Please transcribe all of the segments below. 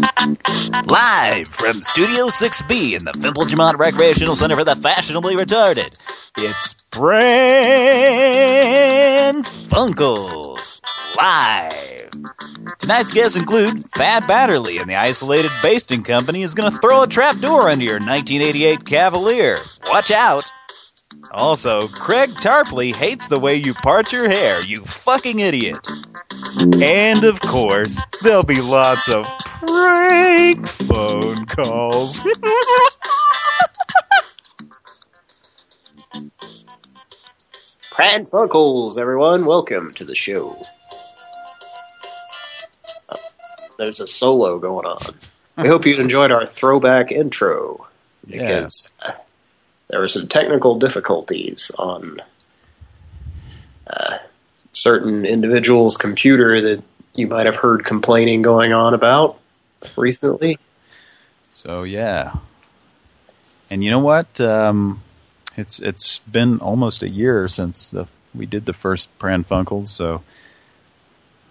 Live from Studio 6B in the Fimple Recreational Center for the Fashionably Retarded, it's Pran Funkels Live. Tonight's guests include Fat Batterly, and the Isolated Basting Company is going to throw a trapdoor under your 1988 Cavalier. Watch out! Also, Craig Tarpley hates the way you part your hair, you fucking idiot. And of course, there'll be lots of prank phone calls. prank phone calls, everyone, welcome to the show. Uh, there's a solo going on. We hope you enjoyed our throwback intro because uh, there were some technical difficulties on uh, certain individual's computer that you might have heard complaining going on about recently. So yeah, and you know what? Um, it's it's been almost a year since the, we did the first Pran Funkels, so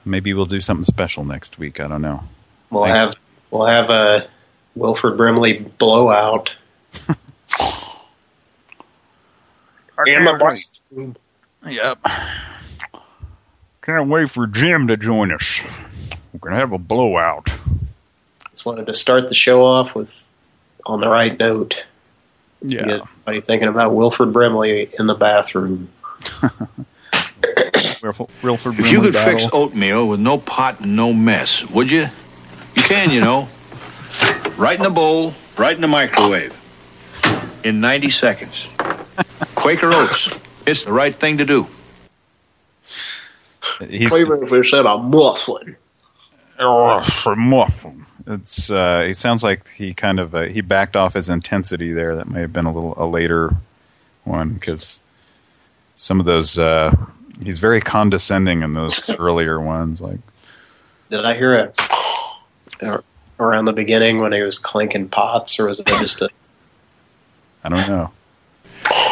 maybe we'll do something special next week. I don't know. We'll have we'll have a Wilford Brimley blowout. In the Yep. Can't wait for Jim to join us. We're going to have a blowout. Just wanted to start the show off with on the right note. Yeah. Get everybody thinking about Wilford Brimley in the bathroom. Wilford If you could fix oatmeal with no pot and no mess, would you? You can, you know. right in a bowl, right in the microwave. In 90 seconds. Quaker Oats. It's the right thing to do. He's, Even if we said a muffin. Oh, for muffin. It's uh, he sounds like he kind of uh, he backed off his intensity there. That may have been a little a later one because some of those uh, he's very condescending in those earlier ones. Like, Did I hear it around the beginning when he was clinking pots, or was it just a... I don't know.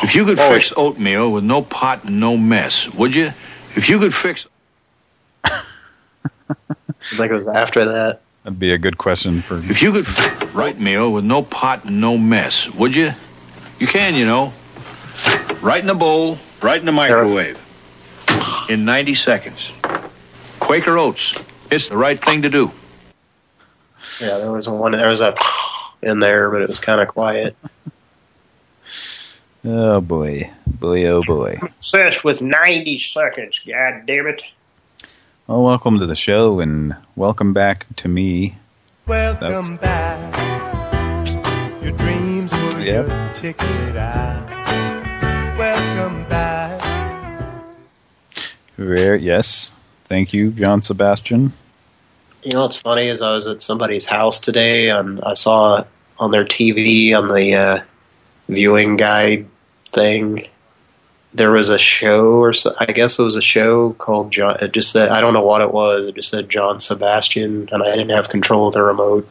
If you could oh, fix oatmeal with no pot and no mess, would you? If you could fix... I think it was after that. That'd be a good question for. If you could right meal with no pot and no mess, would you? You can, you know. Right in a bowl, right in the microwave. In 90 seconds. Quaker Oats. It's the right thing to do. Yeah, there was a one. There was a in there, but it was kind of quiet. Oh boy, boy, oh boy. Obsessed with 90 seconds. God damn it. Well, welcome to the show, and welcome back to me. Welcome back. Your dreams were Yep. your ticket out. Welcome back. Rare, yes. Thank you, John Sebastian. You know what's funny is I was at somebody's house today and I saw on their TV on the uh, viewing guide thing there was a show or so, I guess it was a show called John. It just said I don't know what it was. It just said John Sebastian, and I didn't have control of the remote.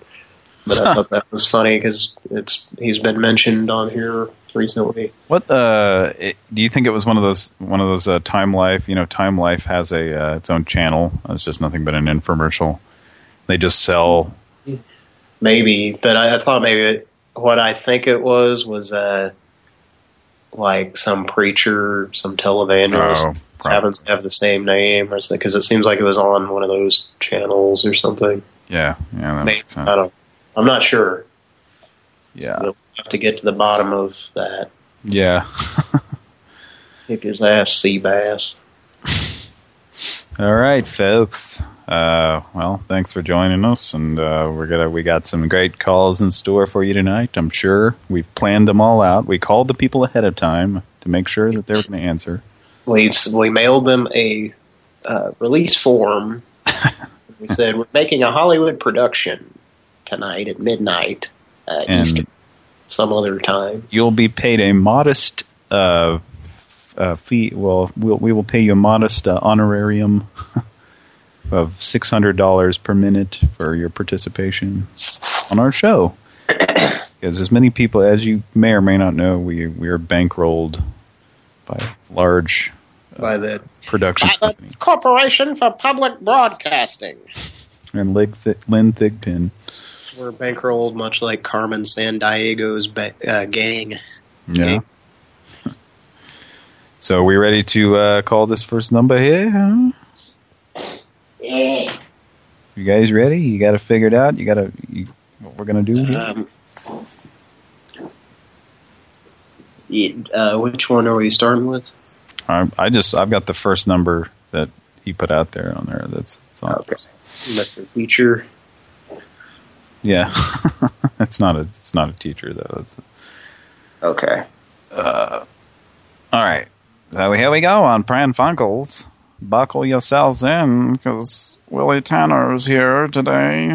But I thought that was funny because it's he's been mentioned on here recently. What uh, it, do you think it was one of those one of those uh, Time Life? You know, Time Life has a uh, its own channel. It's just nothing but an infomercial. They just sell. Maybe, but I, I thought maybe it, what I think it was was uh, like some preacher, some televangelist Oh, happens to have the same name, or something? because it seems like it was on one of those channels or something. Yeah, yeah, Maybe. I don't. I'm not sure. Yeah, We'll have to get to the bottom of that. yeah. Kick his ass, sea bass. All right, folks. Uh, well, thanks for joining us, and uh, we're gonna we got some great calls in store for you tonight. I'm sure we've planned them all out. We called the people ahead of time to make sure that they were going to answer. We we mailed them a uh, release form. we said we're making a Hollywood production tonight at midnight, uh, And- Eastern, some other time. You'll be paid a modest uh, uh, fee. Well, we'll we will pay you a modest uh, honorarium of six hundred dollars per minute for your participation on our show. Because as many people as you may or may not know, we we are bankrolled by large By the production company. Corporation for Public Broadcasting. and Lig Th- Lynn Thigpen. We're bankrolled much like Carmen Sandiego's uh, gang. Yeah. So are we ready to uh, call this first number here? Huh? You guys ready? You got to figure it out. You got to you, what we're gonna do here. Um, uh, which one are we starting with? I, I just I've got the first number that he put out there on there. That's it's on. Okay. That's the feature. Yeah, it's not a it's not a teacher though. It's Okay. uh, all right. So here we go on Pran Funkels. Buckle yourselves in because Willie Tanner's here today.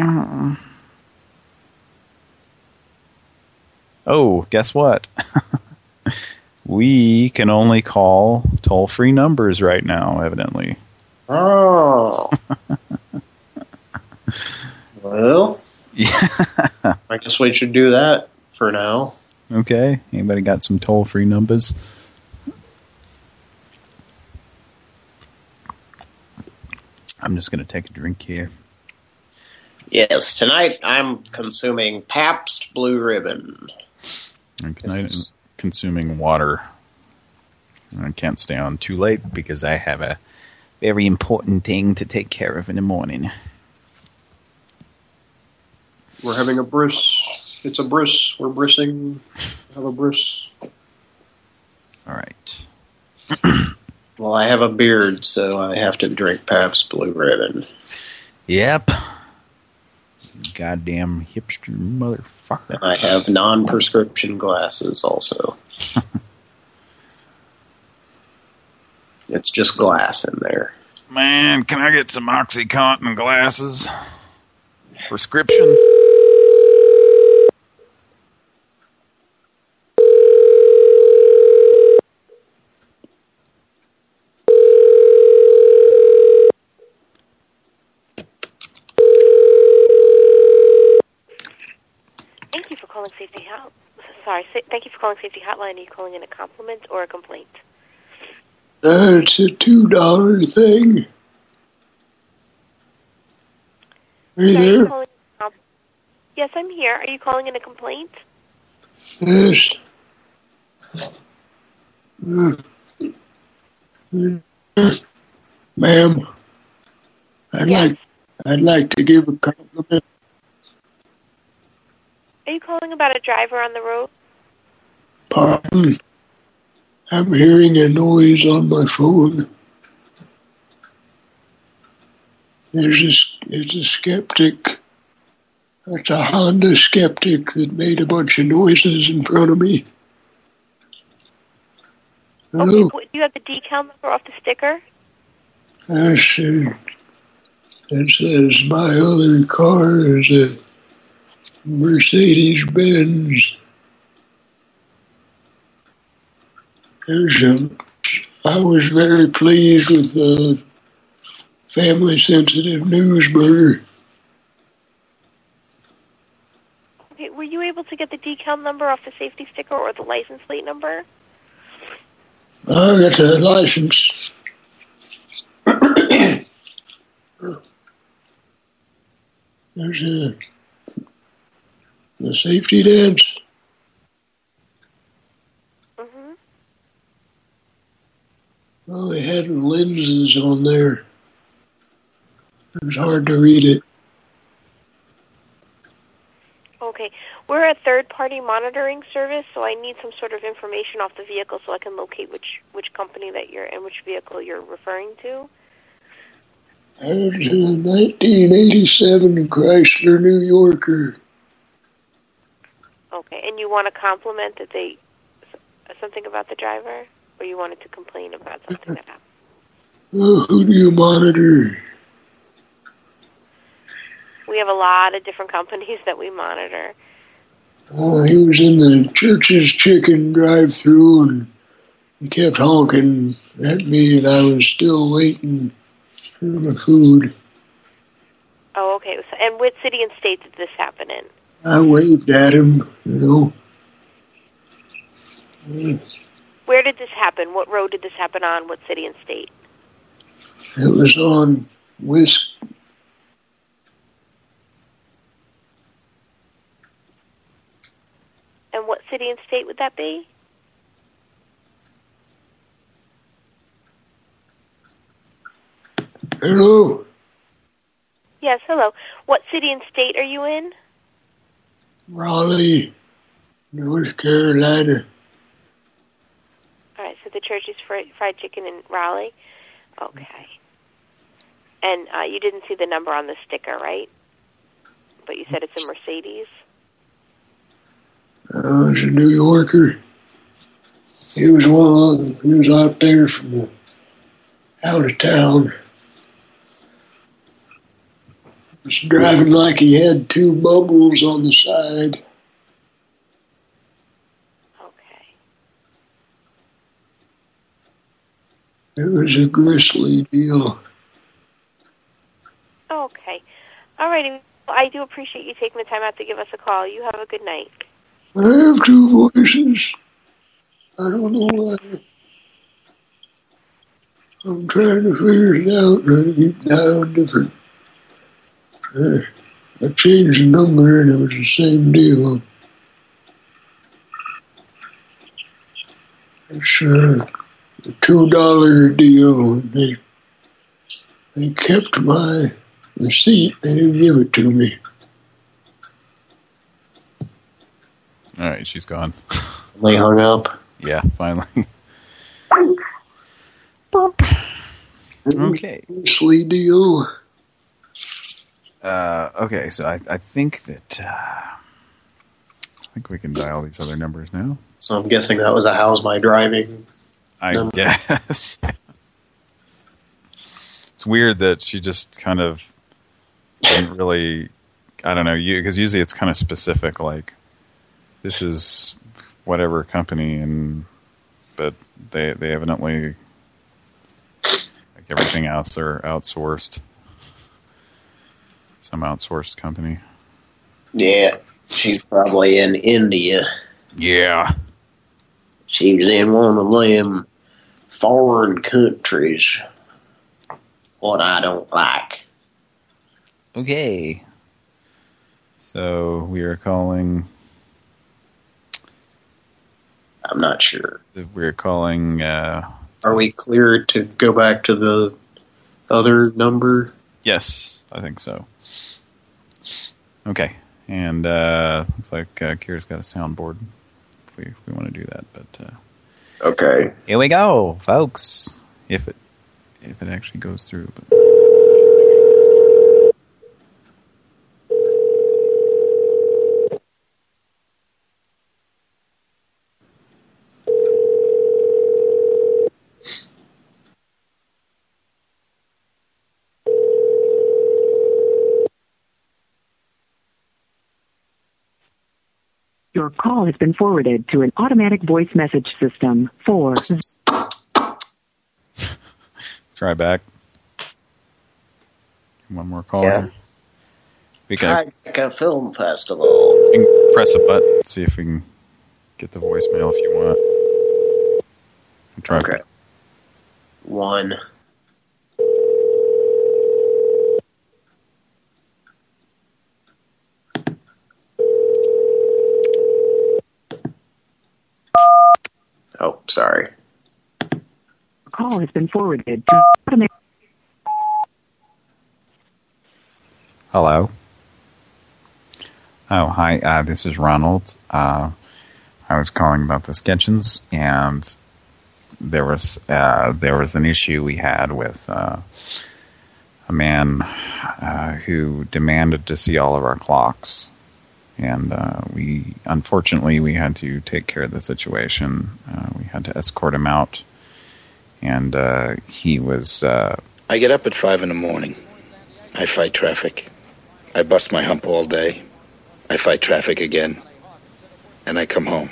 Oh, guess what? we can only call toll-free numbers right now, evidently. Oh. well, Yeah. I guess we should do that for now. Okay. Anybody got some toll-free numbers? I'm just going to take a drink here. Yes, tonight I'm consuming Pabst Blue Ribbon. And tonight I'm consuming water. I can't stay on too late because I have a very important thing to take care of in the morning. We're having a bris. It's a bris. We're brissing. Have a bris. All right. Well, I have a beard, so I have to drink Pabst Blue Ribbon. Yep. Goddamn hipster motherfucker. I have non-prescription glasses also. it's just glass in there. Man, can I get some Oxycontin glasses? Prescription? Calling Safety Hot. Sorry, thank you for calling Safety Hotline. Are you calling in a compliment or a complaint? That's a two dollar thing. Are you Sorry, you there? a yes, I'm here. Are you calling in a complaint? Yes. Ma'am, I'd Yes. like I'd like to give a compliment. Are you calling about a driver on the road? Pardon. I'm hearing a noise on my phone. There's a, a skeptic. It's a Honda skeptic that made a bunch of noises in front of me. Hello? Okay, do you have the decal number off the sticker? Yes, uh, it says my other car is a Mercedes Benz. I was very pleased with the family sensitive newsburger. Okay, were you able to get the decal number off the safety sticker or the license plate number? I got the license. There's a the safety dance. Mm-hmm. Well, they had lenses on there. It was hard to read it. Okay, we're a third-party monitoring service, so I need some sort of information off the vehicle so I can locate which which company that you're and which vehicle you're referring to. There's a 1987 Chrysler New Yorker. Okay, and you want to compliment that they something about the driver, or you wanted to complain about something that happened? Oh, who do you monitor? We have a lot of different companies that we monitor. Oh, he was in the church's chicken drive-through and he kept honking at me, and I was still waiting for my food. Oh, okay. And what city and state did this happen in? I waved at him, you know. Where did this happen? What road did this happen on? What city and state? It was on Whisk. And what city and state would that be? Hello, Yes, hello. What city and state are you in? Raleigh, North Carolina. All right, so the Church's Fri- Fried Chicken in Raleigh. Okay. And uh, you didn't see the number on the sticker, right? But you said it's a Mercedes. I was a New Yorker. He was one of he was out there from the, out of town. Was driving like he had two bubbles on the side. Okay. It was a gristly deal. Okay. All righty. Well, I do appreciate you taking the time out to give us a call. You have a good night. I have two voices. I don't know why. I'm trying to figure it out, trying to keep down different. I changed the number and it was the same deal. It's uh, a two dollar deal and they they kept my receipt, they didn't give it to me. All right, she's gone. They hung up. Yeah, finally. Okay. Gristly deal. Uh, okay, so I, I think that uh, I think we can dial these other numbers now. So I'm guessing that was a how's my driving. I Number. guess. it's weird that she just kind of didn't really. I don't know you because usually it's kind of specific, like this is whatever company, and but they they evidently like everything else are outsourced. Some outsourced company. Yeah, she's probably in India. Yeah. She was in one of them foreign countries. What I don't like. Okay. So we are calling. I'm not sure. We're calling. Uh, Are we clear to go back to the other number? yes, I think so. Okay, and uh, looks like uh, Kira's got a soundboard. If we, if we want to do that, but uh, Okay. here we go, folks. If it if it actually goes through, but. Your call has been forwarded to an automatic voice message system. For Try back. One more call. Yeah. here. We can, Tribeca Film Festival. press a button, see if we can get the voicemail if you want. Try Okay. One. Oh, sorry. call has been forwarded to. Hello. Oh, hi. Uh, this is Ronald. Uh, I was calling about the sketchins, and there was uh, there was an issue we had with uh, a man uh, who demanded to see all of our clocks, and uh, we unfortunately we had to take care of the situation. Uh, we had to escort him out, and uh, he was. Uh, I get up at five in the morning. I fight traffic. I bust my hump all day. I fight traffic again. And I come home.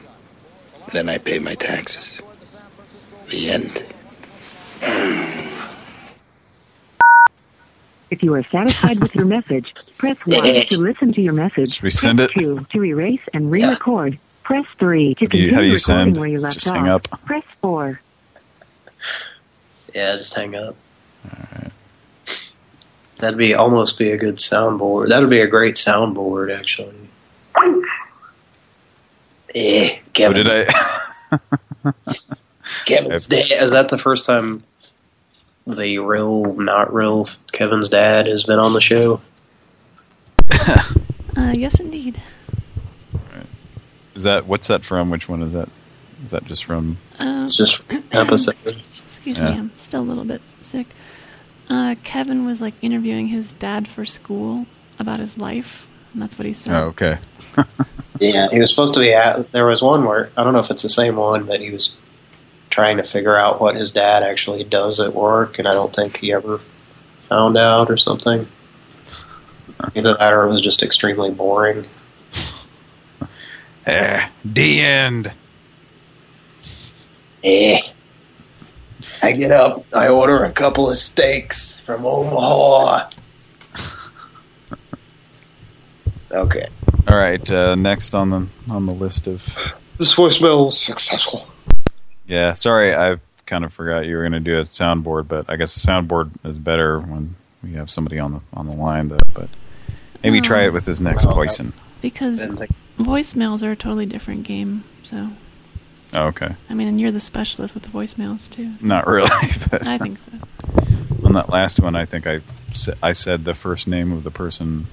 Then I pay my taxes. The end. If you are satisfied with your message, press 1 to listen to your message. Should we send press it? 2 to erase and re-record. Press 3 to How do you- continue how do you recording send? where you left Just off. hang up? Press 4. Yeah, just hang up. That'd be almost be a good soundboard. That'd be a great soundboard, actually. Eh, Kevin. did I? Kevin's dad. Is that the first time the real, not real Kevin's dad has been on the show? Uh, yes, indeed. Is that what's that from? Which one is that? Is that just from? Uh, It's just episode. Excuse Yeah. me, I'm still a little bit sick. Uh, Kevin was like interviewing his dad for school about his life, and that's what he said. Oh, okay. Yeah, he was supposed to be at. There was one where I don't know if it's the same one, but he was trying to figure out what his dad actually does at work, and I don't think he ever found out or something. Either that or it was just extremely boring. Eh, the end. Eh. I get up, I order a couple of steaks from Omaha. Okay. All right. Uh, next on the on the list of This voicemail was successful. Yeah. Sorry, I kind of forgot you were going to do a soundboard, but I guess a soundboard is better when we have somebody on the on the line though. But maybe Oh. try it with this next Well, poison. Because voicemails are a totally different game. So, Oh, okay. I mean, and you're the specialist with the voicemails too. Not really, but I think so. on that last one, I think I sa- I said the first name of the person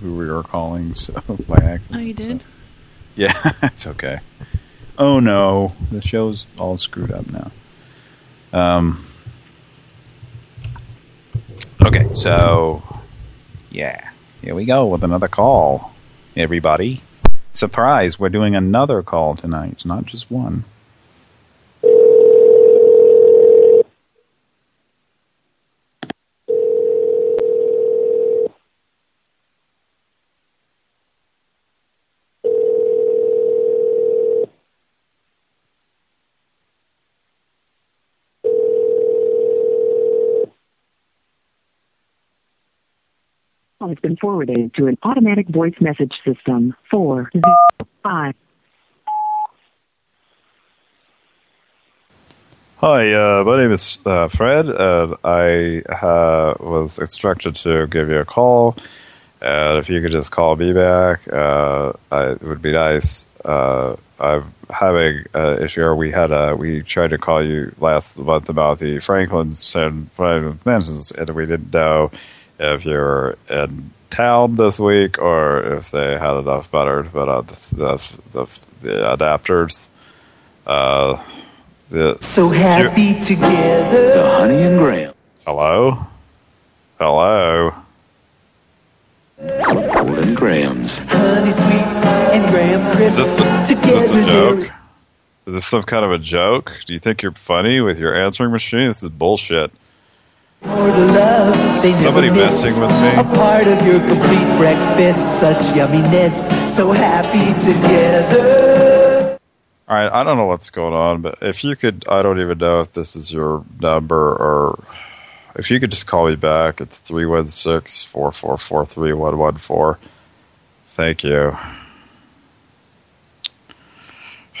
who we were calling so by accident. Oh, you did? so- Yeah, it's okay. Oh no, the show's all screwed up now. Um. Okay, so yeah, here we go with another call. Everybody, surprise! We're doing another call tonight, not just one. Call has been forwarded to an automatic voice message system. Four five. Hi, uh, my name is uh, Fred, and I uh, was instructed to give you a call. And if you could just call me back, uh, I, it would be nice. Uh, I'm having an issue. We had a we tried to call you last month about the Franklin San Franklin Mansions, and we didn't know if you're in town this week or if they had enough butter but put on the the, the, the adapters. Uh, the, So happy together. The Honey and Graham. Hello? Hello? Golden Grahams. Honey sweet and Graham Is this, a, is this a joke? Is this some kind of a joke? Do you think you're funny with your answering machine? This is bullshit. Somebody messing with A me? part of your complete breakfast. Such yumminess. So happy together. All right, I don't know what's going on, but if you could, I don't even know if this is your number or if you could just call me back. It's 316 444 3114. Thank you.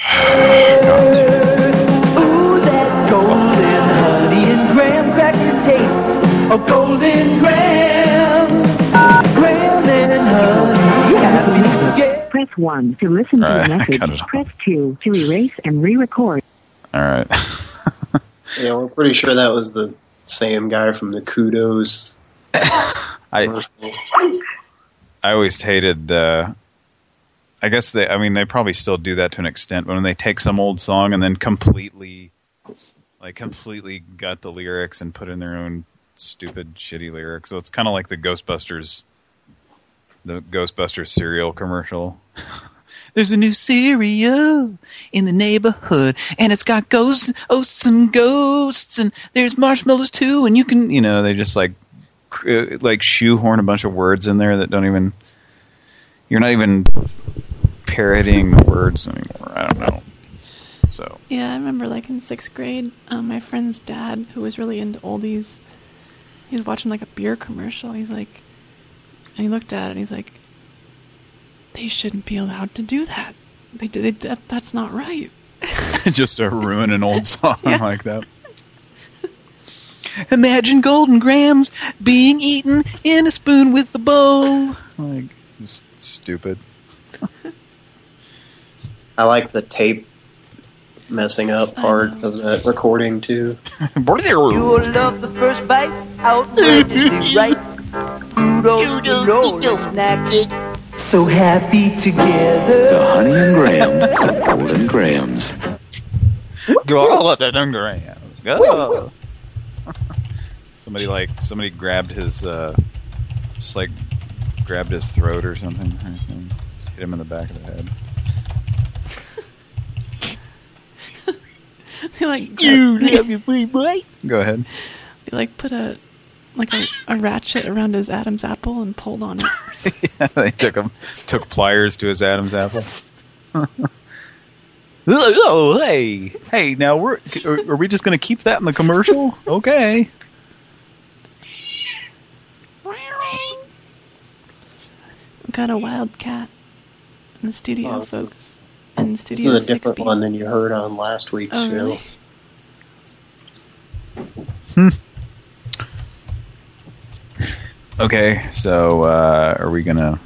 Ooh, taste. Oh, golden graham. Graham and honey. Happy together. Press one to listen to All the right, I message. cut it off. Press two to erase and re-record. All right. Yeah, we're pretty sure that was the same guy from the Kudos. I. I always hated. Uh, I guess they. I mean, they probably still do that to an extent. But when they take some old song and then completely, like, completely gut the lyrics and put in their own stupid, shitty lyrics. So it's kind of like the Ghostbusters, the Ghostbusters cereal commercial. There's a new cereal in the neighborhood, and it's got ghosts, and ghosts, and there's marshmallows too, and you can, you know, they just like uh, like shoehorn a bunch of words in there that don't even you're not even parroting the words anymore. I don't know. So Yeah, I remember like in sixth grade, um, my friend's dad, who was really into oldies, he was watching like a beer commercial. He's like, and he looked at it and he's like, they shouldn't be allowed to do that. They, they that, that's not right. just to ruin an old song like that. Imagine Golden Grahams being eaten in a spoon with a bowl. Like just stupid. I like the tape messing up part of the recording too. You'll love the first bite, outrageously right. Kudos to Nolan snack. So happy together. The Honey and Graham Golden Grahams. Go let that underground. Go. somebody like somebody grabbed his uh just like grabbed his throat or something or anything. Just hit him in the back of the head. they like dude, they, love your free boy. Go ahead. they like put a like a, a ratchet around his Adam's apple and pulled on it. yeah, they took him took pliers to his Adam's apple. Oh, oh, hey, hey! Now we're are, are we just going to keep that in the commercial? Okay. We got a wild cat in the studio, Oh, folks. In the This is a different one than you heard on last week's Oh, show. really? Okay, so uh, are we gonna?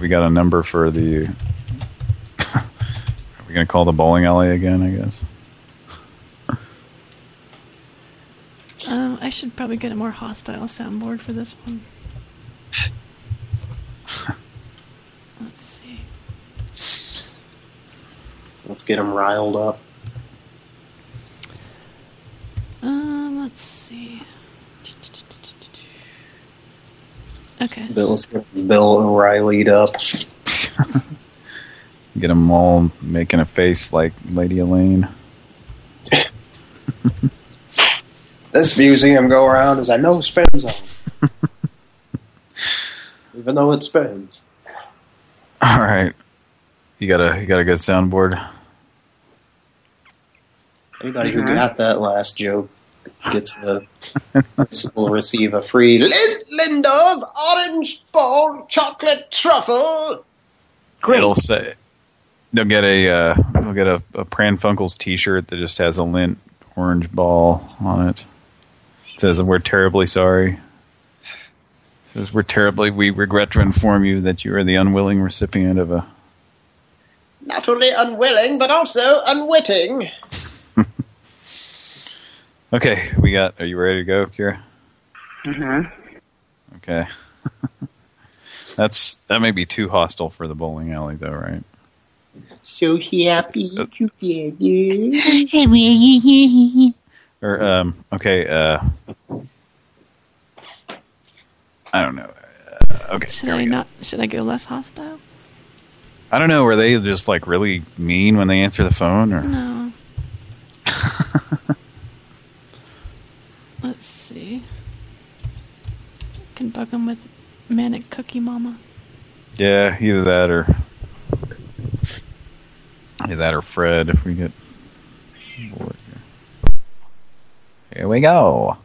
We got a number for the. are we gonna call the bowling alley again? I guess. Um, I should probably get a more hostile soundboard for this one. Let's see. Let's get them riled up. Um, let's see. Okay. Bill, let's get Bill O'Reilly'd up. Get them all making a face like Lady Elaine. This museum go around is I know spin zone. Even though it spins. All right, you got a you got a good soundboard. Anybody who Mhm. got that last joke gets a will receive a free Lin- Linda's orange ball chocolate truffle. Great. It'll say they'll get a uh, they'll get a, a Pran Funkels T-shirt that just has a lint orange ball on it. It says we're terribly sorry. It says we're terribly we regret to inform you that you are the unwilling recipient of a. Not only unwilling, but also unwitting. Okay, we got. Are you ready to go, Kira? Mm-hmm. Okay. That's that may be too hostile for the bowling alley, though, right? So happy together. Or um, okay. Uh, I don't know. Uh, okay, Should I not? Should I go less hostile? I don't know. Were they just like really mean when they answer the phone, or No. See. Can bug him with manic cookie mama. yeah, either that or either that or Fred. If we get here. Here we go.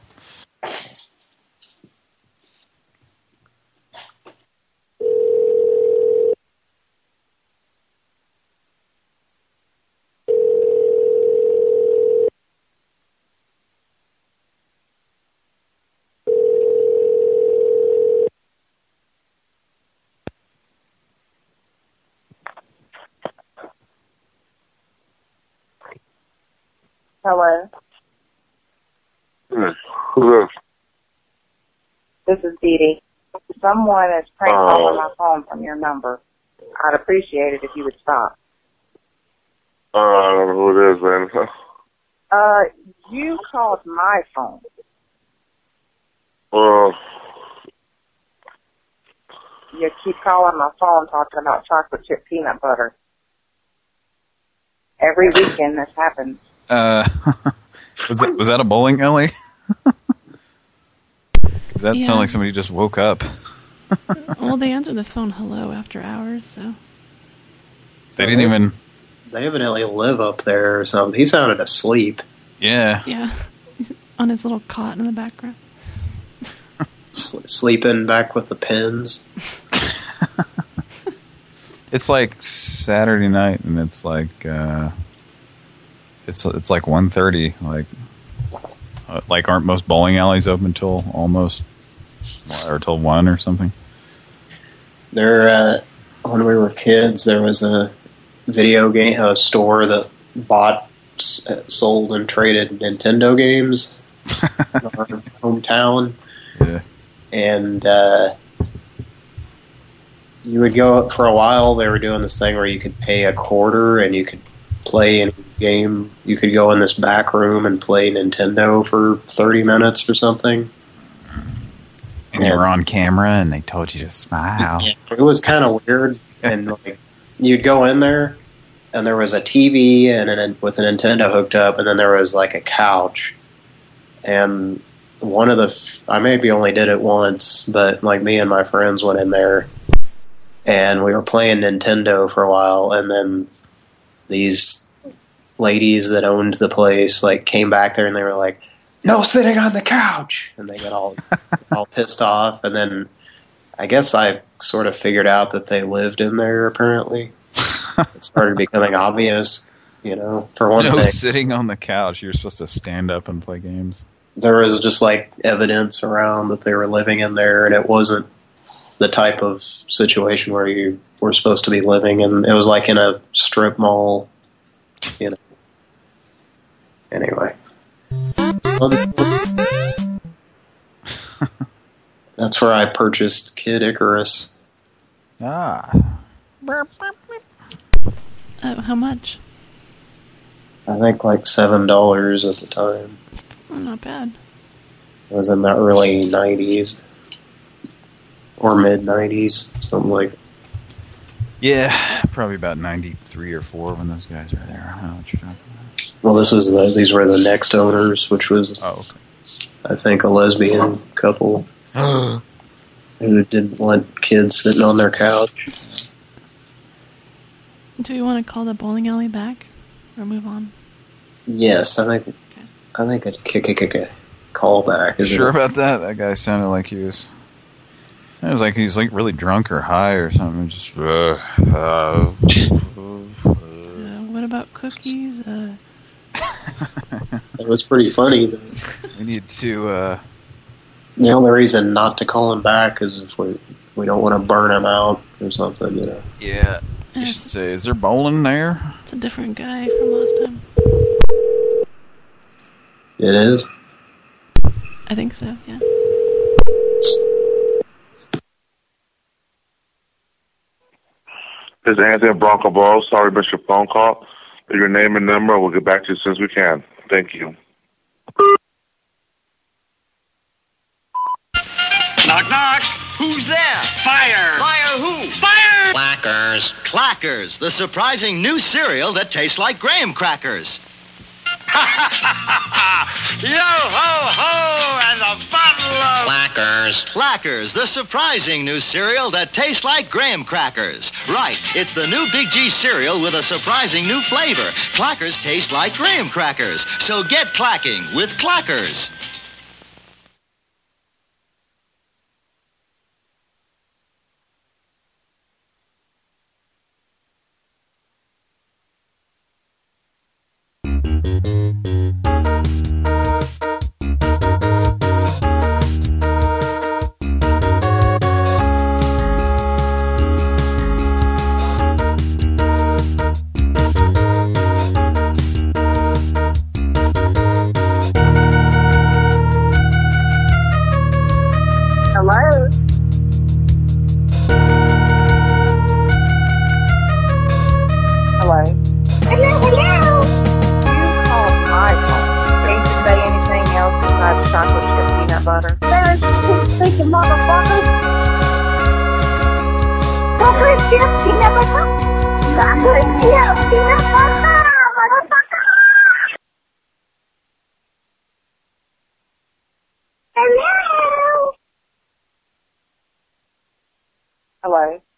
Hello, Who is? this is Dee Dee. Someone is prank Oh. calling my phone from your number. I'd appreciate it if you would stop. Uh, I don't know who it is, man. Uh, you called my phone. Uh, You keep calling my phone talking about chocolate chip peanut butter. Every weekend this happens. Uh, was that was that a bowling alley? Does that Yeah. sound like somebody just woke up? well, they answer the phone hello after hours, so. They didn't even. They evidently live up there or something. He sounded asleep. Yeah. Yeah. On his little cot in the background. S- sleeping back with the pins. It's like Saturday night, and it's like uh, it's it's like 1.30. Like, uh, like aren't most bowling alleys open until almost or till one or something? There, uh, when we were kids, there was a video game uh, store that bought, sold, and traded Nintendo games in our hometown. Yeah. And uh, you would go for a while. They were doing this thing where you could pay a quarter and you could play any game. You could go in this back room and play Nintendo for 30 minutes or something. And you were on camera, and they told you to smile. It was kind of weird, and like you'd go in there, and there was a TV and an, with a Nintendo hooked up, and then there was like a couch, and one of the I maybe only did it once, but like me and my friends went in there, and we were playing Nintendo for a while, and then these ladies that owned the place like came back there and they were like, "No sitting on the couch," and they got all all pissed off, and then I guess I sort of figured out that they lived in there. Apparently, it started becoming obvious. You know, for one no thing, sitting on the couch. You're supposed to stand up and play games. there was just like evidence around that they were living in there, and it wasn't the type of situation where you were supposed to be living. And it was like in a strip mall. You know. Anyway. That's where I purchased Kid Icarus. Ah. Uh, how much? I think like seven dollars at the time. Oh, not bad. It was in the early '90s or mid '90s, something like. that. Yeah, probably about 93 or 4 when those guys were there. I don't know what you're talking about. Well, this was the these were the next owners, which was oh, I think a lesbian couple who didn't want kids sitting on their couch. Do we want to call the bowling alley back or move on? Yes, I think I think a kick kick kick call back. Is Sure about that? That guy sounded like he was... It was like he was like really drunk or high or something. Just... Uh, uh, Uh, what about cookies? Uh, It was pretty funny. Though. we need to... Uh, The only reason not to call him back is if we we don't want to burn him out or something. You know. yeah. You should say, is there bowling there? it's a different guy from last time. It is. I think so, yeah. This is Anthony Bronco Ball. Sorry, missed your phone call. Leave your name and number. We'll get back to you as soon as we can. Thank you. Knock, knock. Who's there? Fire. Fire who? Fire! Clackers. Clackers, the surprising new cereal that tastes like graham crackers. Yo ho ho and a bottle of Clackers. Clackers, the surprising new cereal that tastes like graham crackers. Right, it's the new Big G cereal with a surprising new flavor. Clackers taste like graham crackers. So get clacking with Clackers. Hello? Speaking motherfucker. Chocolate chip peanut butter? Chocolate chip peanut butter, motherfucker! Hello? Hello?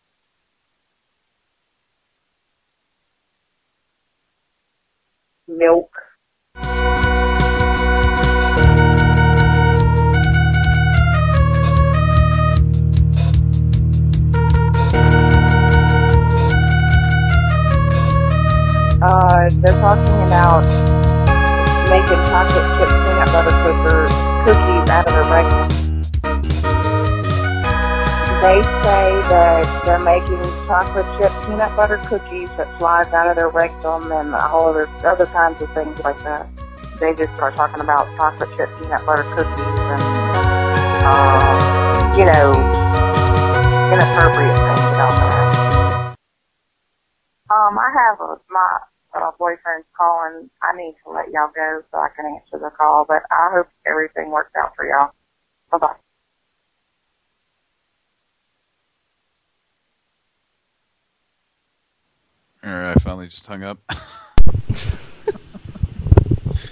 That they're making chocolate chip peanut butter cookies that slides out of their rectum and all other other kinds of things like that. They just are talking about chocolate chip peanut butter cookies and uh, you know inappropriate things about that. Um, I have a, my uh, boyfriend's calling. I need to let y'all go so I can answer the call, but I hope everything works out for y'all. Bye bye. All right, I finally just hung up.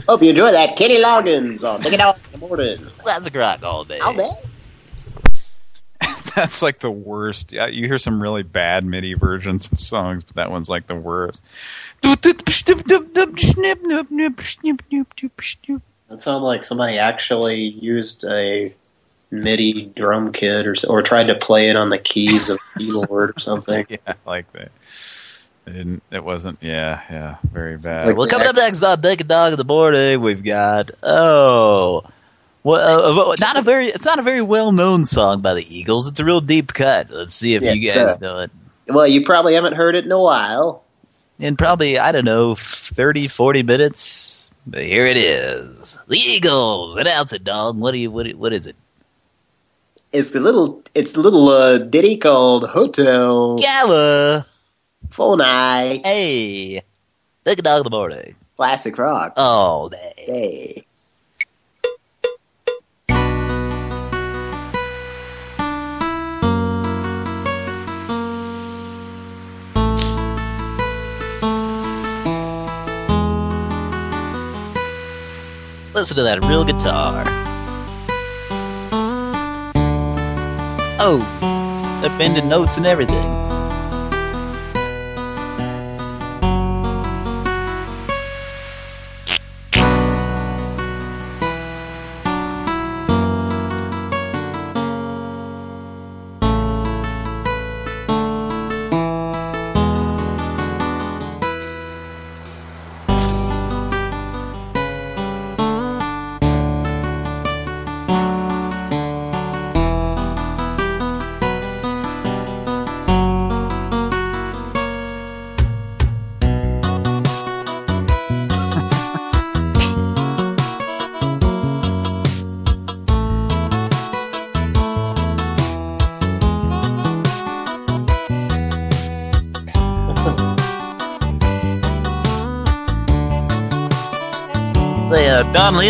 Hope you enjoy that Kenny Loggins on Take It Out in the Morning. Classic rock all day. All day. That's like the worst. Yeah, you hear some really bad MIDI versions of songs, but that one's like the worst. That sounds like somebody actually used a MIDI drum kit or or tried to play it on the keys of the keyboard or something. yeah, like that. It didn't. It wasn't. Yeah, yeah, very bad. well, coming up next on Dick and Dog in the Morning, we've got oh, well, uh, not a very. It's not a very well known song by the Eagles. It's a real deep cut. Let's see if Yeah, you guys uh, know it. Well, you probably haven't heard it in a while. In probably I don't know 30, 40 minutes. But here it is. The Eagles. Announce it, dog. What do you? What? What is it? It's the little it's the little uh, ditty called Hotel Gala. Phone night. Hey. And Dog in the Morning. Classic rock. All day. Hey. Listen to that real guitar. Oh, they're bending notes and everything.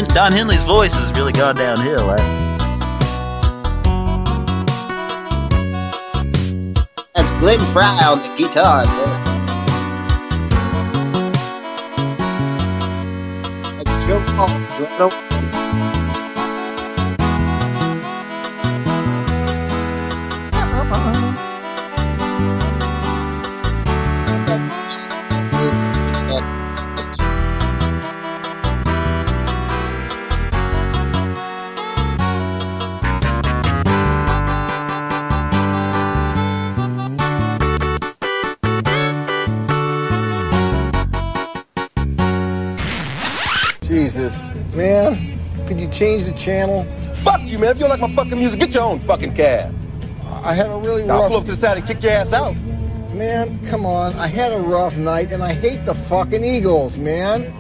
Don Henley's voice has really gone downhill. eh? That's Glenn Frey on the guitar there. That's Joe Paul's drum. Channel? Fuck you, man. If you don't like my fucking music, get your own fucking cab. I had a really I'll rough... pull up to the side and kick your ass out. Man, come on. I had a rough night, and I hate the fucking Eagles, man.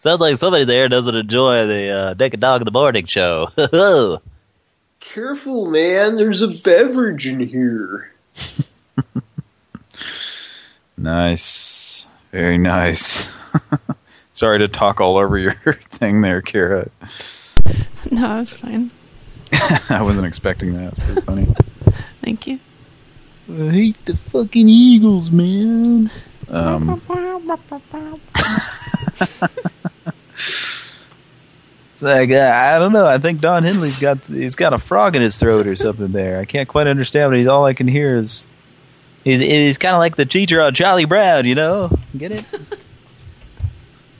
Sounds like somebody there doesn't enjoy the uh, Dick and Dog in the Morning show. Careful, man. There's a beverage in here. Nice. Very nice. Sorry to talk all over your thing there, Kara. No, it was fine. I wasn't expecting that. It's pretty funny. Thank you. I hate the fucking Eagles, man. Um, it's like, uh, I don't know. I think Don Henley's got he's got a frog in his throat or something there. I can't quite understand, but he's all I can hear is he's he's kind of like the teacher on Charlie Brown, you know? Get it?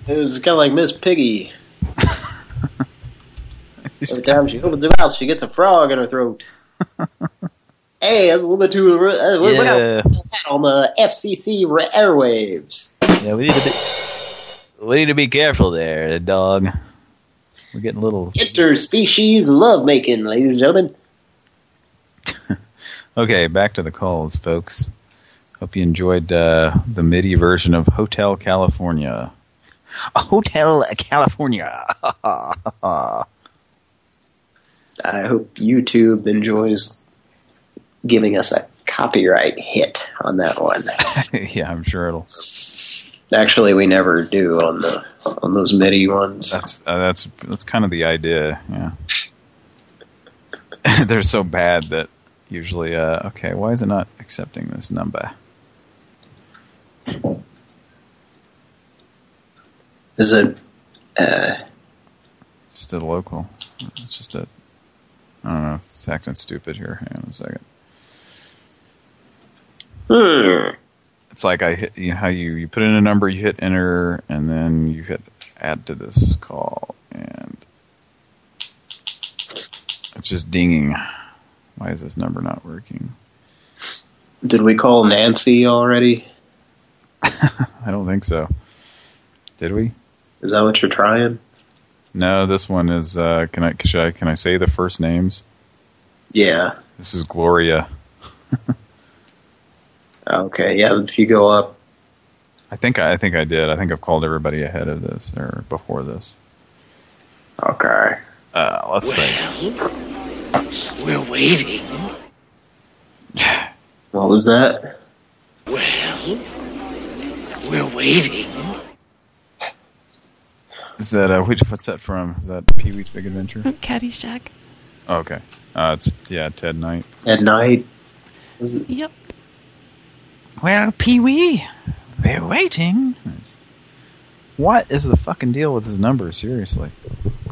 It was kind of like Miss Piggy. Every time she opens her mouth, she gets a frog in her throat. hey, that's a little bit too... Uh, we're Yeah. on the FCC airwaves. Yeah, we need to be we need to be careful there, dog. We're getting a little Interspecies lovemaking, ladies and gentlemen. Okay, back to the calls, folks. Hope you enjoyed uh, the MIDI version of Hotel California. Hotel California. I hope YouTube enjoys giving us a copyright hit on that one. yeah, I'm sure it'll. Actually, we never do on the on those MIDI ones. That's uh, that's that's kind of the idea. Yeah, they're so bad that usually. Uh, okay, why is it not accepting this number? Is it? Uh, Just a local. It's just a. I don't know. It's acting stupid here. Hang on a second. hmm. It's like I hit. You know how you you put in a number, you hit enter, and then you hit add to this call, and it's just dinging. Why is this number not working? Did we call Nancy already? I don't think so. Did we? Is that what you're trying? No, this one is. Uh, can I? Should I? Can I say the first names? Yeah. This is Gloria. Okay. Yeah. If you go up, I think I, I think I did. I think I've called everybody ahead of this or before this. Okay. Uh, let's see. We're waiting. what was that? Well, we're waiting. Is that uh, which? What's that from? Is that Pee Wee's Big Adventure? Caddyshack. Oh, okay. Uh, it's yeah, Ted Knight. At night. Yep. Well, Pee Wee, we're waiting. What is the fucking deal with his number? Seriously.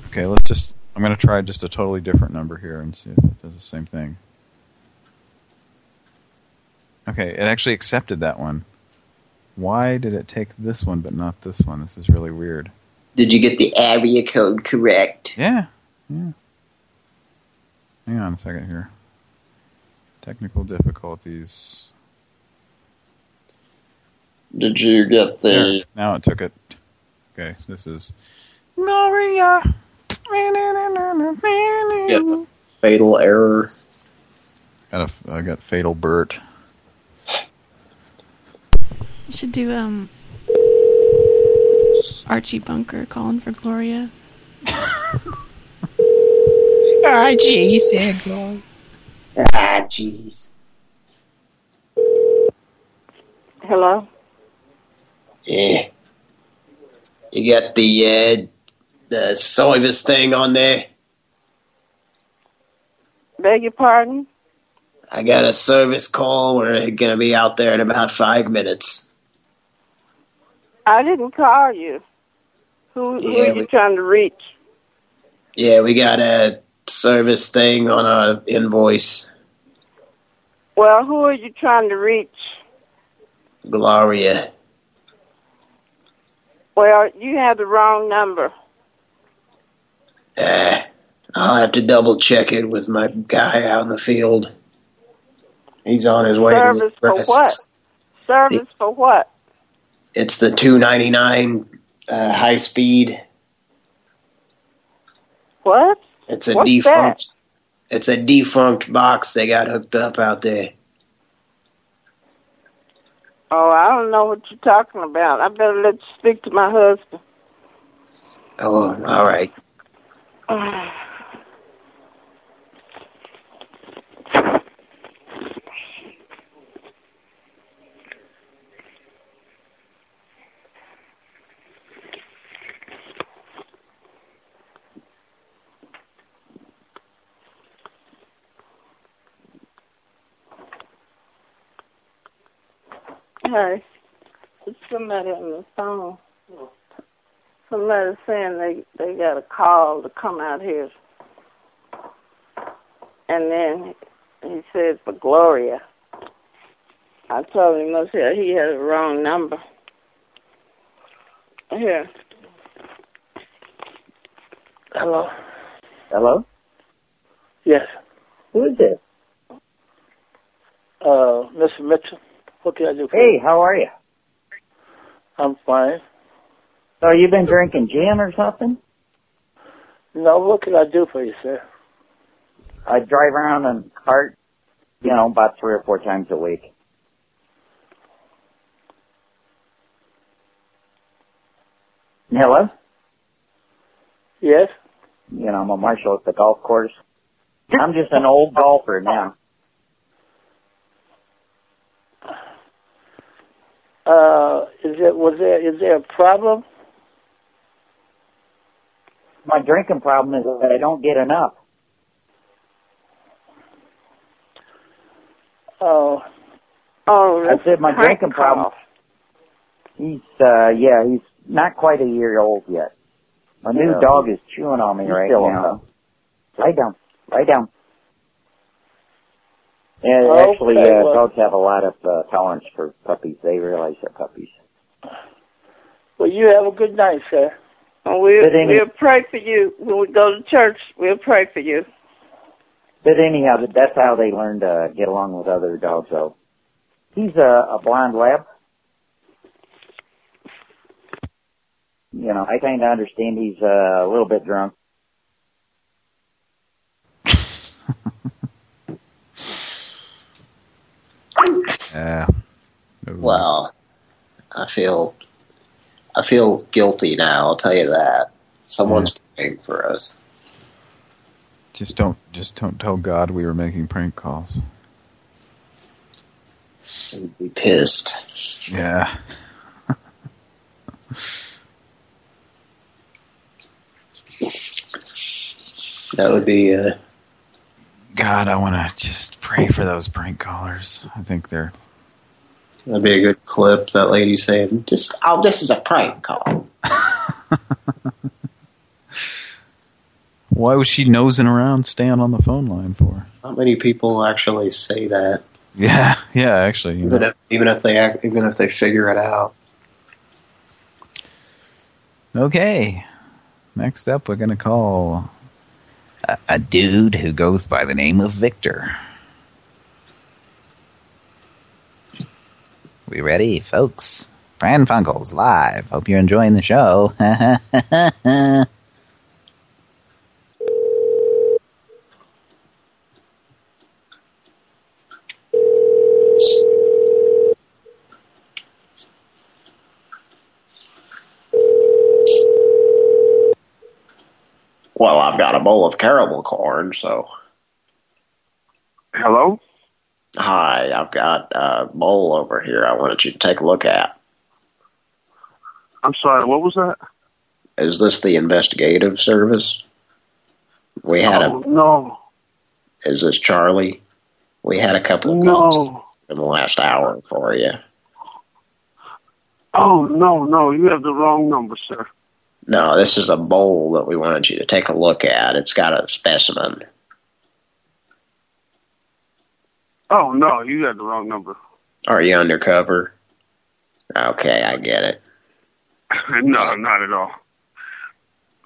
Okay, let's just. I'm gonna try just a totally different number here and see if it does the same thing. Okay, it actually accepted that one. Why did it take this one but not this one? This is really weird. Did you get the area code correct? Yeah. Yeah. Hang on a second here. Technical difficulties. Did you get the? There, now it took it. Okay, this is Gloria. Get fatal error. Got a, I got Fatal Burt. You should do um Archie Bunker calling for Gloria. Archie said Gloria. Ah, jeez. Hello? Yeah. You got the uh, the service thing on there? Beg your pardon? I got a service call. We're gonna be out there in about five minutes. I didn't call you. Who, who Yeah, are you we- trying to reach? Yeah, we got a service thing on our invoice. Well, who are you trying to reach? Gloria. Well, you have the wrong number. Uh, I'll have to double check it with my guy out in the field. He's on his way to Service the for what? Service for what? It's the two ninety nine uh, high speed. What? It's a What's defunct. It's a defunct box they got hooked up out there. Oh, I don't know what you're talking about. I better let you speak to my husband. Oh, all right. Hey, it's somebody on the phone. Somebody saying they they got a call to come out here, and then he said for Gloria. I told him he must have he had the wrong number. Here. Hello. Hello? Yes. Who is this? Uh, Mr. Mitchell, what can I do for Hey, you? how are you? I'm fine. So you been drinking gin or something? No, what can I do for you, sir? I drive around in a cart, you know, about three or four times a week. Hello? Yes? You know, I'm a marshal at the golf course. I'm just an old golfer now. Uh, is it was there, is there a problem? My drinking problem is that I don't get enough. Oh. Oh, that's said my drinking call. problem. He's, uh, yeah, he's not quite a year old yet. My new Yeah. dog is chewing on me He's right now. on. Lie down. Lie down. Yeah, Okay, actually, uh, well- dogs have a lot of uh, tolerance for puppies. They realize they're puppies. Well, you have a good night, sir. Oh, we'll, any- we'll pray for you when we go to church. We'll pray for you. But anyhow, that's how they learn to get along with other dogs. So he's a, a blonde lab. You know, I kind of understand he's uh, a little bit drunk. Yeah. Well, I feel I feel guilty now. I'll tell you that. Someone's paying for us. Just don't, just don't tell God we were making prank calls. He'd be pissed. Yeah. That would be uh, God, I want to just pray for those prank callers. I think they're that'd be a good clip. That lady saying, "Just oh, this is a prank call." Why was she nosing around, staying on the phone line for? Not many people actually say that. Yeah, yeah, actually. Even know. if even if they act, even if they figure it out. Okay. Next up, we're going to call a, a dude who goes by the name of Victor. We ready, folks? Pran Funkels live. Hope you're enjoying the show. Well, I've got a bowl of caramel corn, so. Hello? Hi, I've got a bowl over here I wanted you to take a look at. I'm sorry, what was that? Is this the investigative service? We had Oh, no. Is this Charlie? We had a couple of calls No. in the last hour for you. Oh, no, no, you have the wrong number, sir. No, this is a bowl that we wanted you to take a look at. It's got a specimen. Oh, no, you got the wrong number. Are you undercover? Okay, I get it. no, not at all.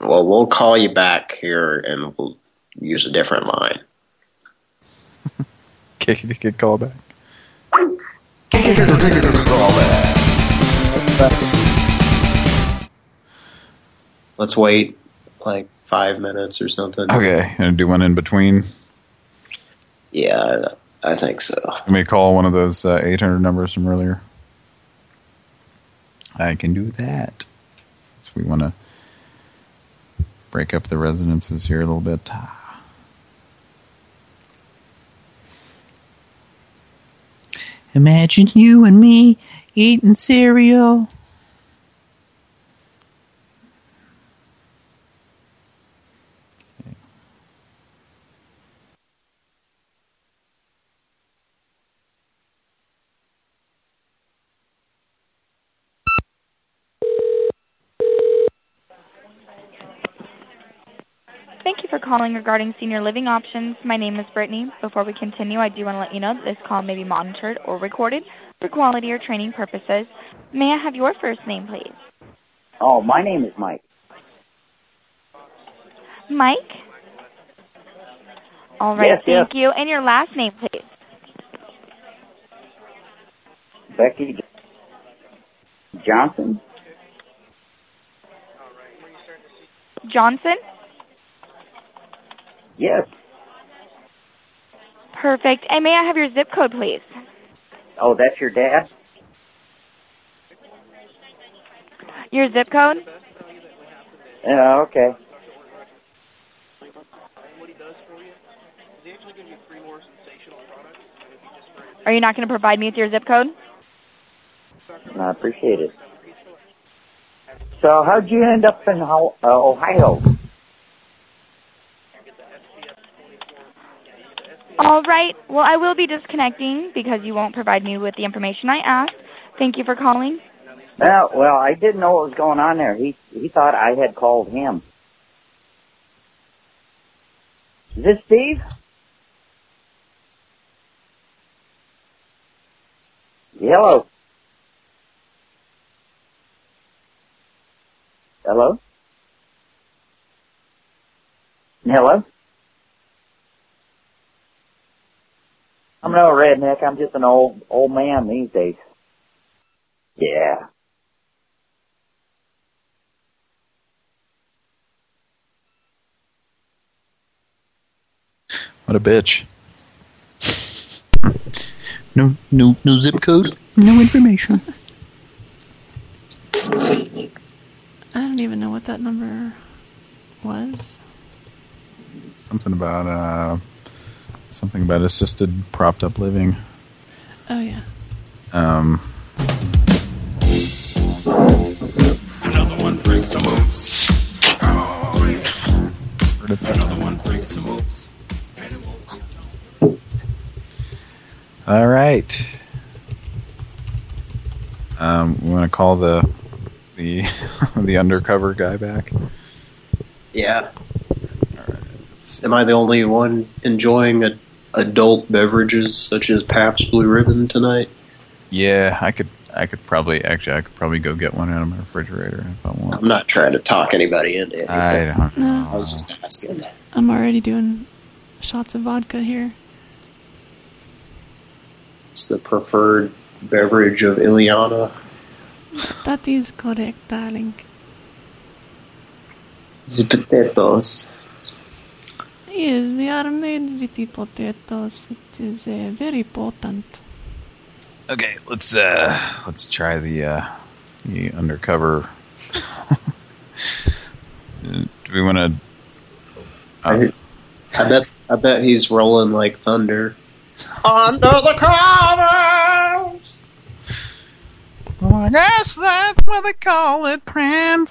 Well, we'll call you back here and we'll use a different line. Okay, you get call back. Let's wait like five minutes or something. Okay, gonna do one in between. Yeah, I think so. Let me call one of those uh, 800 numbers from earlier. I can do that. Since we want to break up the residences here a little bit. Imagine you and me eating cereal. Thank you for calling regarding senior living options. My name is Brittany. Before we continue, I do want to let you know that this call may be monitored or recorded for quality or training purposes. May I have your first name, please? Oh, my name is Mike. Mike? All right, Yes, yes. thank you. And your last name, please. Becky Johnson? Johnson? Yes. Perfect. And may I have your zip code, please? Oh, that's your dad? Your zip code? Yeah, okay. Are you not going to provide me with your zip code? I appreciate it. So, how'd you end up in uh, Ohio? All right. Well, I will be disconnecting because you won't provide me with the information I asked. Thank you for calling. Well, well, I didn't know what was going on there. He he thought I had called him. Is this Steve? Hello. Hello. Hello. I'm no redneck. I'm just an old old man these days. Yeah. What a bitch. No, no, no zip code. No information. I don't even know what that number was. Something about uh, something about assisted propped up living. Oh yeah. Um, Another one brings some moves. Oh, yeah. Another one brings some moves. all right. Um, we want to call the the the undercover guy back. Yeah. Am I the only one enjoying a, adult beverages such as Pabst Blue Ribbon tonight? Yeah, I could I could probably actually I could probably go get one out of my refrigerator if I want. I'm not trying to talk anybody into it. I don't. No. I was just asking. I'm already doing shots of vodka here. It's the preferred beverage of Ileana. That is correct, darling. The potatoes. Yes, they are made with the potatoes. It is uh, very potent. Okay, let's uh let's try the uh the undercover. Do we want to? I, I bet. I bet he's rolling like thunder. Under the covers. Well, I guess that's what they call it, Pran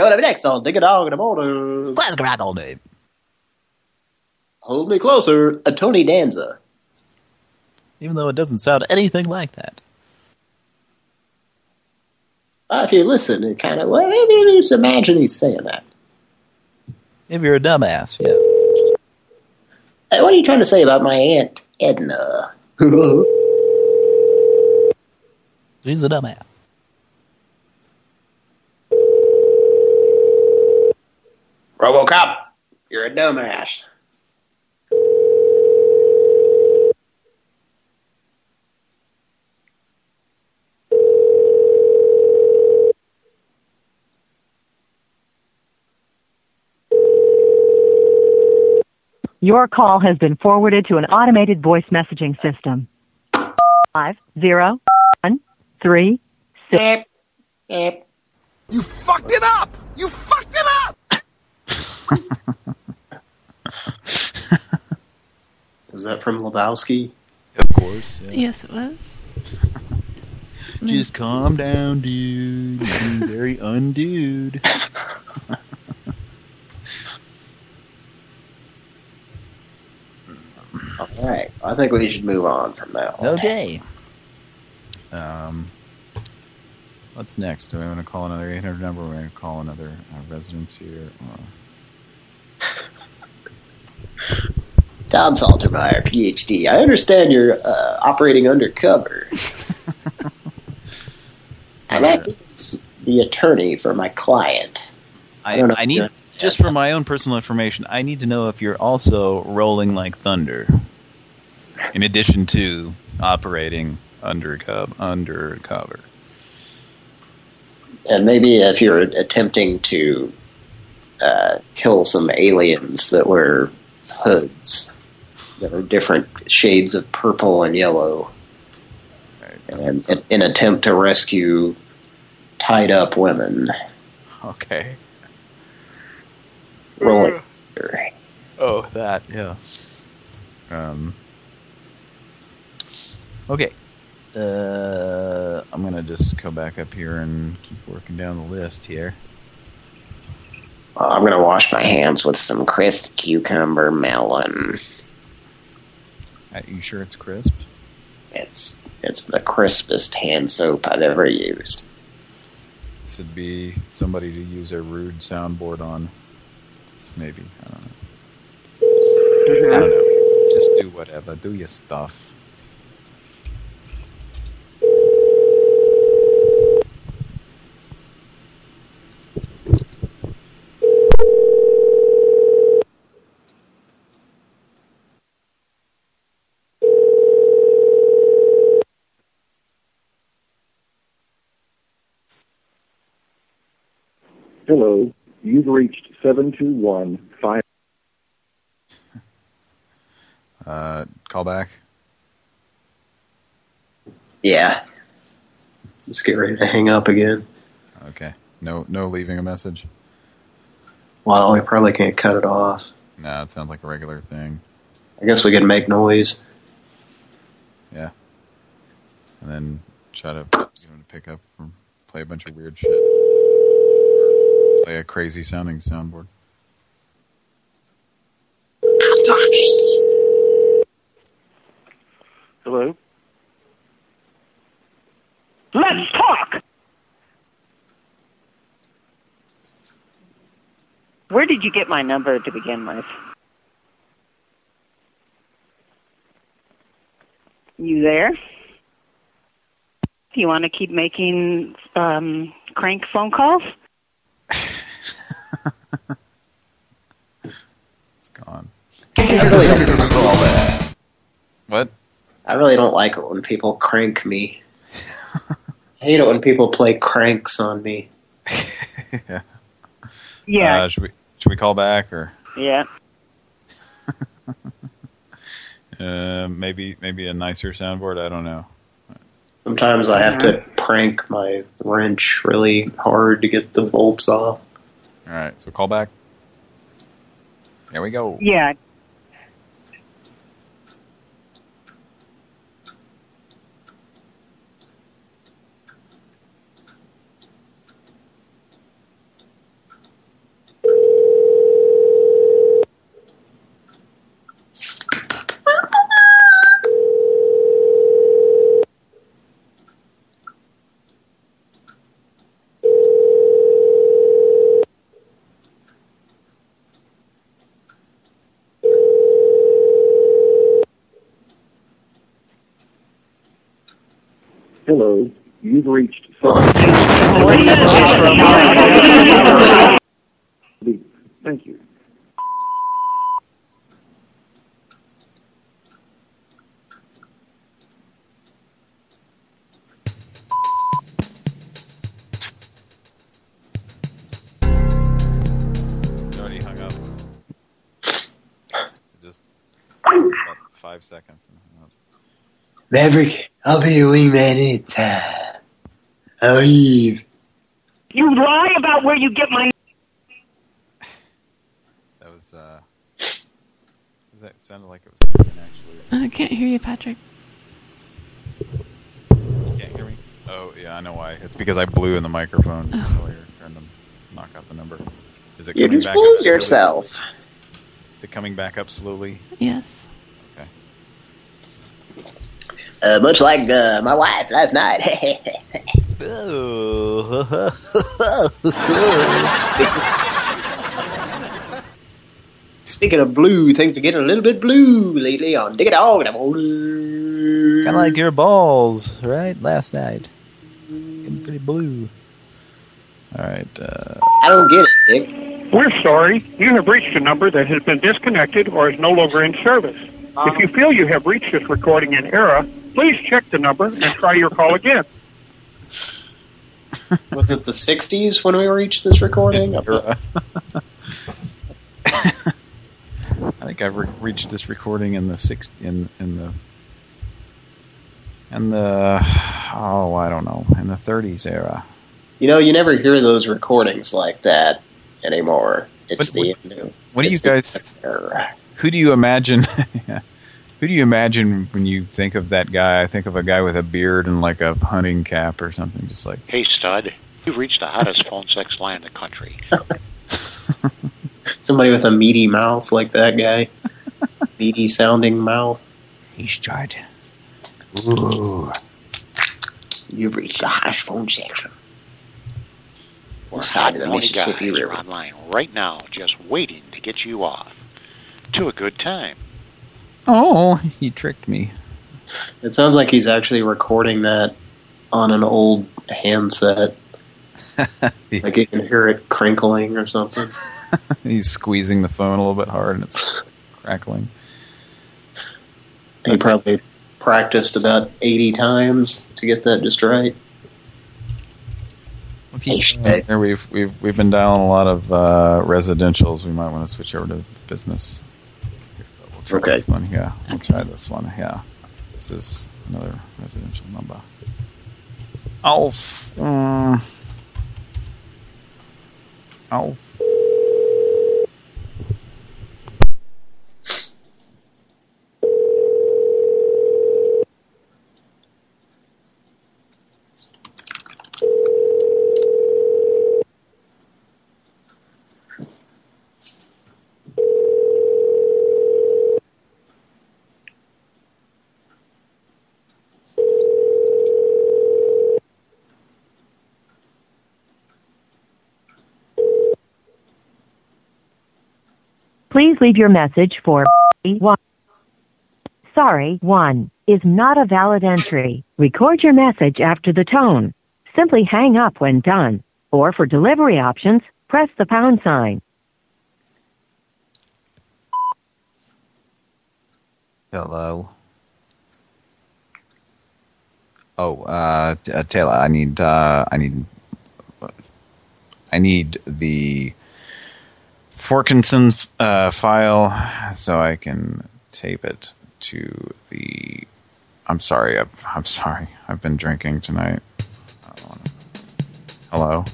Funkels. Coming up next on Dig a Dog in the Morning. Classic rock all day. Hold me closer, a Tony Danza. Even though it doesn't sound anything like that. If you listen, it kind of well, maybe just imagine he's saying that. If you're a dumbass, yeah. Hey, what are you trying to say about my aunt Edna? She's a dumbass. RoboCop, you're a dumbass. Your call has been forwarded to an automated voice messaging system. Five zero one three six. You fucked it up! You fucked it up! Was that from Lebowski? Of course. Yeah. Yes, it was. Just calm down, dude. You're being very undude. All right, I think we should move on from that. One. Okay. Um, what's next? Do we want to call another 800 number? We're going to call another uh, residence here. Or... Tom Saltermeyer, PhD. I understand you're uh, operating undercover. I'm acting the attorney for my client. I, don't I need just for my own personal information, I need to know if you're also rolling like thunder. In addition to operating undercover. undercover. And maybe if you're attempting to uh, kill some aliens that wear hoods that are different shades of purple and yellow, and in an attempt to rescue tied up women. Okay. Rolling. Oh, that, yeah. Um. Okay. Uh, I'm gonna just go back up here and keep working down the list here. Uh, I'm gonna wash my hands with some crisp cucumber melon. Are you sure it's crisp? It's it's the crispest hand soap I've ever used. This would be somebody to use a rude soundboard on. Maybe. I don't know. I don't know. Just do whatever. Do your stuff. Hello, you've reached 7215. Uh, call back. Yeah. Just get ready to hang up again. Okay. No, no leaving a message. Well, we probably can't cut it off. No, it sounds like a regular thing. I guess we can make noise. Yeah. And then try to get him to pick up or play a bunch of weird shit. Play a crazy sounding soundboard. Hello? Let's talk. Where did you get my number to begin with? You there? Do you want to keep making um, crank phone calls? It's gone. I really don't like all that. What? I really don't like it when people crank me. I hate it when people play cranks on me. yeah. Yeah. Uh, should we should we call back or Yeah. uh, maybe maybe a nicer soundboard? I don't know. Sometimes I have to prank my wrench really hard to get the bolts off. All right, so call back. There we go. Yeah. Maverick, I'll be your wingman anytime. I'll leave. You lie about where you get my. That was uh. Does that sounded like it was actually? I can't hear you, Patrick. You can't hear me? Oh yeah, I know why. It's because I blew in the microphone earlier, trying to knock out the number. Is it You just back blew up slowly? yourself. Is it coming back up slowly? Yes. Uh, much like uh, my wife last night. Speaking of blue, things are getting a little bit blue lately on Dig It Dog. Kind of like your balls, right? Last night. Getting pretty blue. All right. Uh, I don't get it, Dick. We're sorry. You have reached a number that has been disconnected or is no longer in service. If you feel you have reached this recording in error, please check the number and try your call again. Was it the 60s when we reached this recording? I think I've re reached this recording in the six in in the in the oh I don't know in the 30s era. You know, you never hear those recordings like that anymore. It's the new. What do you the guys? era. Who do you imagine? Who do you imagine when you think of that guy? I think of a guy with a beard and like a hunting cap or something, just like Hey, stud, you've reached the hottest phone sex line in the country. Somebody with a meaty mouth like that guy. meaty sounding mouth. He's tried. Ooh. You've reached the hottest phone section. We're Side of the Mississippi guys River. online right now, just waiting to get you off to a good time. Oh, he tricked me. It sounds like he's actually recording that on an old handset. like you can hear it crinkling or something. He's squeezing the phone a little bit hard and it's crackling. He probably practiced about 80 times to get that just right. Okay. Here we've we've we've been dialing a lot of uh, residentials. We might want to switch over to business. Okay. This one. Yeah, we'll try this one. Yeah, this is another residential number. Alf. Uh, Alf. Please leave your message for one. Sorry, one is not a valid entry. Record your message after the tone. Simply hang up when done. Or for delivery options, press the pound sign. Hello. Oh, uh, uh, Taylor, I need, uh, I need, I need the Forkinson uh, file so I can tape it to the. I'm sorry. I'm, I'm sorry. I've been drinking tonight. Wanna- Hello.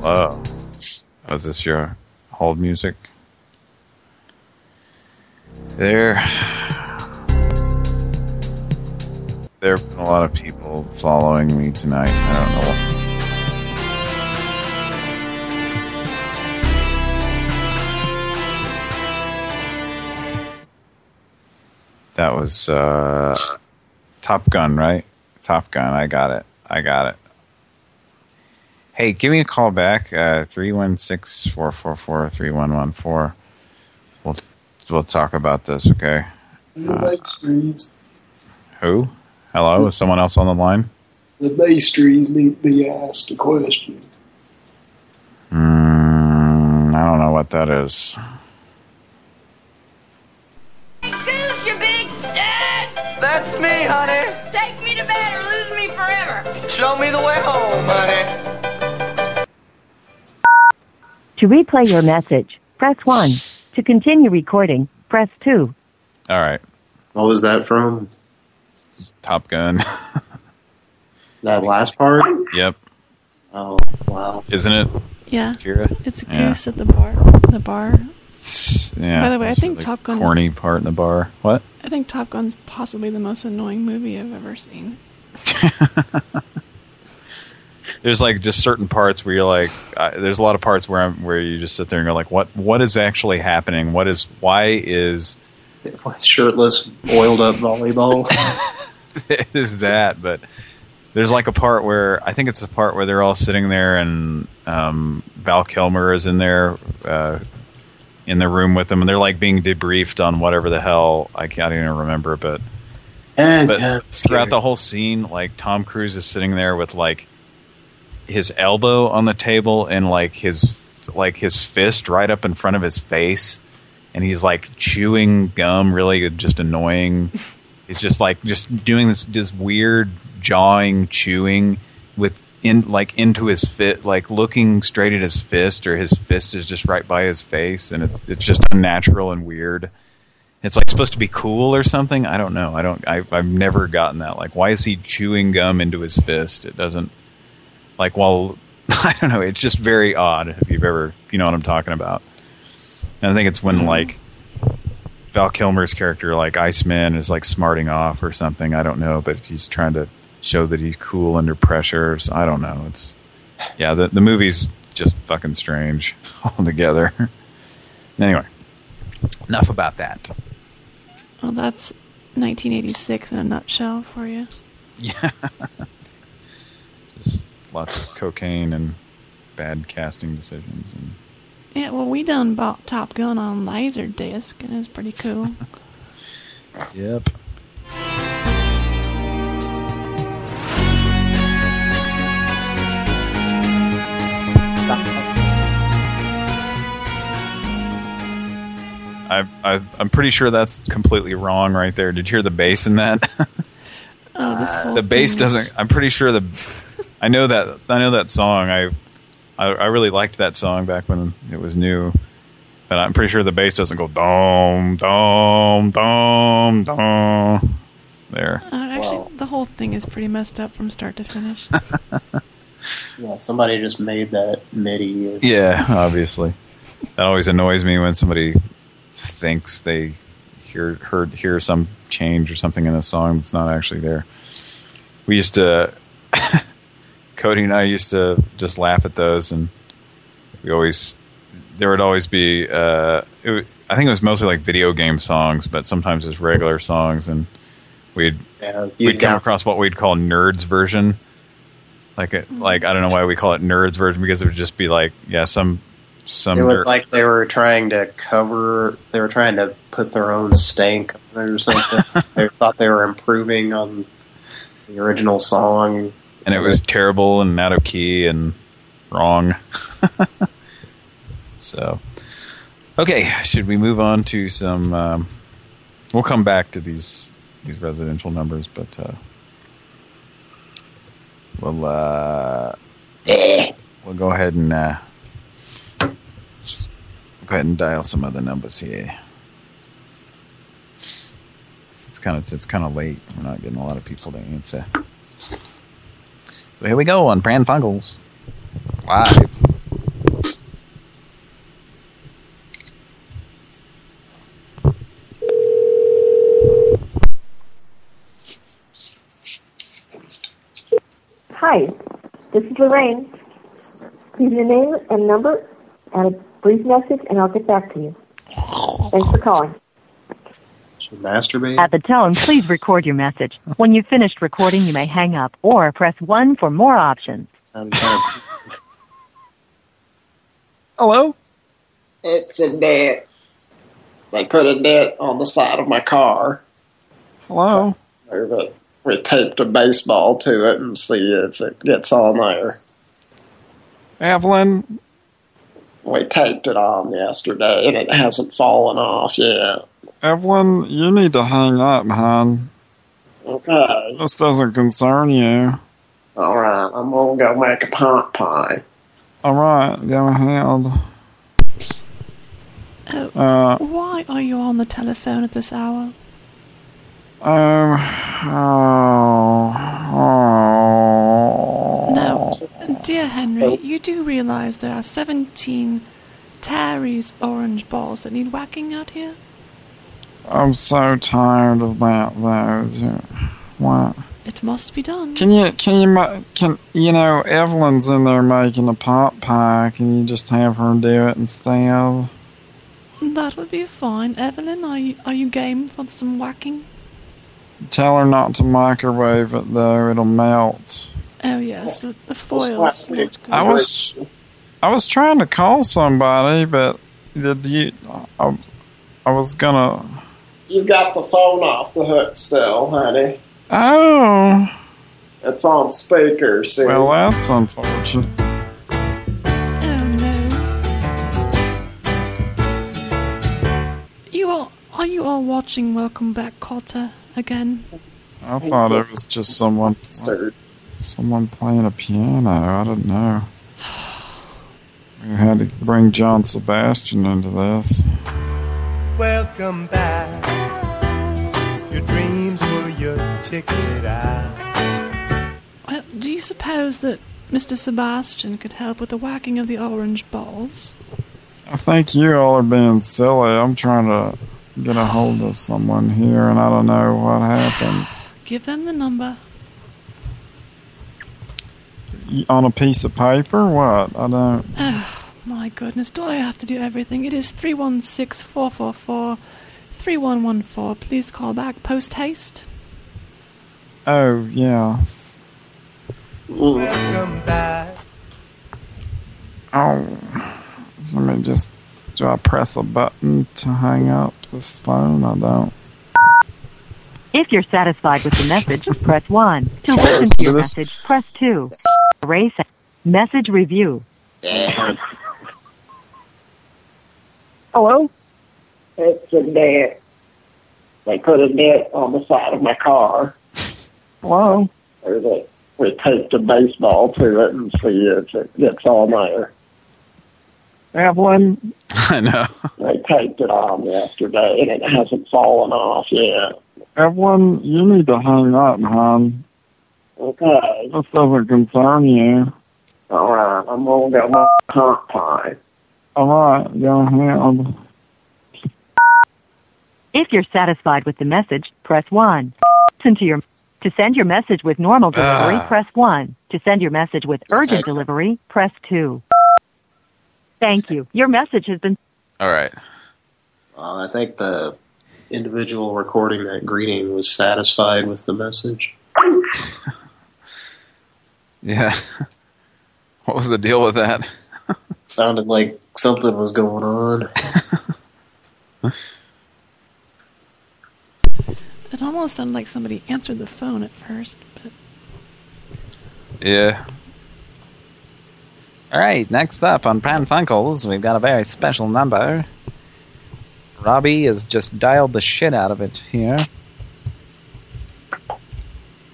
Hello. Oh, is this your hold music? There, there have been a lot of people following me tonight. I don't know. That was uh, Top Gun, right? Top Gun. I got it. I got it. Hey, give me a call back. Uh, 316-444-3114. We'll we'll talk about this, okay? Trees, Who? Hello? Is someone else on the line? the bass trees need to be asked a question. Mm, I don't know what that is. Me, honey. Take me to bed or lose me forever. Show me the way home, honey. To replay your message, press 1. To continue recording, press 2. All right. What was that from? Top Gun. That last part? yep. Oh, wow. Isn't it? Yeah. Kira? It's a Yeah. goose at the bar. The bar. Yeah. By the way, I It's think the Top Gun's- corny part in the bar. What? I think Top Gun's possibly the most annoying movie I've ever seen. There's like just certain parts where you're like, uh, there's a lot of parts where I'm, where you just sit there and go like, what what is actually happening? What is why is Shirtless, oiled up volleyball. is that? But there's like a part where I think it's the part where they're all sitting there and um, Val Kilmer is in there uh, in the room with them, and they're like being debriefed on whatever the hell I can't even remember. But And, but uh, throughout the whole scene, like Tom Cruise is sitting there with like his elbow on the table and like his like his fist right up in front of his face, and he's like chewing gum, really just annoying. He's just like just doing this this weird jawing, chewing with in like into his fit, like looking straight at his fist, or his fist is just right by his face, and it's it's just unnatural and weird. It's like supposed to be cool or something. I don't know. I don't. I, I've never gotten that. Like, why is he chewing gum into his fist? It doesn't. Like, while I don't know. It's just very odd. If you've ever, if you know what I'm talking about. And I think it's when mm-hmm. like Val Kilmer's character, like Iceman, is like smarting off or something. I don't know, but he's trying to show that he's cool under pressure. So I don't know. It's yeah. The the movie's just fucking strange altogether. anyway, enough about that. Well, that's 1986 in a nutshell for you. Yeah. Just lots of cocaine and bad casting decisions. And Yeah, well, we done bought Top Gun on Laserdisc, and it was pretty cool. Yep. I, I, I'm pretty sure that's completely wrong right there. Did you hear the bass in that? Oh, this whole the bass thing doesn't. I'm pretty sure the. I know that. I know that song. I, I, I really liked that song back when it was new, but I'm pretty sure the bass doesn't go dom dom dom dom. There. Uh, actually, the whole thing is pretty messed up from start to finish. Yeah, somebody just made that MIDI. Yeah, obviously. That always annoys me when somebody thinks they hear heard hear some change or something in a song that's not actually there. We used to Cody and I used to just laugh at those and we always there would always be uh it, I think it was mostly like video game songs, but sometimes it's regular songs and we'd Yeah, we'd come across what we'd call nerds version. Like it, like I don't know why we call it nerds version because it would just be like yeah some some It was like they were trying to cover, they were trying to put their own stank on it or something. they thought they were improving on the original song. and it was terrible and out of key and wrong. so, okay, should we move on to some? Um, we'll come back to these these residential numbers, but uh, we'll uh, we'll go ahead and uh, go ahead and dial some other numbers here. It's, kind of it's kind of late. We're not getting a lot of people to answer. Well, here we go on Pran Funkels. Live. Hi, this is Lorraine. Leave your name and number and a brief message, and I'll get back to you. Thanks for calling. Should masturbate. At the tone, please record your message. When you've finished recording, you may hang up or press 1 for more options. Hello? It's a debt. They put a debt on the side of my car. Hello? We we taped a baseball to it and see if it gets on there. Evelyn? We taped it on yesterday and it hasn't fallen off yet. Evelyn, you need to hang up, hon. Okay. This doesn't concern you. All right, I'm gonna go make a pot pie. All right, go ahead. Oh, Uh, why are you on the telephone at this hour? Um, oh, oh. Now, dear Henry, you do realize there are 17 Terry's orange balls that need whacking out here? I'm so tired of that, though. What? It must be done. Can you, can you, can, you know, Evelyn's in there making a pot pie. Can you just have her do it instead? That would be fine. Evelyn, are you, are you game for some whacking? Tell her not to microwave it, though. It'll melt. Oh, yes, the, the foil's. I was, I was trying to call somebody, but did you? I, I was gonna. You got the phone off the hook still, honey. Oh, It's on speaker, see? Well, that's unfortunate. Oh, you all, are you all watching Welcome Back, Kotter again? I thought it was just someone someone playing a piano. I don't know. We had to bring John Sebastian into this. Welcome back. Your dreams were your ticket out. Well, do you suppose that Mr. Sebastian could help with the whacking of the orange balls? I think you all are being silly. I'm trying to get a hold of someone here, and I don't know what happened. Give them the number. On a piece of paper? What? I don't. Oh, my goodness. Do I have to do everything? It is 316 444 3114. Please call back post haste. Oh, yes. Welcome back. Oh, let me just. Do I press a button to hang up this phone? I don't. If you're satisfied with the message, press 1. To listen to your This- message, press 2. Erase it. Message review. Hello? It's a net. They put a net on the side of my car. Hello? Or they, we taped a baseball to it and see if it gets on there. Evelyn, I know. they taped it on yesterday and it hasn't fallen off yet. Evelyn, you need to hang up, hon. Okay. This doesn't concern you. All right, I'm gonna go my hot pie. All right, go ahead. If you're satisfied with the message, press 1. Listen to your to send your message with normal delivery, Ah. press 1. To send your message with urgent delivery, press 2. Thank you. Your message has been All right. Well, I think the individual recording that greeting was satisfied with the message. Yeah. what was the deal with that? Sounded like something was going on. It almost sounded like somebody answered the phone at first, but Yeah. All right, next up on Pran Funkels, we've got a very special number. Robbie has just dialed the shit out of it here.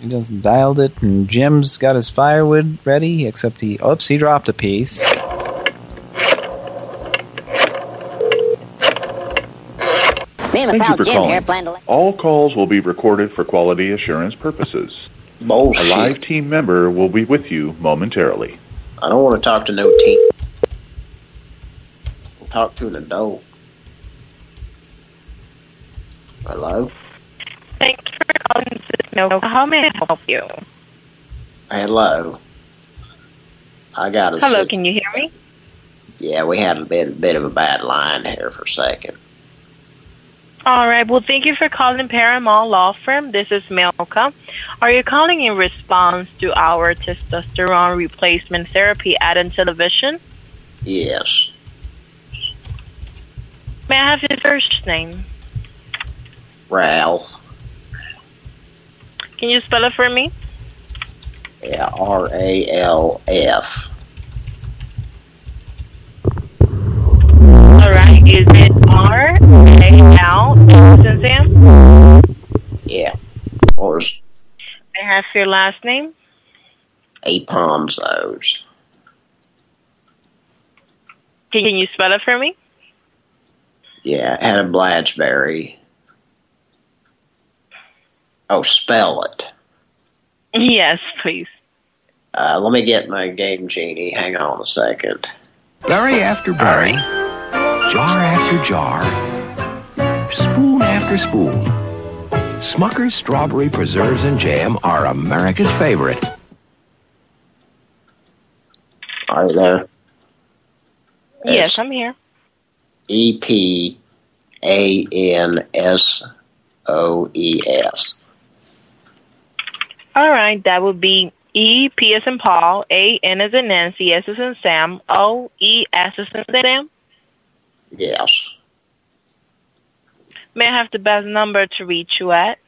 He just dialed it, and Jim's got his firewood ready, except he, oops, he dropped a piece. Me and my Thank pal you for Jim calling. here plan to. All calls will be recorded for quality assurance purposes. Bullshit. A live team member will be with you momentarily. I don't want to talk to no team. I'll talk to an adult. Hello? Thanks for calling No. How may I help you? Hello. I got a Hello, can you hear me? Yeah, we had a bit, bit of a bad line here for a second. All right. Well, thank you for calling Paramount Law Firm. This is Melka. Are you calling in response to our testosterone replacement therapy ad on television? Yes. May I have your first name? Ralph. Can you spell it for me? Yeah, R-A-L-F. All right. Is it R A L Sam? Yeah. Or is May I have your last name? Aponzos. Can you spell it for me? Yeah, Adam Blatchberry. Oh, spell it. Yes, please. Uh, let me get my game genie. Hang on a second. Berry after berry, jar after jar, spoon after spoon. Smucker's strawberry preserves and jam are America's favorite. Are you there? Yes, I'm here. E P A N S O E S. All right, that would be E P as in Paul, A N as in Nancy, S as in Sam, O E S as in Sam. Yes. May I have the best number to reach you at?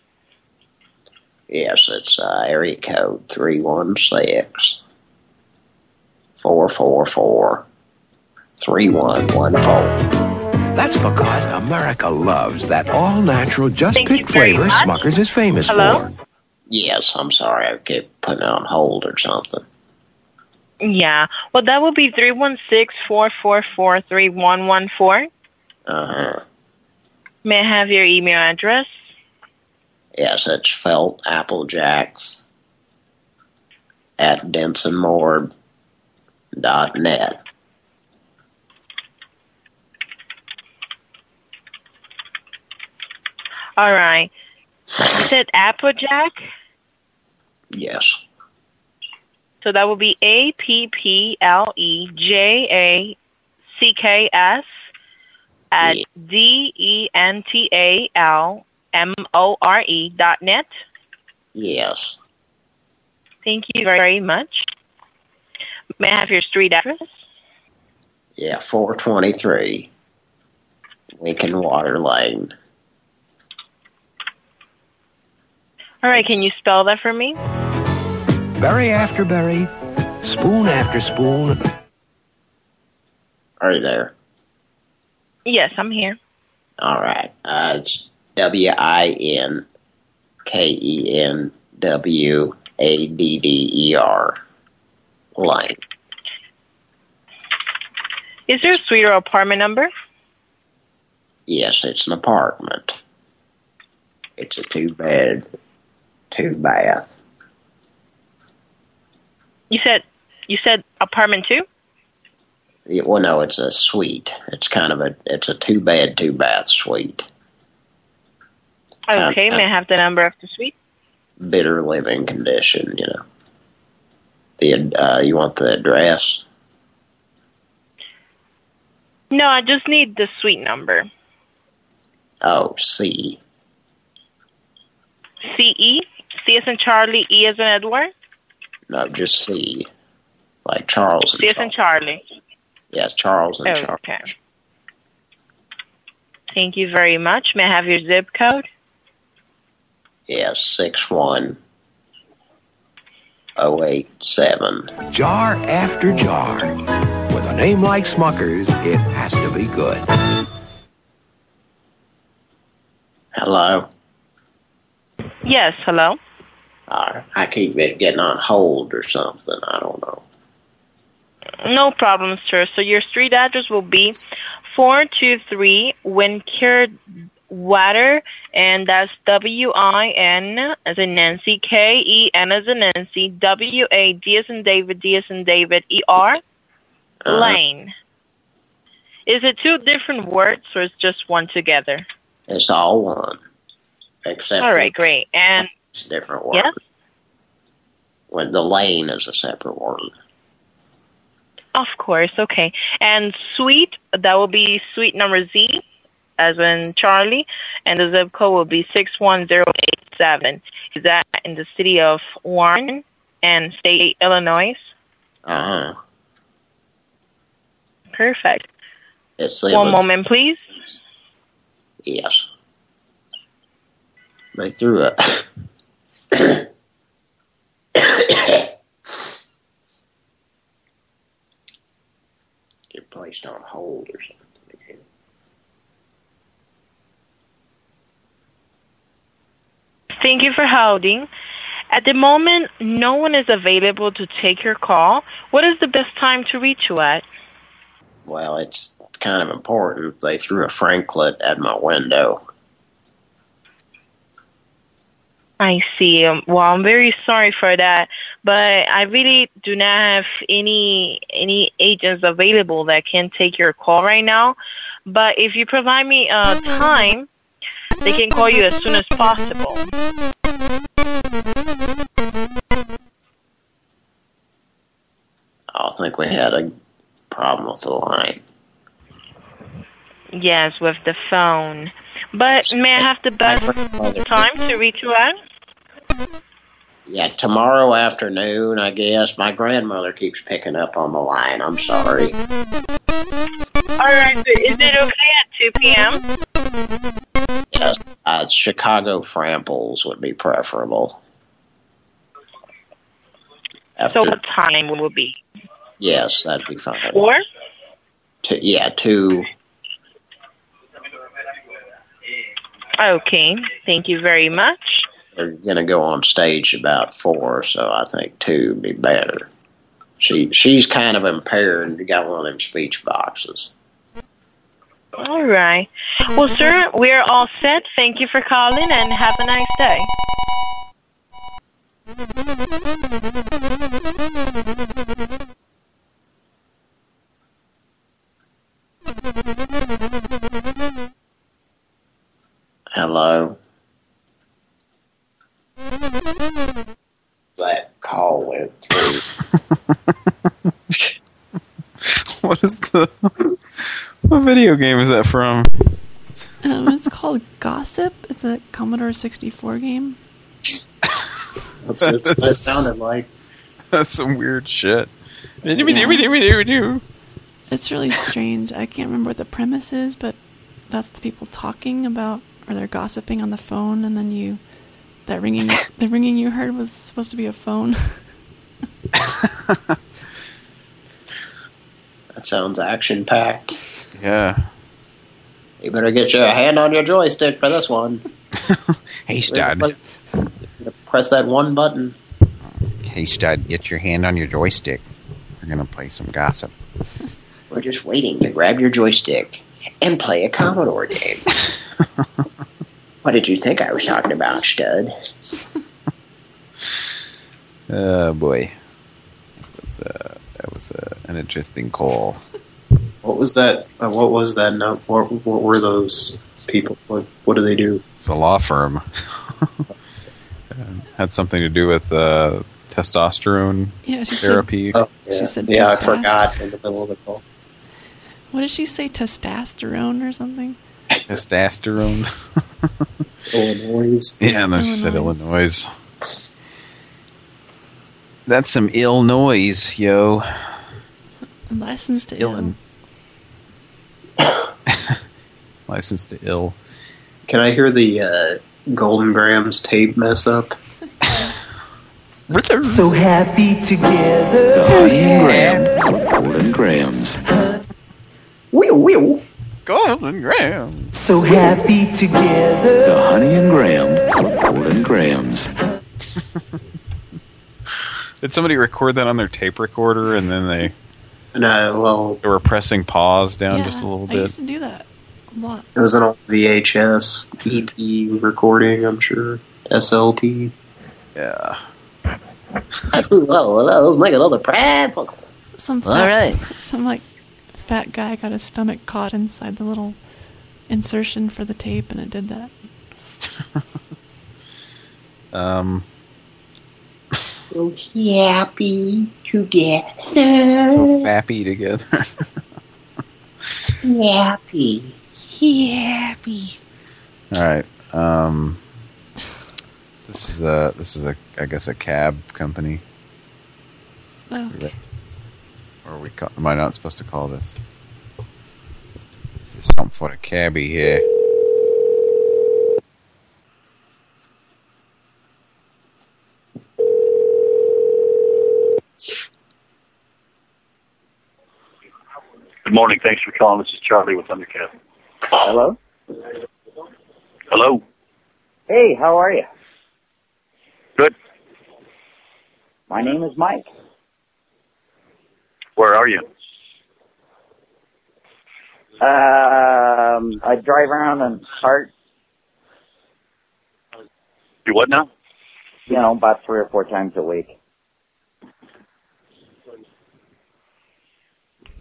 Yes, it's uh, area code 316 444 3114. That's because America loves that all-natural, just Thank you pick very flavor much. Smuckers is famous Hello? for. Yes, I'm sorry. I kept putting it on hold or something. Yeah. Well, that would be three one six four four four three one one four. Uh-huh. May I have your email address? Yes, it's Felt Applejacks at densonmord.net. All right. Is said Applejack, Yes. So that will be A P P L E J A C K S at D E N T A L M O R E dot net. Yes. Thank you very much. May I have your street address? Yeah, 423 Lincoln Water Lane. All right, can you spell that for me? Berry after berry, spoon after spoon. Are you there? Yes, I'm here. All right. Uh, it's W I N K E N W A D D E R Lane. Is there a suite or apartment number? Yes, it's an apartment. It's a two bed, two bath. You said you said apartment two? Yeah, Well, no, it's a suite. It's kind of a it's a two bed, two bath suite. Okay, may I have the number of the suite? Bitter living condition, you know. The uh, you want the address? No, I just need the suite number. Oh, C. C E C as in Charlie, E as in Edward, No, just C. Like Charles and C as in Charlie. Yes, Charles and Oh, Charles. okay. Thank you very much. May I have your zip code? Yes, six one oh eight seven. Jar after jar. With a name like Smuckers, it has to be good. Hello. Yes, hello. Uh, I keep getting on hold or something. I don't know. No problem, sir. So your street address will be 423 Wincare Water, and that's W-I-N as in Nancy, K-E-N as in Nancy, W-A-D as in David, D as in David, E-R, Uh-huh. Lane. Is it two different words or is just one together? It's all one, except All right, great. And it's a different word. yes, When the lane is a separate word. of course, okay. And suite, that will be suite number Z, as in Charlie, and the zip code will be 61087. Is that in the city of Warren and state Illinois? Uh huh. Perfect. One moment, please. Yes. They threw a. Get placed on hold or something. Thank you for holding. At the moment, no one is available to take your call. What is the best time to reach you at? Well, it's kind of important. They threw a Franklet at my window. I see. Well, I'm very sorry for that, but I really do not have any any agents available that can take your call right now. But if you provide me a time, they can call you as soon as possible. I think we had a problem with the line. Yes, with the phone. But may I have the best time to reach you at? Yeah, tomorrow afternoon, I guess. My grandmother keeps picking up on the line. I'm sorry. All right. Is it okay at 2 p.m.? Yes, uh, Chicago Framples would be preferable. After, So what time will it be? yes, that'd be fine. Four? Two, yeah, two. Okay. Thank you very much. They're gonna go on stage about four, so I think two would be better. She she's kind of impaired. and Got one of them speech boxes. All right. Well, sir, we're all set. Thank you for calling and have a nice day. Hello. The... What video game is that from? Um, it's called Gossip. It's a Commodore 64 game. That's, that's what it sounded like. That's some weird shit. It's really strange. I can't remember what the premise is, but that's the people talking about, or they're gossiping on the phone, and then you, that ringing, the ringing you heard was supposed to be a phone. That sounds action packed. Yeah. You better get your hand on your joystick for this one. Hey, stud. Press that one button. Hey, stud, get your hand on your joystick. We're going to play some gossip. We're just waiting to grab your joystick and play a Commodore game. what did you think I was talking about, stud? Oh, boy. That was, uh, that was uh, an interesting call. What was that? Uh, what was that note? What, what were those people? What What do they do? It's a law firm. Uh, Had something to do with uh, testosterone Yeah, she said- therapy. Oh, yeah, She said yeah I testosterone. forgot in the middle of the call. what did she say? Testosterone or something? Testosterone. Illinois. Yeah, and then she said Illinois. That's some ill noise, yo. License to ill. Illin. License to ill. Can I hear the uh, Golden Grahams tape mess up? So happy together. The Honey and Graham Golden Grahams. Wheel, wheel. Golden Grahams. So happy together. The Honey and Graham Golden Grahams. Did somebody record that on their tape recorder and then they No, well, they were pressing pause down yeah, just a little bit. I bit? used to do that a lot. it was an old VHS EP recording, I'm sure. SLP. Yeah. well, let's make another prank. Some All fat, right. some like fat guy got his stomach caught inside the little insertion for the tape, and it did that. Um, So happy together. so fappy together. Happy. Happy. All right. Um, this is a this is a I guess a cab company. Oh, okay. Or we call, am I not supposed to call this? This is something for the cabbie here. Good morning. Thanks for calling. This is Charlie with Thundercat. Hello? Hello. Hey, how are you? Good. My name is Mike. Where are you? Um, I drive around in cart, You what now? you know, about three or four times a week.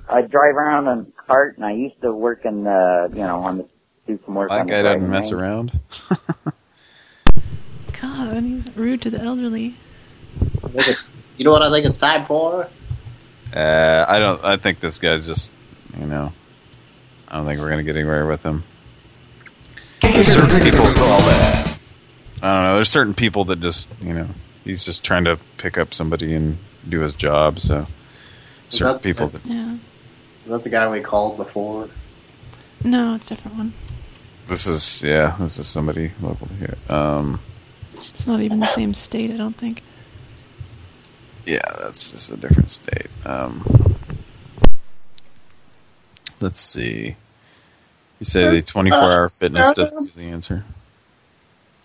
I drive around in cart, and I used to work in the, you know, on the do some work That on the guy doesn't mess range. around. God, he's rude to the elderly. I think it's, you know what I think it's time for? Uh, I don't. I think this guy's just, you know, I don't think we're gonna get anywhere with him. There's certain people. call that. I don't know. There's certain people that just, you know, he's just trying to pick up somebody and do his job. So certain people that Yeah. Is that the guy we called before? No, it's a different one. this is, yeah, this is somebody local here. Um, It's not even the same state, I don't think. Yeah, that's this is a different state. Um, let's see. You say the 24-hour fitness doesn't is the answer.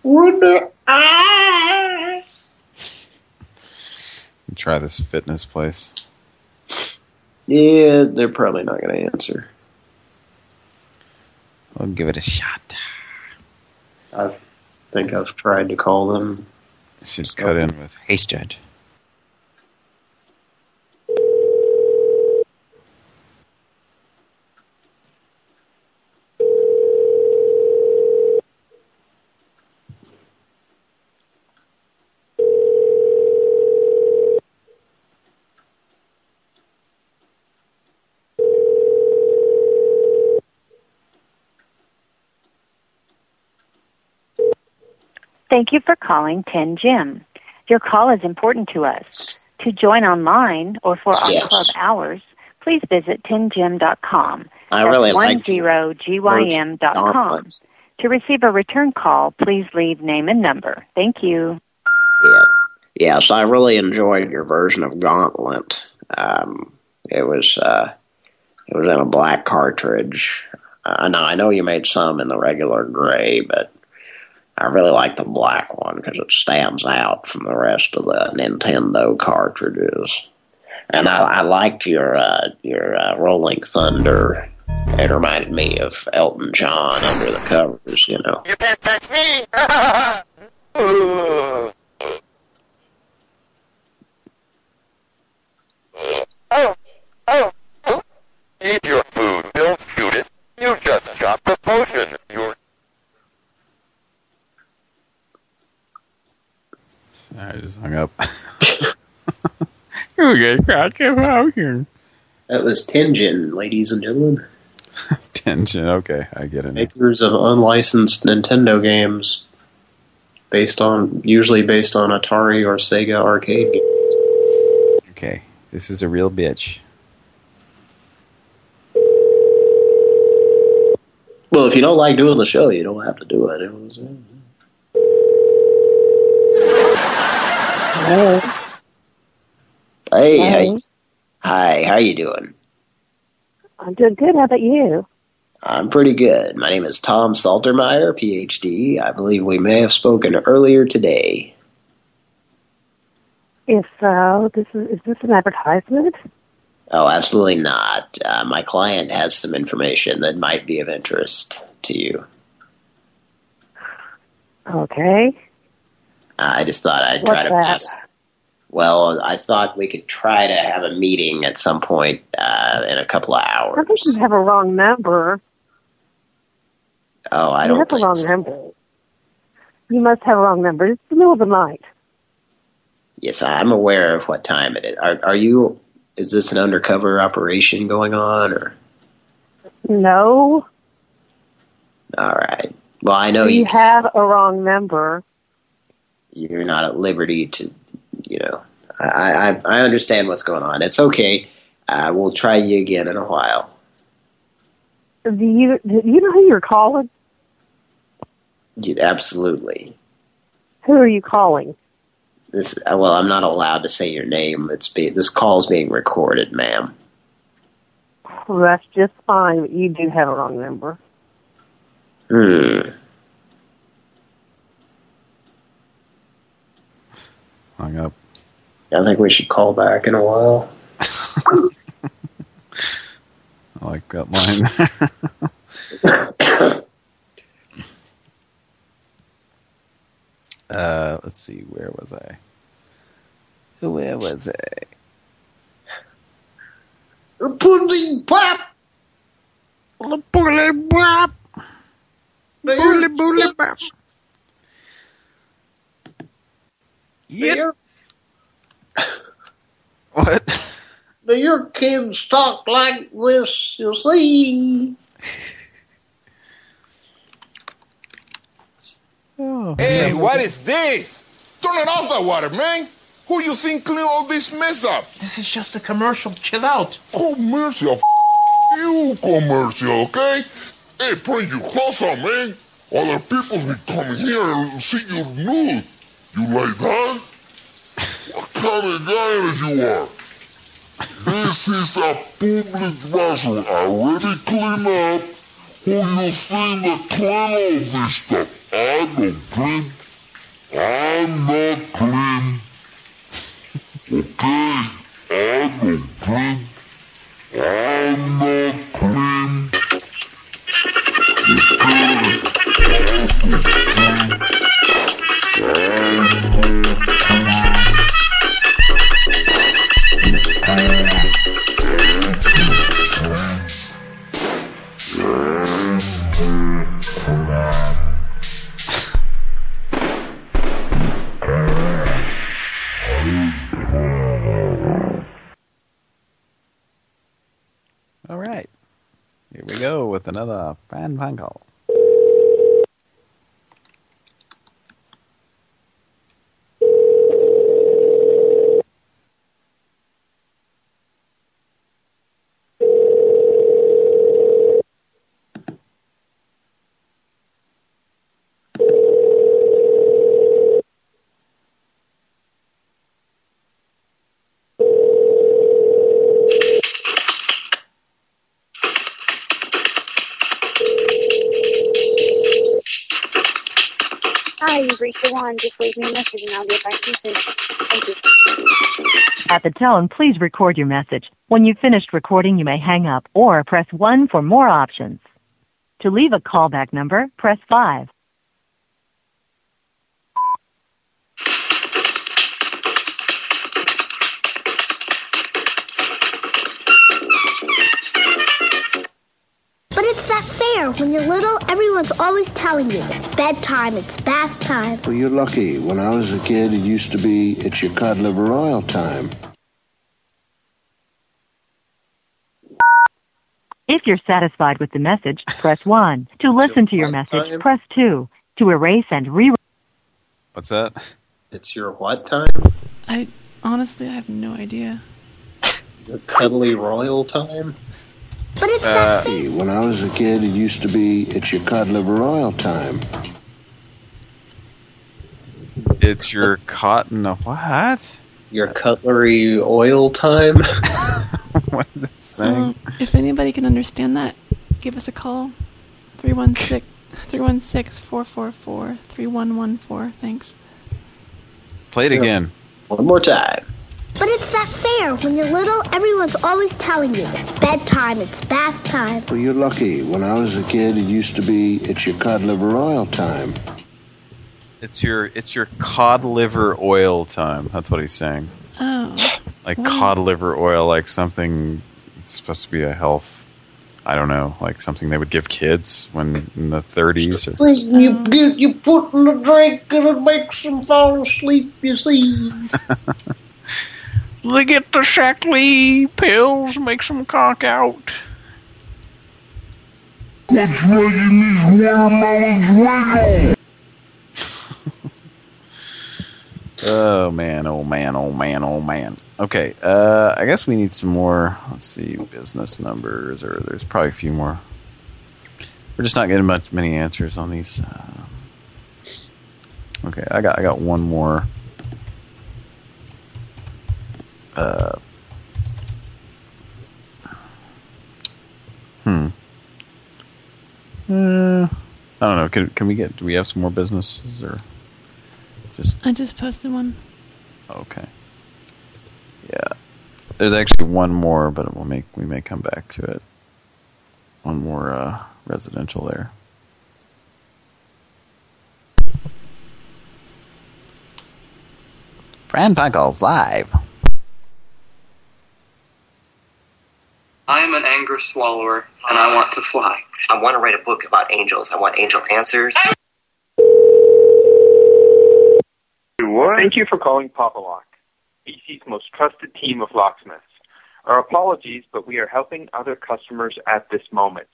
Would the eyes? Try this fitness place. Yeah, they're probably not going to answer. I'll give it a shot. I think I've tried to call them. Should cut in with Hasted. Thank you for calling 10 Gym. Your call is important to us. To join online or for our Yes. club hours, please visit 10gym.com. I really like your 10gym.com. To receive a return call, please leave name and number. Thank you. Yeah. Yes, I really enjoyed your version of Gauntlet. Um, it was uh, it was in a black cartridge. Uh, now I know you made some in the regular gray, but I really like the black one because it stands out from the rest of the Nintendo cartridges. And I, I liked your uh, your uh, Rolling Thunder. It reminded me of Elton John under the covers, you know. You can't touch me! oh, oh, oh. Eat your food, don't shoot it. You just shot the potion. You're I just hung up. you get cracked potion. That was Tengen, ladies and gentlemen. Tension. Okay, I get it. Makers of unlicensed Nintendo games, based on usually based on Atari or Sega arcade games. Okay, this is a real bitch. Well, if you don't like doing the show, you don't have to do it. It was, Hello. Hey, Hey. hey, hi, how are you doing? I'm doing good. How about you? I'm pretty good. My name is Tom Saltermeyer, PhD. I believe we may have spoken earlier today. If so, this is, is this an advertisement? Oh, absolutely not. Uh, my client has some information that might be of interest to you. Okay. I just thought I'd What's try to that? pass. Well, I thought we could try to have a meeting at some point uh, in a couple of hours. I think you have a wrong number. Oh, I you don't have a wrong so. number. You must have a wrong number. It's the middle of the night. Yes, I'm aware of what time it is. Are, are you? Is this an undercover operation going on, or No, all right? Well, I know you you. have a wrong number. You're not at liberty to, you know. I I, I understand what's going on. It's okay. Uh, we'll try you again in a while. Do you do you know who you're calling? Yeah, absolutely. Who are you calling? This. uh, Well, I'm not allowed to say your name. It's be, this call's being recorded, ma'am. Well, that's just fine, but you do have a wrong number. Hmm. Hung up. I think we should call back in a while. I like that line. uh, let's see. Where was I? Where was I? Pudding pop. Bully bop. Bully bully bop. Yep. What? Now your kids talk like this, you see. Oh, hey, what is this? Turn it off that water, man. Who you think clean all this mess up? This is just a commercial. Chill out. Commercial? F- you commercial, okay? Hey, put your clothes on, man. Other people will come here and see you nude. You like that? What kind of guy are you are? This is a public bathroom. Already clean up. Who you think that clean all this stuff? I don't clean. I'm not clean. Okay? I don't clean. I'm not clean. All right. Here we go with another fan phone call. Leave me a message and I'll get back to you soon. Thank you. At the tone, please record your message. When you've finished recording, you may hang up or press 1 for more options. To leave a callback number, press 5. Not. When you're little, everyone's always telling you it's bedtime, it's bath time. Well, you're lucky. When I was a kid, it used to be it's your cod liver oil time. If you're satisfied with the message, press 1. To listen to your message, time? press 2. To erase and re What's that? It's your what time? I honestly I have no idea. Your cuddly royal time? But it's Uh, when I was a kid, it used to be it's your cod liver oil time. It's your cotton. What? Your cutlery oil time? what is it saying? Um, if anybody can understand that, give us a call. 316 316-444-3114. Thanks. Play it again. One more time. But it's not fair. When you're little, everyone's always telling you it's bedtime, it's bath time. Well, you're lucky. When I was a kid, it used to be it's your cod liver oil time. It's your it's your cod liver oil time. That's what he's saying. Oh. Like Wow. cod liver oil, like something. It's supposed to be a health. I don't know, like something they would give kids when in the 30s. Or, When you get you put in a drink and it makes them fall asleep, you see. They get the Shaklee pills, makes them cock out. What's making these watermelons wiggle? oh man, oh man, oh man, oh man. Okay, uh, I guess we need some more. Let's see, business numbers, or there's probably a few more. We're just not getting much many answers on these. Uh, okay, I got I got one more. Uh, hmm. Uh, I don't know. Can can we get? Do we have some more businesses or just? I just posted one. Okay. Yeah. There's actually one more, but we'll make we may come back to it. One more uh, residential there. Pran Funkels live. I am an anger swallower, and I want to fly. I want to write a book about angels. I want angel answers. What? Thank you for calling Pop-A-Lock, BC's most trusted team of locksmiths. Our apologies, but we are helping other customers at this moment.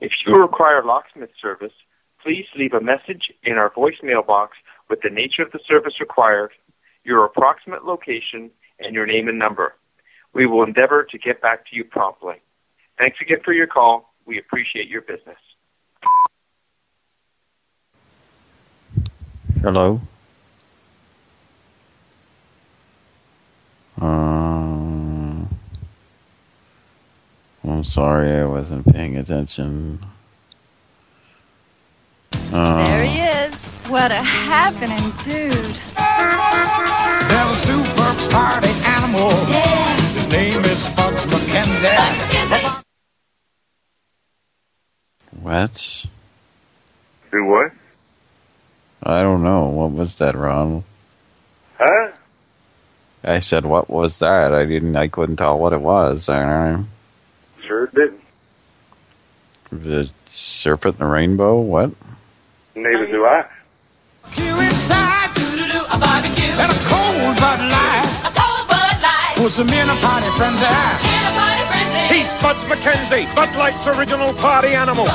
If you require locksmith service, please leave a message in our voicemail box with the nature of the service required, your approximate location, and your name and number. We will endeavor to get back to you promptly. Thanks again for your call. We appreciate your business. Hello? Uh, I'm sorry I wasn't paying attention. Uh, there he is. What a happening dude. They're a super party animal. Yeah name is Spuds MacKenzie. what? Do what? I don't know. What was that, Ron? Huh? I said, what was that? I didn't. I couldn't tell what it was. I Sure didn't. The serpent in the rainbow. What? Neither do I. You inside. A barbecue. And a cold Bud Light. Puts him in a party frenzy. In a party frenzy. Eh? He's Spuds MacKenzie, Bud Light's original party animal.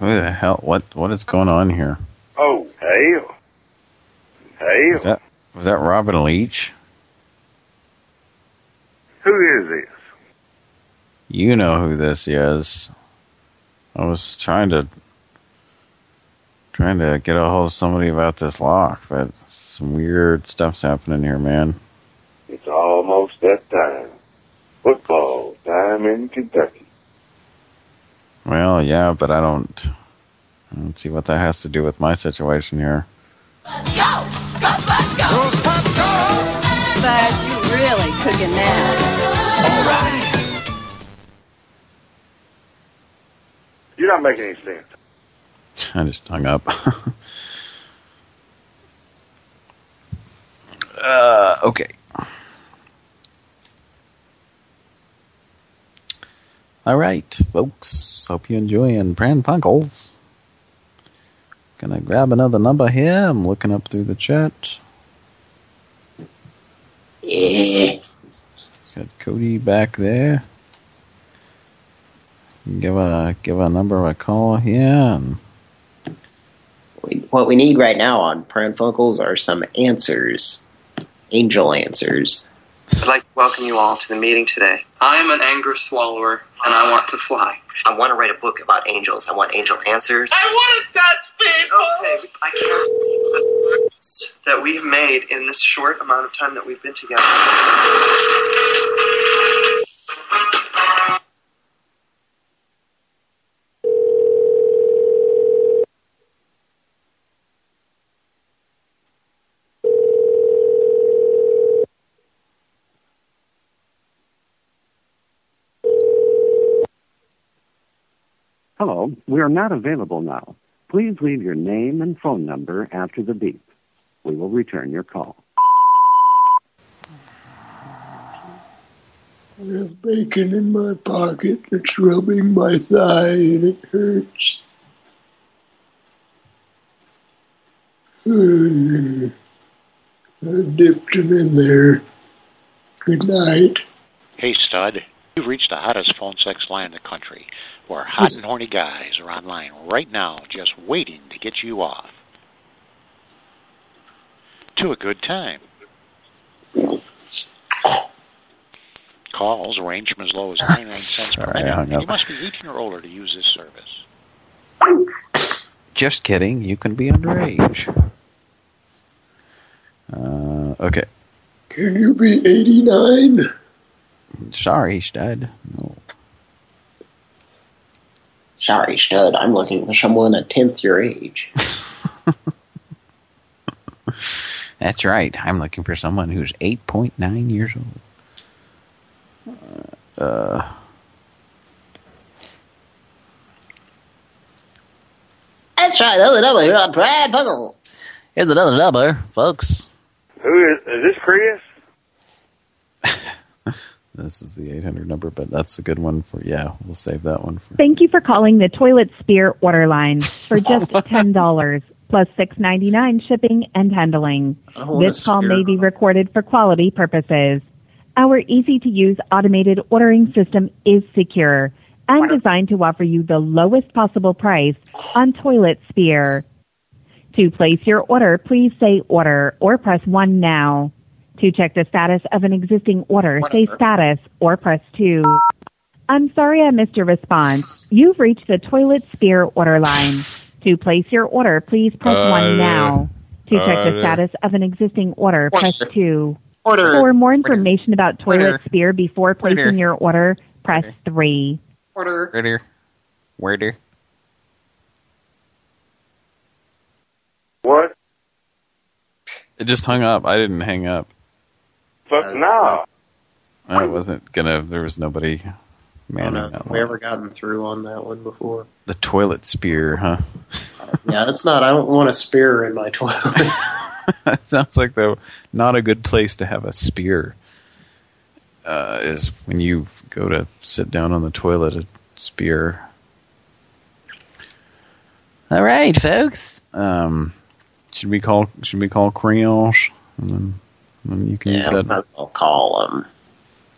Who the hell? What? What is going on here? Oh, hell. Hell. Was that was that Robin Leach? Who is this? You know who this is. I was trying to trying to get a hold of somebody about this lock, but some weird stuff's happening here, man. It's almost that time. Football time in Kentucky. Well, yeah, but I don't I don't see what that has to do with my situation here. Let's Go! Go, Busco! But you really cooking that. You're not making any sense. I just hung up. uh, okay. All right, folks. Hope you're enjoying Pran Funkels. Gonna grab another number here. I'm looking up through the chat. Yeah. Got Cody back there. Give a give a number a call here. We, what we need right now on Pran Funkels are some answers. Angel answers. I'd like to welcome you all to the meeting today. I am an anger swallower, and I want to fly. I want to write a book about angels. I want angel answers. I want to touch people. Okay, I can't believe the progress that we've made in this short amount of time that we've been together. Hello, we are not available now. Please leave your name and phone number after the beep. We will return your call. I have bacon in my pocket. It's rubbing my thigh and it hurts. Hmm. I dipped him in there. Good night. Hey, stud. You've reached the hottest phone sex line in the country, where hot and horny guys are online right now just waiting to get you off. To a good time. Calls range from as low as 99 cents per Sorry, I minute, hung and up. you must be 18 or older to use this service. just kidding. You can be underage. Uh, okay. Can you be 89? Sorry, stud. No. Sorry, stud. I'm looking for someone a tenth your age. That's right. I'm looking for someone who's 8.9 years old. Uh, That's right. Another number here on Brad Puzzle. here's another number, folks. Who is, is this Chris? This is the 800 number, but that's a good one for, yeah, we'll save that one for. Thank you for calling the Toilet Spear order line for just $10 plus $6.99 shipping and handling. I want a This call may be recorded for quality purposes. Our easy to use automated ordering system is secure and designed to offer you the lowest possible price on Toilet Spear. To place your order, please say order or press 1 now. To check the status of an existing order, say status or press 2. I'm sorry I missed your response. You've reached the Toilet Spear order line. To place your order, please press Uh, 1 now. To check the uh, status of an existing order, press 2. Order. For more information about toilet Order. spear before placing Order. your order, press 3. Order. Order. Order. What? It just hung up. I didn't hang up. Fuck no. I wasn't gonna. There was nobody Oh, manning no. that Have we one. ever gotten through on that one before? The toilet spear, huh? Yeah, that's not. I don't want a spear in my toilet. that sounds like though not a good place to have a spear. Uh, is when you go to sit down on the toilet, a spear. All right, folks. Um, should we call? Should we call Creoles? And then, then you can use that. I'll call them.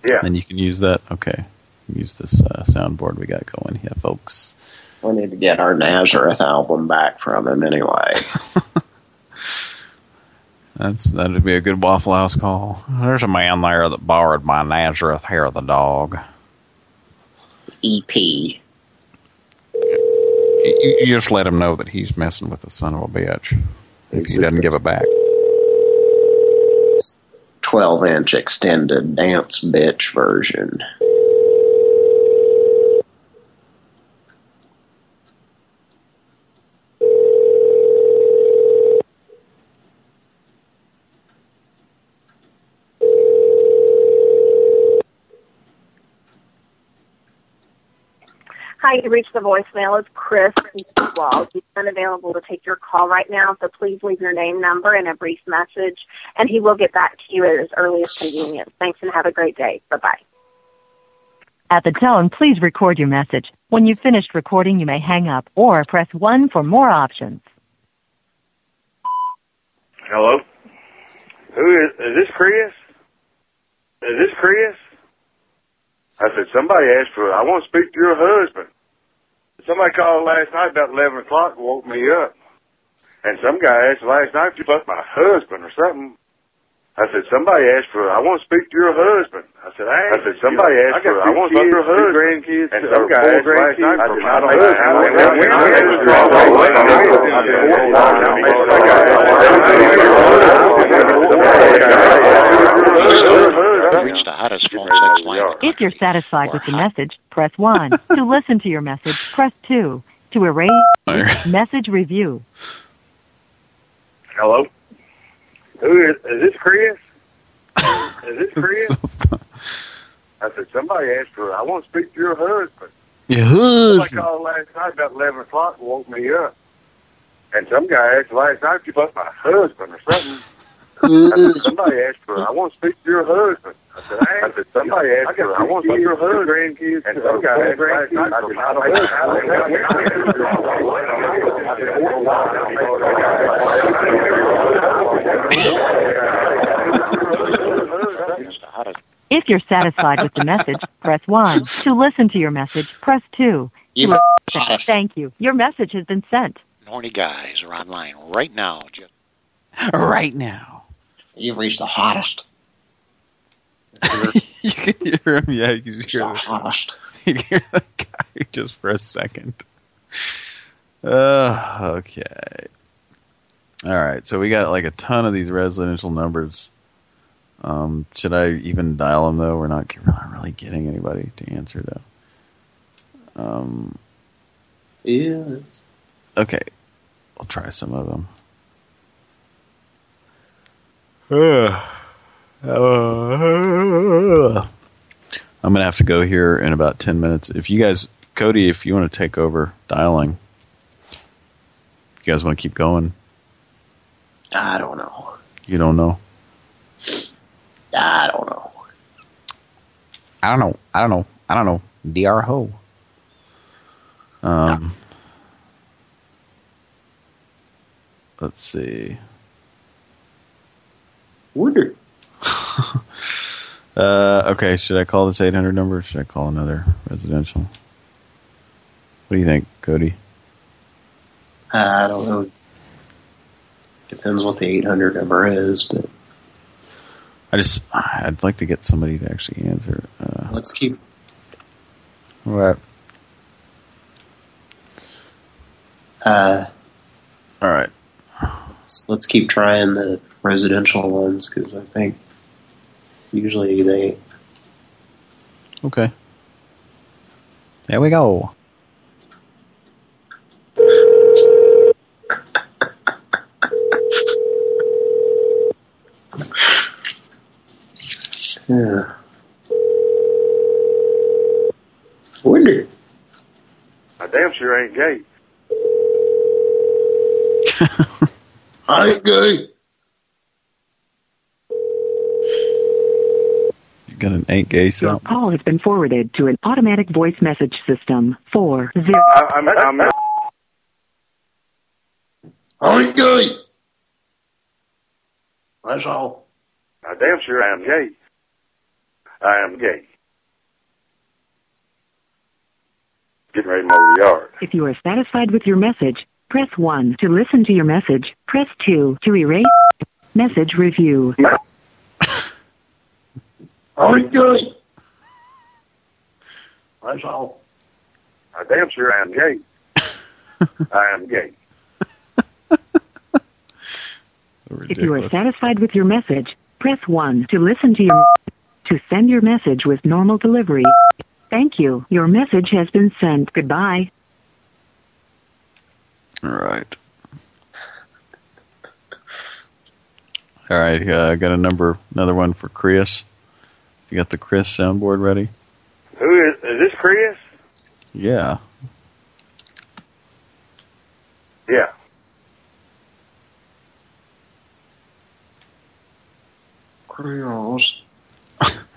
Yeah. And you can use that. Okay. Use this uh, soundboard we got going here, folks. We need to get our Nazareth album back from him anyway. That's that'd be a good Waffle House call. There's a man there that borrowed my Nazareth hair of the dog. EP. You, you just let him know that he's messing with the son of a bitch if he doesn't give it back. 12 inch extended dance bitch version. Hi, you reached the voicemail. It's Chris Wall. He's unavailable to take your call right now, so please leave your name, number, and a brief message, and he will get back to you at his earliest convenience. Thanks, and have a great day. Bye-bye. At the tone, please record your message. When you've finished recording, you may hang up or press 1 for more options. Hello? Who is, is this Chris? Is this Chris? I said, somebody asked for, I want to speak to your husband. Somebody called last night about 11 o'clock and woke me up. And some guy asked last night if you fucked my husband or something. I said, somebody asked for, I want to speak to your husband. I said, I, I said, somebody asked for, I want to speak to your husband. grandkids, and some guy asked last night for my husband. You've reached the hottest phone sex line. If you're satisfied with the message, press 1. to listen to your message, press 2. To erase message review. Hello? Who is, is this Chris? Is this Chris? I said, somebody asked for, I want to speak to your husband. Your Somebody husband. called last night about 11 o'clock and woke me up. And some guy asked last night if you fucked my husband or something. I said, somebody asked for, I want to speak to your husband. I said, I, I said, somebody asked for, I want to speak to your husband. grandkids, and some guy asked last night for my If you're satisfied with the message, press 1. To listen to your message, press 2. You've To reached Thank you. Your message has been sent. horny guys are online right now. Just Right now. You've reached the hottest. you can hear him. Yeah, you can hear The hottest. you can hear the guy just for a second. Uh, okay. All right. So we got like a ton of these residential numbers. Um, should I even dial them though? We're not, we're not really getting anybody to answer though. Um, Yes. okay. I'll try some of them. Uh, I'm gonna have to go here in about ten minutes. If you guys, Cody, if you want to take over dialing, you guys want to keep going? I don't know. You don't know. I don't know. I don't know. I don't know. I don't know. Dr. Ho. Um, let's see. Wonder. Uh, okay, should I call this 800 number or should I call another residential? What do you think, Cody? I don't know. Depends what the 800 number is, but I just, I'd like to get somebody to actually answer. Uh, let's keep. what? Uh, All right. let's, let's keep trying the residential ones because I think Usually they... Okay. There we go. Yeah. Wonder. I damn sure ain't gay. I ain't gay. Got an ain't gay sound. Call has been forwarded to an automatic voice message system. Four zero. I, I'm, I'm, I ain't gay. That's all. I damn sure I am gay. I am gay. Getting ready to mow the yard. If you are satisfied with your message, press 1 to listen to your message. Press 2 to erase. Message review. I ain't gay. That's all. I damn sure I am gay. I am gay. If you are satisfied with your message, press 1 to listen to your to send your message with normal delivery. Thank you. Your message has been sent. Goodbye. All right. All right, uh, I got a number, another one for Chris. You got the Chris soundboard ready? Who is, is this Chris? Yeah. Yeah. Creoles.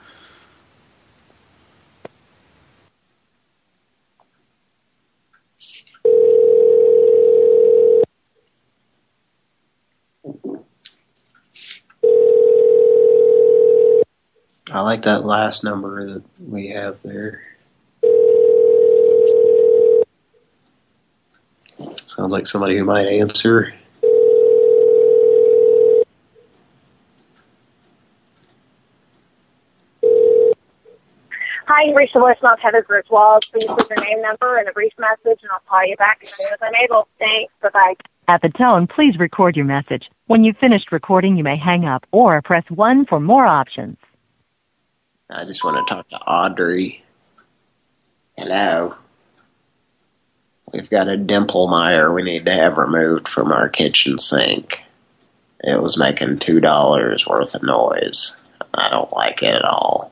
I like that last number that we have there. Sounds like somebody who might answer. Hi, you reached the voicemail of Heather Griswold. Please leave your name, number, and a brief message, and I'll call you back as soon as I'm able. Thanks. Bye-bye. At the tone, please record your message. When you've finished recording, you may hang up or press 1 for more options. I just want to talk to Audrey. Hello. We've got a dimple mire we need to have removed from our kitchen sink. It was making $2 worth of noise. I don't like it at all.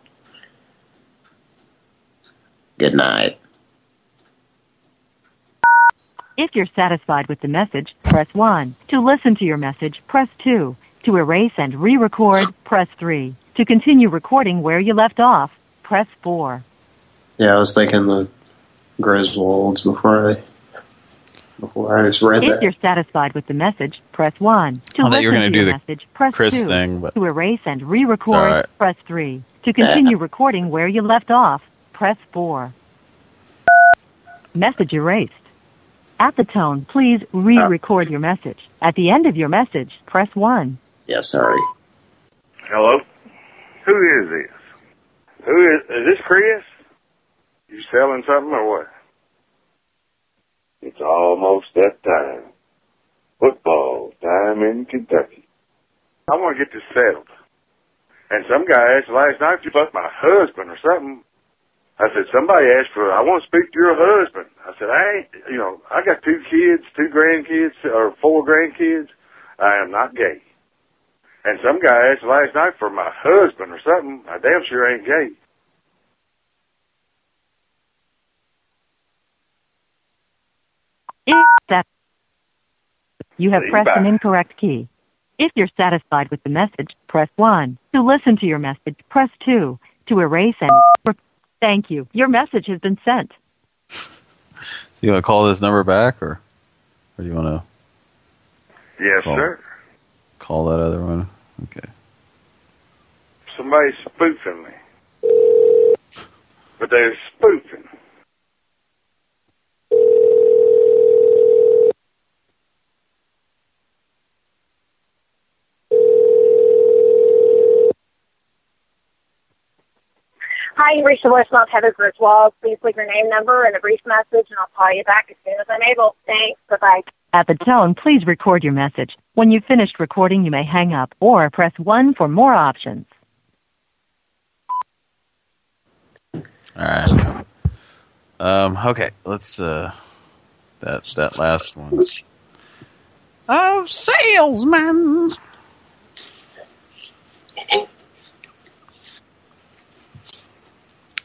Good night. If you're satisfied with the message, press 1. To listen to your message, press 2. To erase and re-record, press 3. To continue recording where you left off, press 4. Yeah, I was thinking the Griswolds before I before I just read If that. you're satisfied with the message, press 1. To I thought you were gonna do the message, press Chris 2. thing, but- To erase and re-record, It's all right. press 3. To continue recording where you left off, press 4. Message erased. At the tone, please re-record oh. your message. At the end of your message, press 1. Yeah, sorry. Hello? Who is this? Who is, is this Chris? You selling something or what? It's almost that time. Football time in Kentucky. I want to get this settled. And some guy asked last night if you fucked my husband or something. I said, somebody asked for, I want to speak to your husband. I said, I ain't, you know, I got two kids, two grandkids, or four grandkids. I am not gay. And some guy asked last night for my husband or something. I damn sure ain't gay. If that you have See, pressed an incorrect key. If you're satisfied with the message, press 1. To listen to your message, press 2. To erase and re- thank you. Your message has been sent. So you want to call this number back, or, or do you want to Yes, Call. sir. Call that other one? Okay. Somebody's spoofing me. But they're spoofing. Hi, you reached the voicemail of Heather Griswold. Please leave your name, number, and a brief message, and I'll call you back as soon as I'm able. Thanks. Bye-bye. At the tone, please record your message. When you've finished recording, you may hang up or press 1 for more options. All right. Um, okay, let's uh that that last one. Oh, salesman.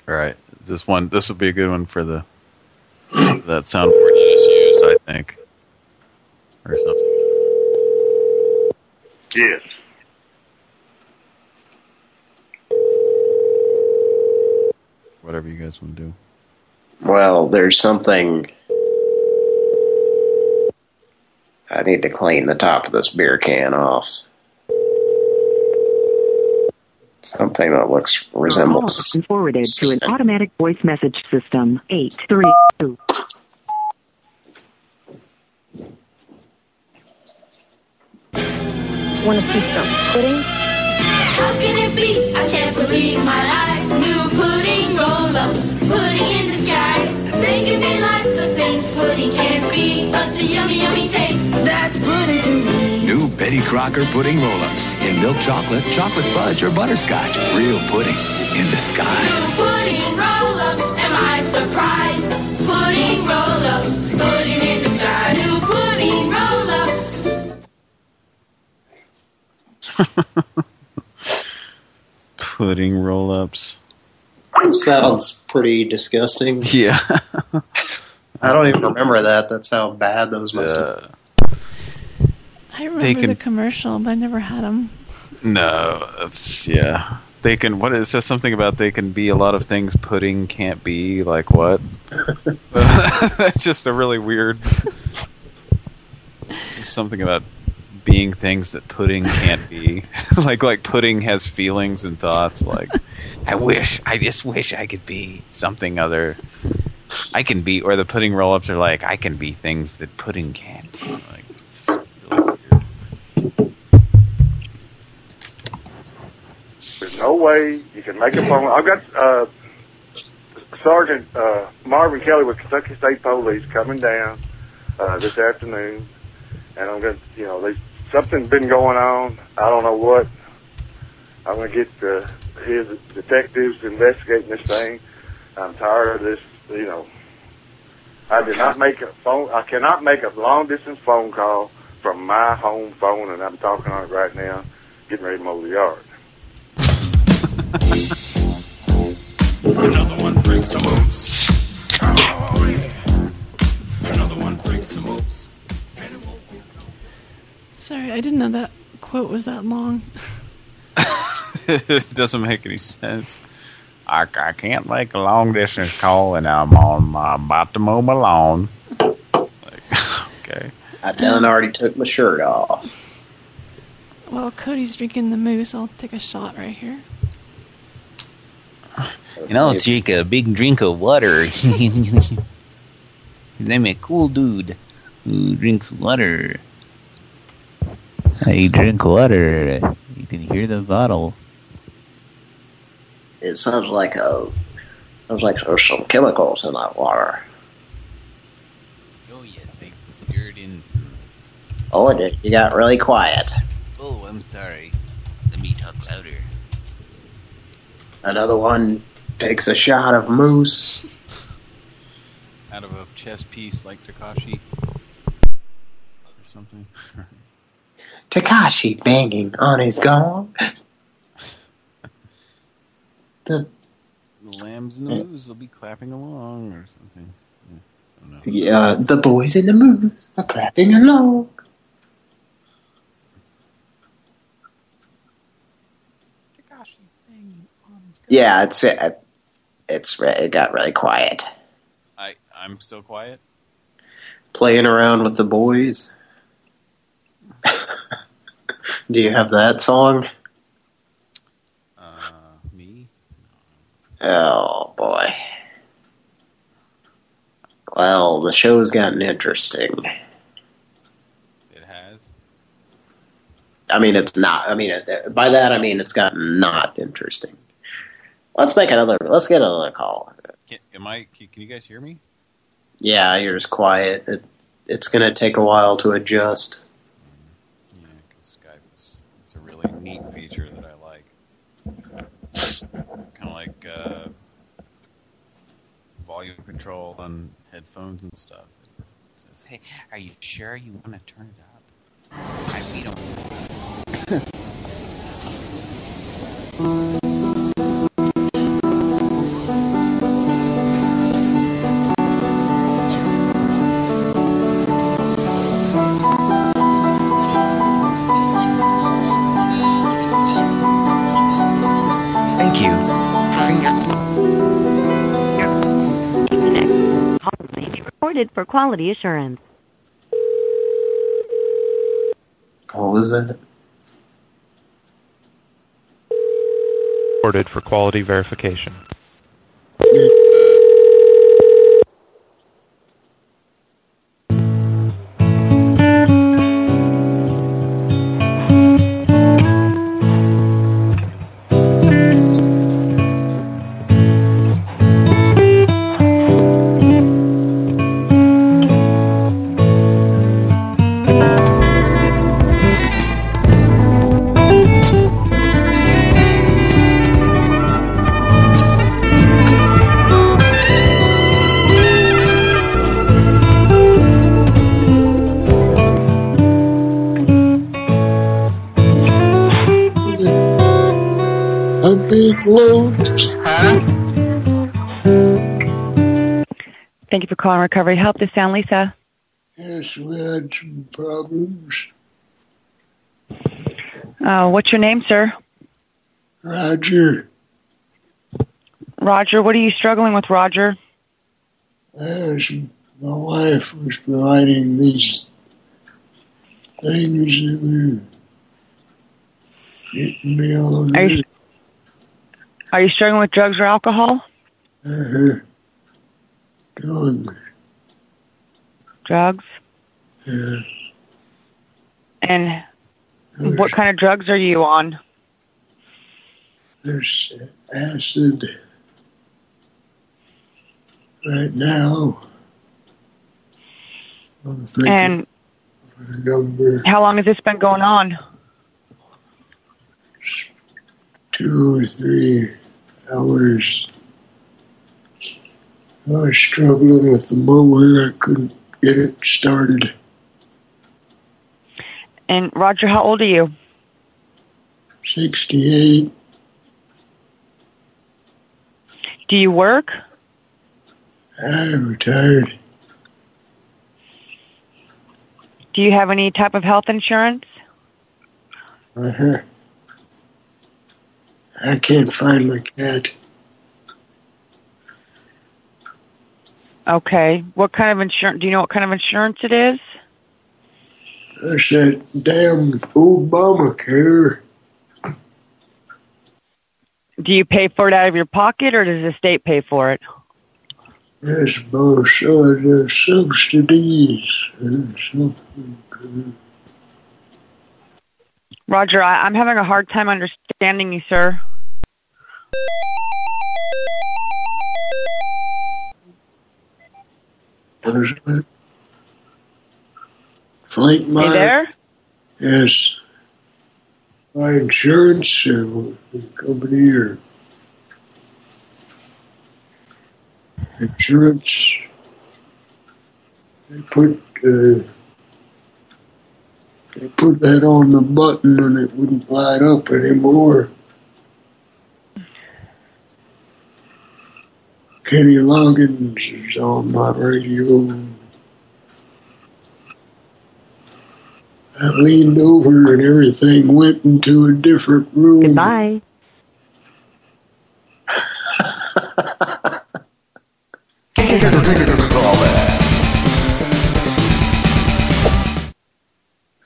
All right, this one this will be a good one for the that soundboard you just used, I think, or something. Yes. Whatever you guys want to do. Well, there's something... I need to clean the top of this beer can off. Something that looks resembles... forwarded to an automatic voice message system. Eight three two. Want to see some pudding? How can it be? I can't believe my eyes. New pudding roll-ups, pudding in disguise. They can be lots of things pudding can't be, but the yummy, yummy taste, that's pudding to me. New Betty Crocker pudding roll-ups in milk chocolate, chocolate fudge, or butterscotch. Real pudding in disguise. New pudding roll-ups, am I surprised? Pudding roll-ups, pudding Pudding roll-ups. Sounds pretty disgusting. Yeah. I don't even remember that. That's how bad those must have I remember They can- the commercial, but I never had them. No, that's yeah. They can. What it says something about they can be a lot of things pudding can't be. Like what? that's just a really weird. something about being things that pudding can't be. like like pudding has feelings and thoughts. Like I wish. I just wish I could be something other. I can be, or the pudding roll-ups are like I can be things that pudding can't. Like. There's no way you can make a phone. I've got uh, Sergeant uh, Marvin Kelly with Kentucky State Police coming down uh, this afternoon, and I'm going to, you know, there's something's been going on. I don't know what. I'm to get uh, his detectives investigating this thing. I'm tired of this, you know. I did not make a phone. I cannot make a long distance phone call from my home phone, and I'm talking on it right now, getting ready to mow the yard. Another one drinks some moose. Oh, yeah. Another one drinks some moose. Sorry, I didn't know that quote was that long. it doesn't make any sense. I, I can't make a long distance call and I'm on I'm about to mow my lawn. Like, okay. I done already took my shirt off. While Cody's drinking the moose, I'll take a shot right here. And I'll take a big drink of water. Cause I'm a cool dude who drinks water. I drink water. You can hear the bottle. It sounds like a sounds like there's some chemicals in that water. Oh yes, I stirred in some. Oh, it did. You got really quiet. Oh, I'm sorry. Let me talk louder. Another one takes a shot of moose. Out of a chess piece like Takashi. Or something. Takashi banging on his gong. the The lambs and the eh. moose will be clapping along or something. Yeah, I don't know. yeah, the boys and the moose are clapping along. Takashi banging on his c Yeah, it's it, it's it got really quiet. I I'm still quiet. Playing around with the boys. Do you have that song? Uh, me? Oh boy. Well, the show's gotten interesting. It has. I mean, it's not. I mean, it, by that I mean it's gotten not interesting. Let's make another. Let's get another call. Can, am I? Can, can you guys hear me? Yeah, you're just quiet. It, it's going to take a while to adjust. Yeah, because Skype is it's a really neat feature that I like. Kind of like uh, volume control on headphones and stuff. It says, "Hey, are you sure you want to turn it up?" I, we don't. recorded for quality assurance. What was that? Recorded for quality verification. Mm. I'm being loaded. Thank you for calling Recovery Help. This is San Lisa. Yes, we had some problems. Uh, what's your name, sir? Roger, Roger. What are you struggling with, Roger? as my wife was providing these things that were getting me on. Are you, are you struggling with drugs or alcohol? uh, drugs. Drugs. Yeah. And what kind of drugs are you on? There's acid right now. I'm thinking And number how long has this been going on? two or three hours. I was struggling with the mower. I couldn't get it started. And Roger, how old are you? 68. Do you work? I'm retired. Do you have any type of health insurance? Uh-huh. I can't find my cat. Okay. What kind of insurance? Do you know what kind of insurance it is? That's that damn Obamacare. Do you pay for it out of your pocket, or does the state pay for it? That's both uh, the subsidies. and something. Roger, I, I'm having a hard time understanding you, sir. What is that? Flank You mine? there? Yes. My insurance company or insurance. They put uh, they put that on the button and it wouldn't light up anymore. Kenny Loggins is on my radio. I leaned over and everything went into a different room. Goodbye.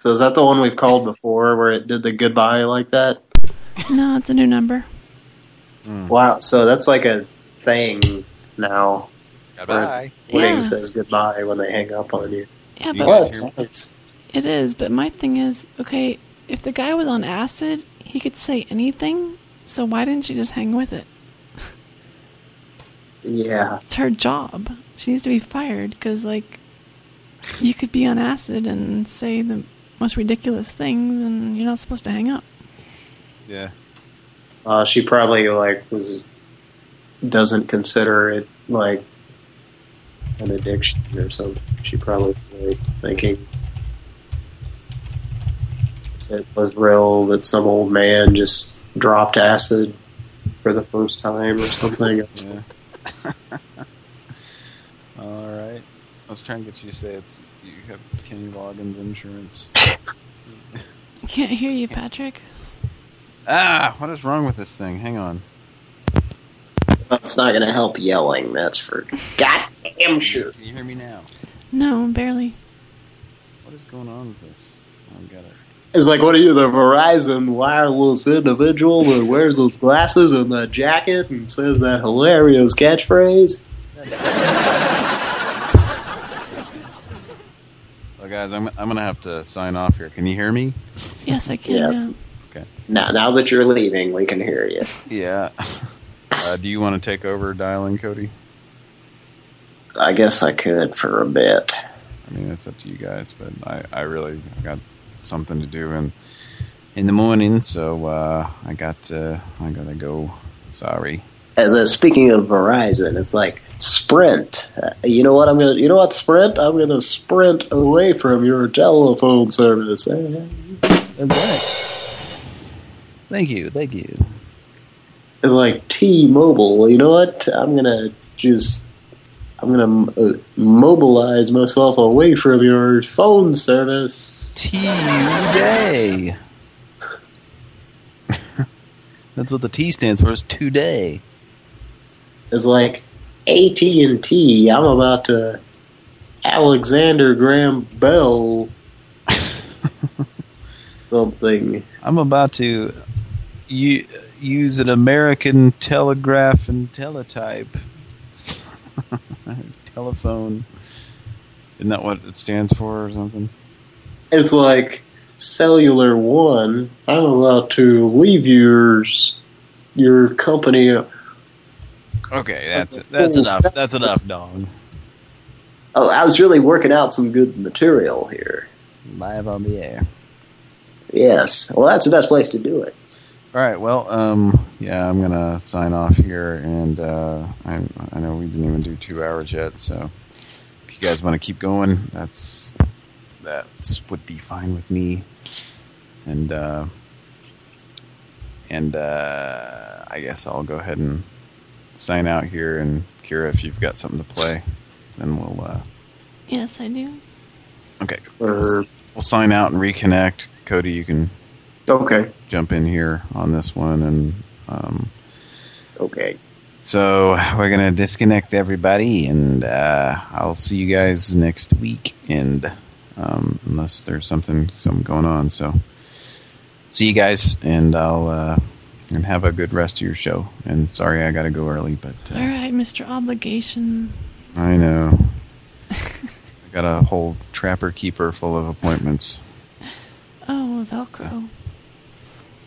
So is that the one we've called before where it did the goodbye like that? No, it's a new number. Wow, so that's like a thing now. Goodbye. Where Yeah. Wing says goodbye when they hang up on you. Yeah, but Well, it's nice. it is. But my thing is, okay, if the guy was on acid, he could say anything. So why didn't she just hang with it? Yeah. It's her job. She needs to be fired because, like, you could be on acid and say the most ridiculous things, and you're not supposed to hang up. Yeah. Uh, she probably like was doesn't consider it like an addiction or something. She probably was like, thinking it was real that some old man just dropped acid for the first time or something. All right. I was trying to get you to say it's you have Kenny Loggins insurance. I can't hear you, Patrick. ah, what is wrong with this thing? Hang on. Well, it's not going to help yelling, that's for goddamn sure. Can you hear me now? No, barely. What is going on with this? I don't get it. It's like, what are you, the Verizon wireless individual that wears those glasses and the jacket and says that hilarious catchphrase? Well, guys, I'm I'm gonna have to sign off here. Can you hear me? Yes, I can. Yes. now. Okay. Now, now that you're leaving, we can hear you. Yeah. Uh, do you want to take over dialing, Cody? I guess I could for a bit. I mean, it's up to you guys, but I, I really got something to do in in the morning, so uh, I got to, I gotta go. Sorry. As a, speaking of Verizon, it's like Sprint. Uh, you know what I'm gonna? You know what Sprint? I'm gonna sprint away from your telephone service. That's right. Thank you, thank you. It's like T-Mobile. You know what? I'm gonna just. I'm gonna uh, mobilize myself away from your phone service. Today. That's what the T stands for. Is today. It's like AT and T. I'm about to Alexander Graham Bell something. I'm about to use an American telegraph and teletype telephone. Isn't that what it stands for or something? It's like Cellular One. I'm about to leave yours, your company. Okay, that's it. That's enough. That's enough, dog. Oh, I was really working out some good material here. Live on the air. Yes. Well, that's the best place to do it. All right. Well, um, yeah, I'm gonna sign off here, and uh, I I know we didn't even do two hours yet, so if you guys want to keep going, that's that's would be fine with me. And uh, and uh, I guess I'll go ahead and sign out here. And Kira, if you've got something to play, then we'll uh, Yes, I do. okay. We'll, we'll sign out and reconnect. Cody, you can Okay. jump in here on this one and um, okay so we're gonna disconnect everybody and uh, I'll see you guys next week and um, unless there's something something going on so see you guys and I'll uh, and have a good rest of your show and sorry I gotta go early but uh, All right, Mr. Obligation. I know I got a whole trapper keeper full of appointments Oh, Velcro.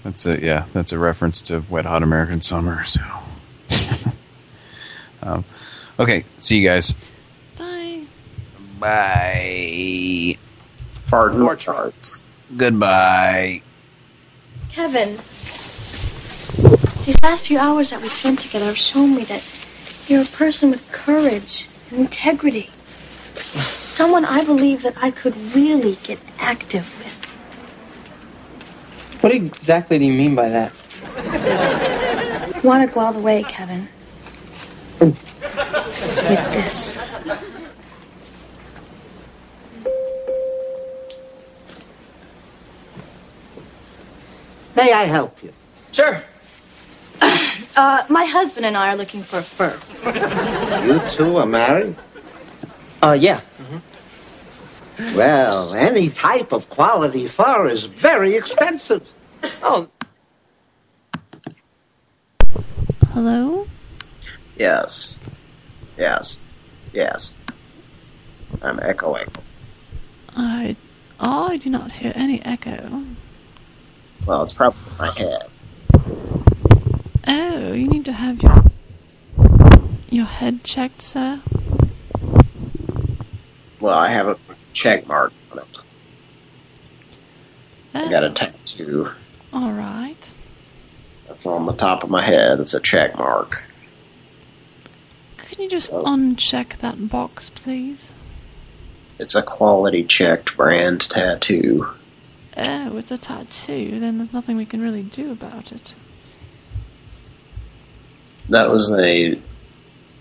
That's a yeah. That's a reference to Wet Hot American Summer. So, um, okay. See you guys. Bye. Bye. More charts. Goodbye. Kevin, these last few hours that we spent together have shown me that you're a person with courage and integrity. Someone I believe that I could really get active with. What exactly do you mean by that? Want to go all the way, Kevin? Oh. With this. May I help you? Sure. Uh, my husband and I are looking for a firm. You two are married? Uh, yeah. Well, any type of quality fur is very expensive. Oh, Hello? Yes. Yes. Yes. I'm echoing. I oh, I do not hear any echo. Well, it's probably my head. Oh, you need to have your your head checked, sir. Well, I have a check mark on it. I got a oh. tattoo. All right. That's on the top of my head. It's a check mark. Can you you just uncheck that box, please? It's a quality checked brand tattoo. Oh, it's a tattoo. Then there's nothing we can really do about it. That was a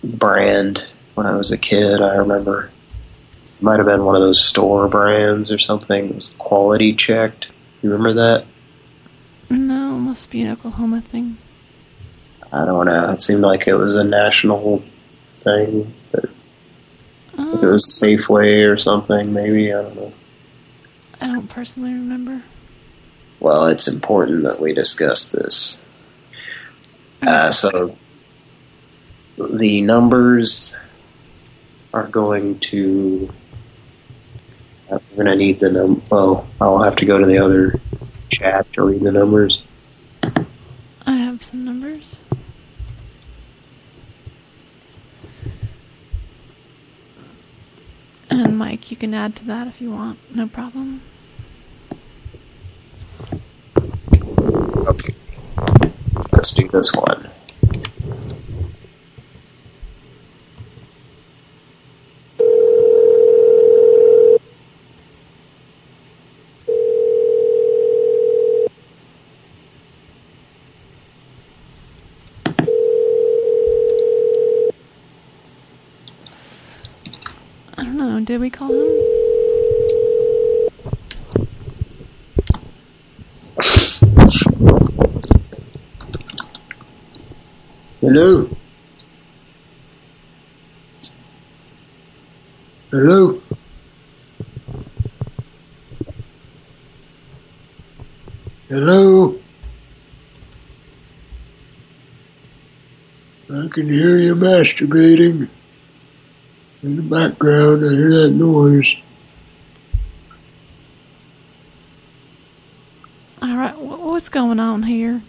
brand when I was a kid, I remember. it Might have been one of those store brands or something. It was quality checked. You remember that? No, it must be an Oklahoma thing. I don't know. It seemed like it was a national thing. Think it was Safeway or something, maybe. I don't know. I don't personally remember. Well, it's important that we discuss this. Uh, so, the numbers are going to... I'm going to need the num. Well, I'll have to go to the other chat to read the numbers. I have some numbers. And Mike, you can add to that if you want. No problem. Okay. Let's do this one. I. Did we call him? Hello? Hello? Hello? I can hear you masturbating. In the background, I hear that noise. All right. What's going on here?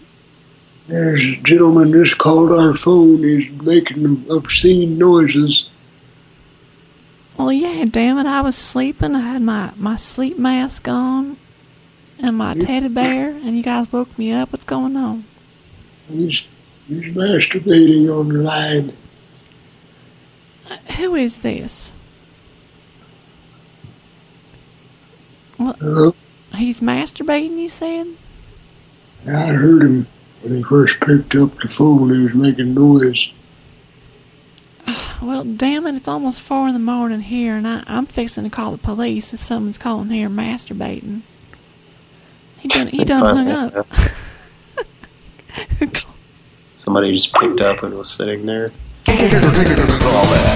There's a gentleman just called our phone. He's making obscene noises. Well, yeah, damn it. I was sleeping. I had my, my sleep mask on and my teddy bear, and you guys woke me up. What's going on? He's, he's masturbating on the line. Who is this? What? Hello? He's masturbating, you said? I heard him when he first picked up the phone. He was making noise. Well, damn it, it's almost four in the morning here, and I, I'm fixing to call the police if someone's calling here masturbating. He done, he done hung up. Somebody just picked up and was sitting there.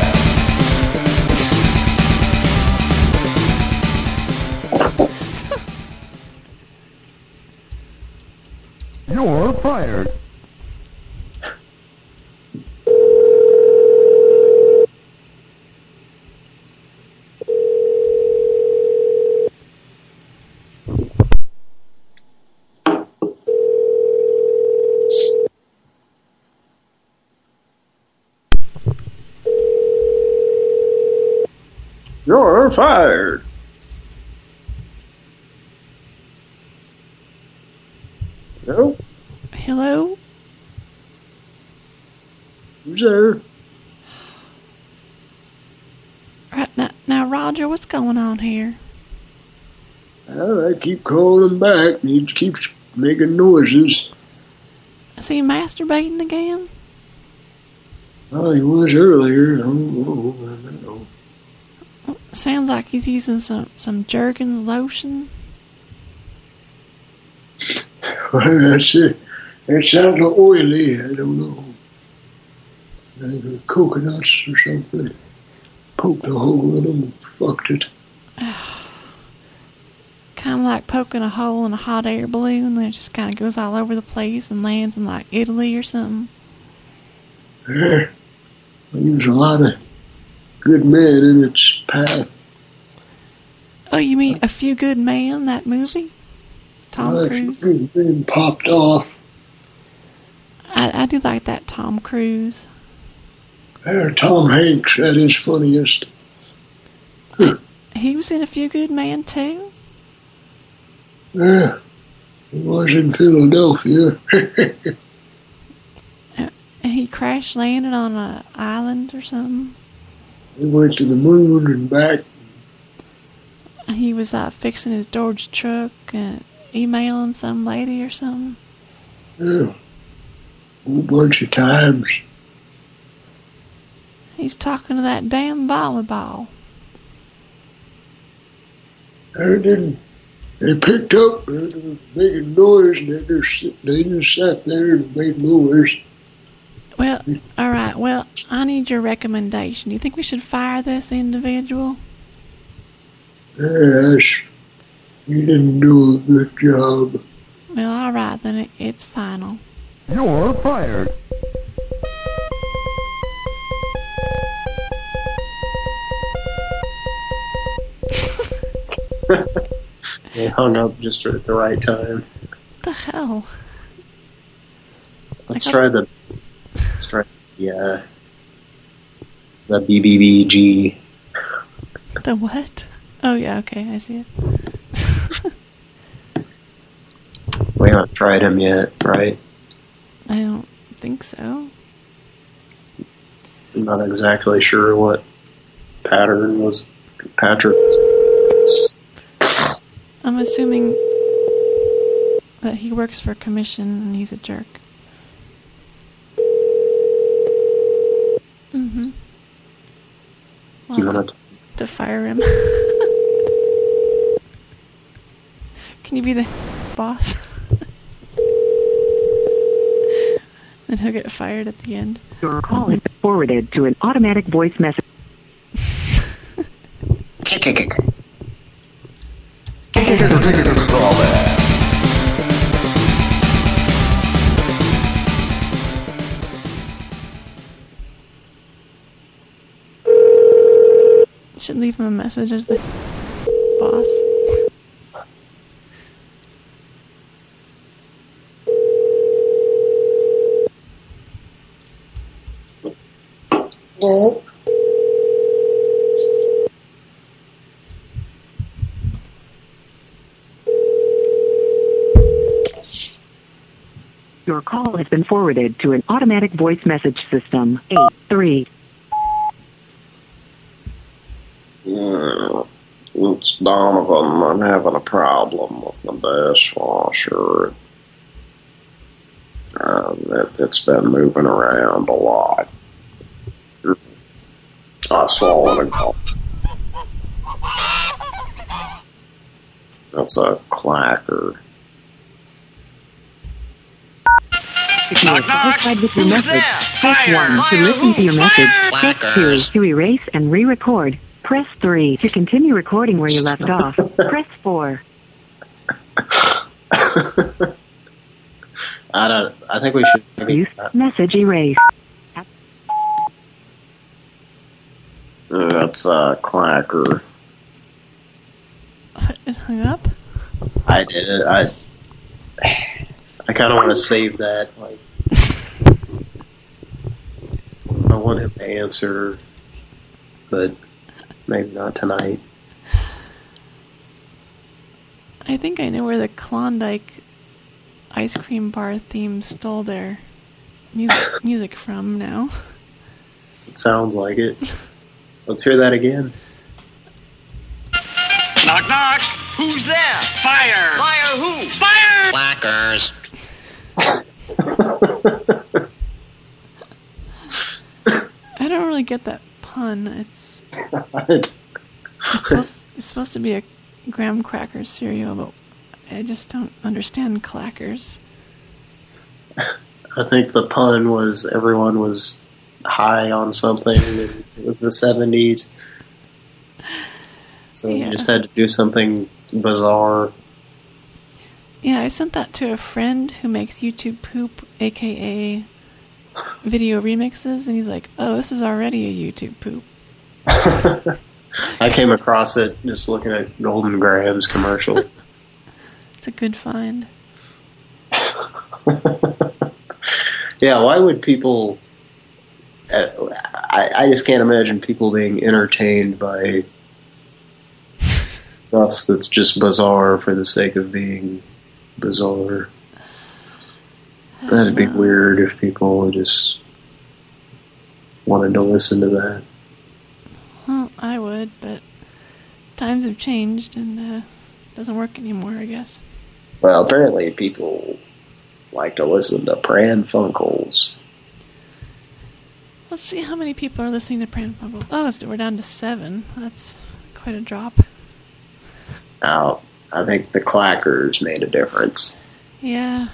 You're fired. You're fired. Hello? Hello? Who's there? Right, now, now, Roger, what's going on here? Well, I keep calling back, he keeps making noises. Is he masturbating again? Well, he was earlier. Oh, oh, I don't know. I don't know. Sounds like he's using some, some Jergens lotion. Well, that's it. It sounds oily. I don't know. Maybe coconuts or something. Poked a hole in them, fucked it. Kind of like poking a hole in a hot air balloon that just kind of goes all over the place and lands in like Italy or something. Yeah. There's a lot of good men in its path. Oh, you mean A Few Good Men, that movie? Tom Well, Cruise? it's Been popped off. I, I do like that Tom Cruise. There, Tom Hanks at his funniest. He was in A Few Good Men too? Yeah. He was in Philadelphia. He crash landed on an island or something. He went to the moon and back. He was uh, fixing his Dodge truck and emailing some lady or something. Yeah. A whole bunch of times. He's talking to that damn volleyball. They didn't. They picked up uh, making noise, and they just they just sat there and made noise. Well, all right. Well, I need your recommendation. Do you think we should fire this individual? Yes, you didn't do a good job. Well, all right then. It, it's final. You're fired. They hung up just at the right time. What the hell? Let's try the. Let's try the. Uh, the BBBG. The what? Oh yeah. Okay, I see it. We haven't tried him yet, right? I don't think so. I'm not exactly sure what pattern was Patrick. I'm assuming that he works for commission and he's a jerk. Mm-hmm. Do you want to? To fire him. Can you be the boss? then he'll get fired at the end. Your call is forwarded to an automatic voice message. Should leave him a message as the boss. Your call has been forwarded to an automatic voice message system. Eight three. Yeah, it's Donovan. I'm having a problem with my dishwasher. Um, it, it's been moving around a lot. I swallowed a gulp. That's a clacker. If you satisfied with your message, press 1 to listen to your message. Press 2 to erase and re-record. Press 3 to continue recording where you left off. Press 4. I don't. I think we should. Maybe, Message erase. that's a clacker. It hung up? I did it. I. I kind of want to save that. Like, I want him to answer, but maybe not tonight. I think I know where the Klondike ice cream bar theme stole their music, music from now. It sounds like it. Let's hear that again. Knock, knock. Who's there? Fire. Fire who? Fire. Clackers. I don't really get that pun. It's it's supposed, it's supposed to be a graham cracker cereal, but I just don't understand clackers. I think the pun was everyone was high on something. it was the 70s. So Yeah. you just had to do something bizarre. Yeah, I sent that to a friend who makes YouTube poop, aka video remixes, and he's like, "Oh, this is already a YouTube poop." I came across it just looking at Golden Grahams commercial. It's a good find. yeah, why would people... uh, I, I just can't imagine people being entertained by stuff that's just bizarre for the sake of being bizarre. That'd be weird if people just wanted to listen to that. Well, I would, but times have changed and uh, doesn't work anymore, I guess. Well, apparently people like to listen to Pran Funkels. Let's see how many people are listening to Pran Funkels. Oh, it's- we're down to seven. That's quite a drop. Now, I think the clackers made a difference. Yeah.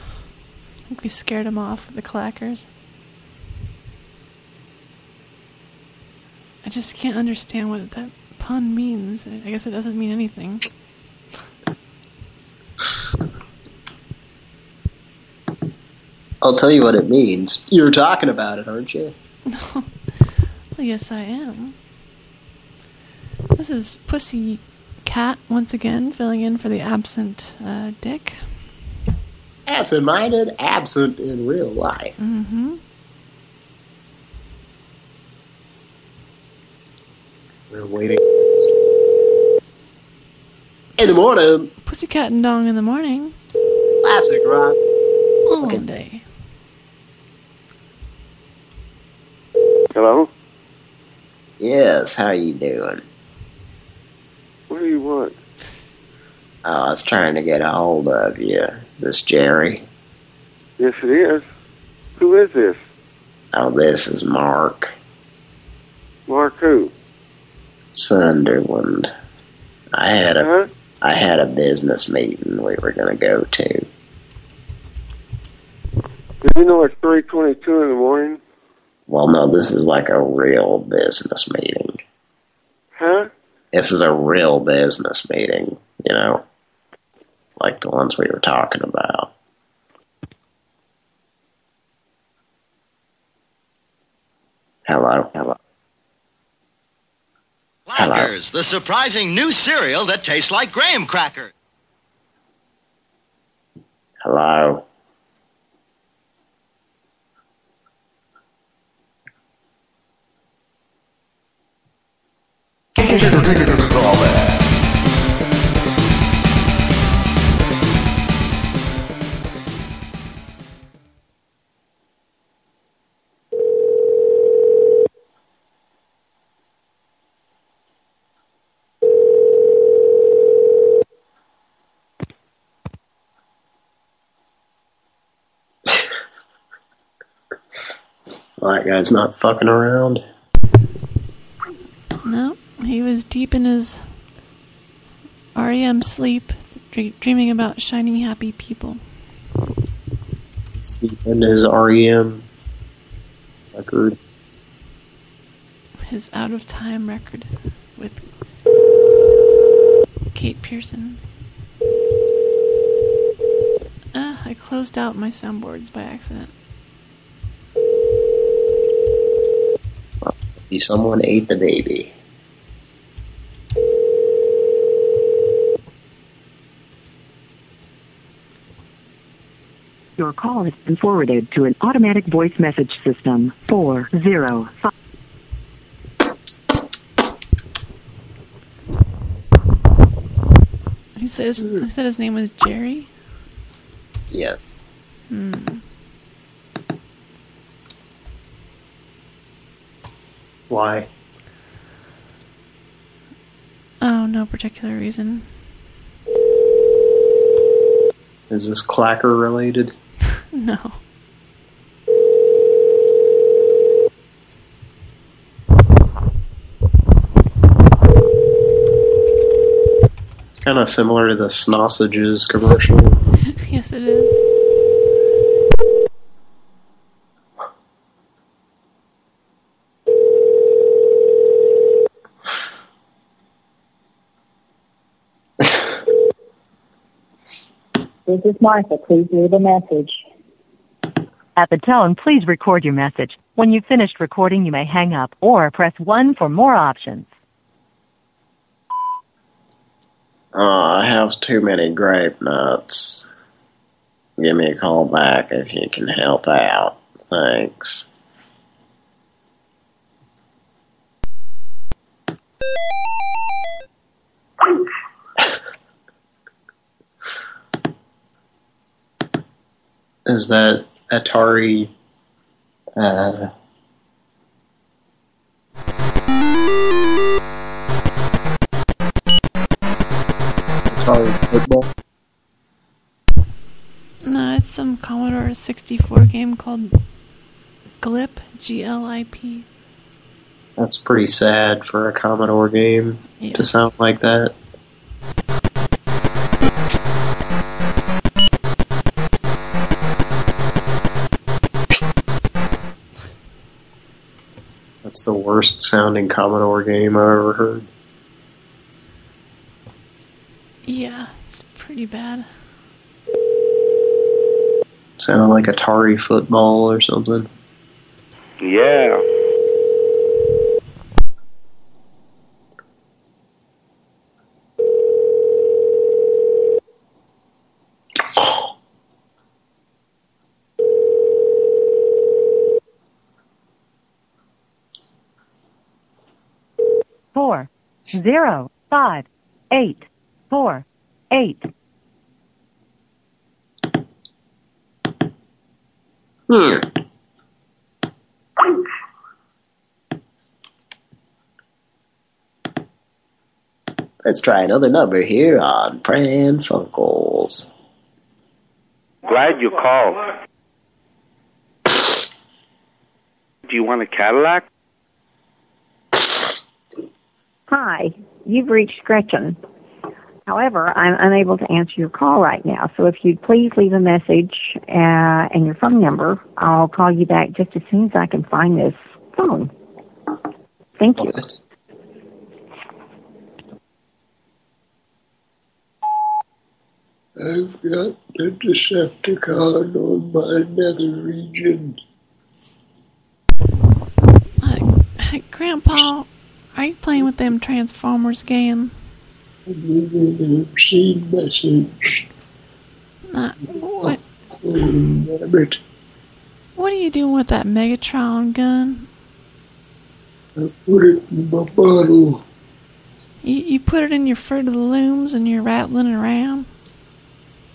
Think we scared them off with the clackers. I just can't understand what that pun means. I guess it doesn't mean anything. I'll tell you what it means. You're talking about it, aren't you? well, yes, I am. This is Pussy Cat once again, filling in for the absent uh, Dick. Absent-minded, absent in real life. Mm-hmm. We're waiting for this. In the morning. Pussycat and Dong in the morning. Classic rock. All day. Hello? Yes, how you doing? What do you want? Oh, I was trying to get a hold of you. Is this Jerry? Yes, it is. Who is this? Oh, this is Mark Mark who? Sunderland. I had a I had a business meeting we were going to go to. Do you know it's 3.22 in the morning? Well, no, this is like a real business meeting. Huh? This is a real business meeting, you know, like the ones we were talking about. Hello, hello. Clackers, the surprising new cereal that tastes like graham crackers. Hello. That guy's not fucking around. No, he was deep in his REM sleep, dreaming about shiny, happy people. He's deep in his REM record. His out of time record with Kate Pierson. Ah, I closed out my soundboards by accident. Someone ate the baby. Your call has been forwarded to an automatic voice message system. Four zero five. He says he said his name was Jerry. Yes. Hmm. Why? Oh, no particular reason. Is this clacker related? No. It's kind of similar to the Snausages commercial. yes, it is. This is Martha. Please leave a message. At the tone, please record your message. When you've finished recording, you may hang up or press 1 for more options. Oh, I have too many grape nuts. Give me a call back if you can help out. Thanks. is that Atari. Uh, Atari football. No, it's some Commodore 64 game called Glip, G-L-I-P. That's pretty sad for a Commodore game yeah. to sound like that. Sounding Commodore game I've ever heard. Yeah, it's pretty bad. Sounded like Atari football or something. Yeah. four zero five eight four eight. Hmm. Let's try another number here on Pran Funkels. Glad you called. Do you want a Cadillac? Hi, you've reached Gretchen. However, I'm unable to answer your call right now, so if you'd please leave a message uh, and your phone number, I'll call you back just as soon as I can find this phone. Thank you. I've got the Decepticon on my nether region. Hey, Grandpa, are you playing with them Transformers again? I'm leaving an obscene message. Nah, what, damn what are you doing with that Megatron gun? I put it in my bottle. You, you put it in your Fruit of the Looms and you're rattling around?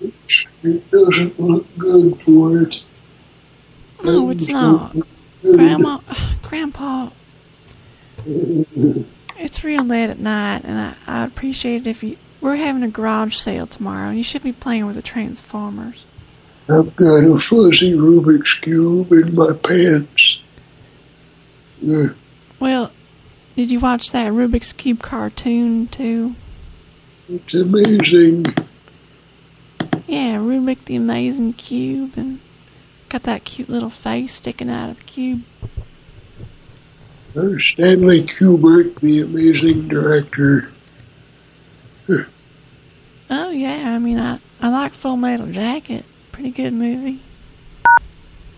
It doesn't look good for it. No, it's not. Grandma, Grandpa, it's real late at night, and I, I'd appreciate it if you... We're having a garage sale tomorrow, and you should be playing with the Transformers. I've got a fuzzy Rubik's Cube in my pants. Uh, Well, did you watch that Rubik's Cube cartoon, too? It's amazing. Yeah, Rubik the Amazing Cube, and got that cute little face sticking out of the cube. Stanley Kubrick, the amazing director. Oh, yeah, I mean, I, I like Full Metal Jacket. Pretty good movie.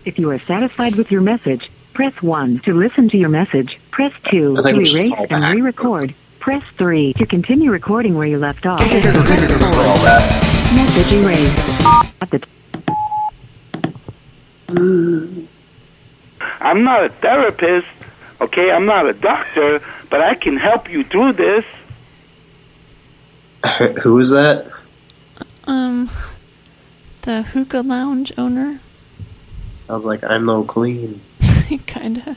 If you are satisfied with your message, press 1 to listen to your message. Press 2 to erase and re-record. Press 3 to continue recording where you left off. Press 4. Message erased. At the I'm not a therapist, okay? I'm not a doctor, but I can help you through this. Who is that? Um, the hookah lounge owner, I was like I'm no clean. kinda.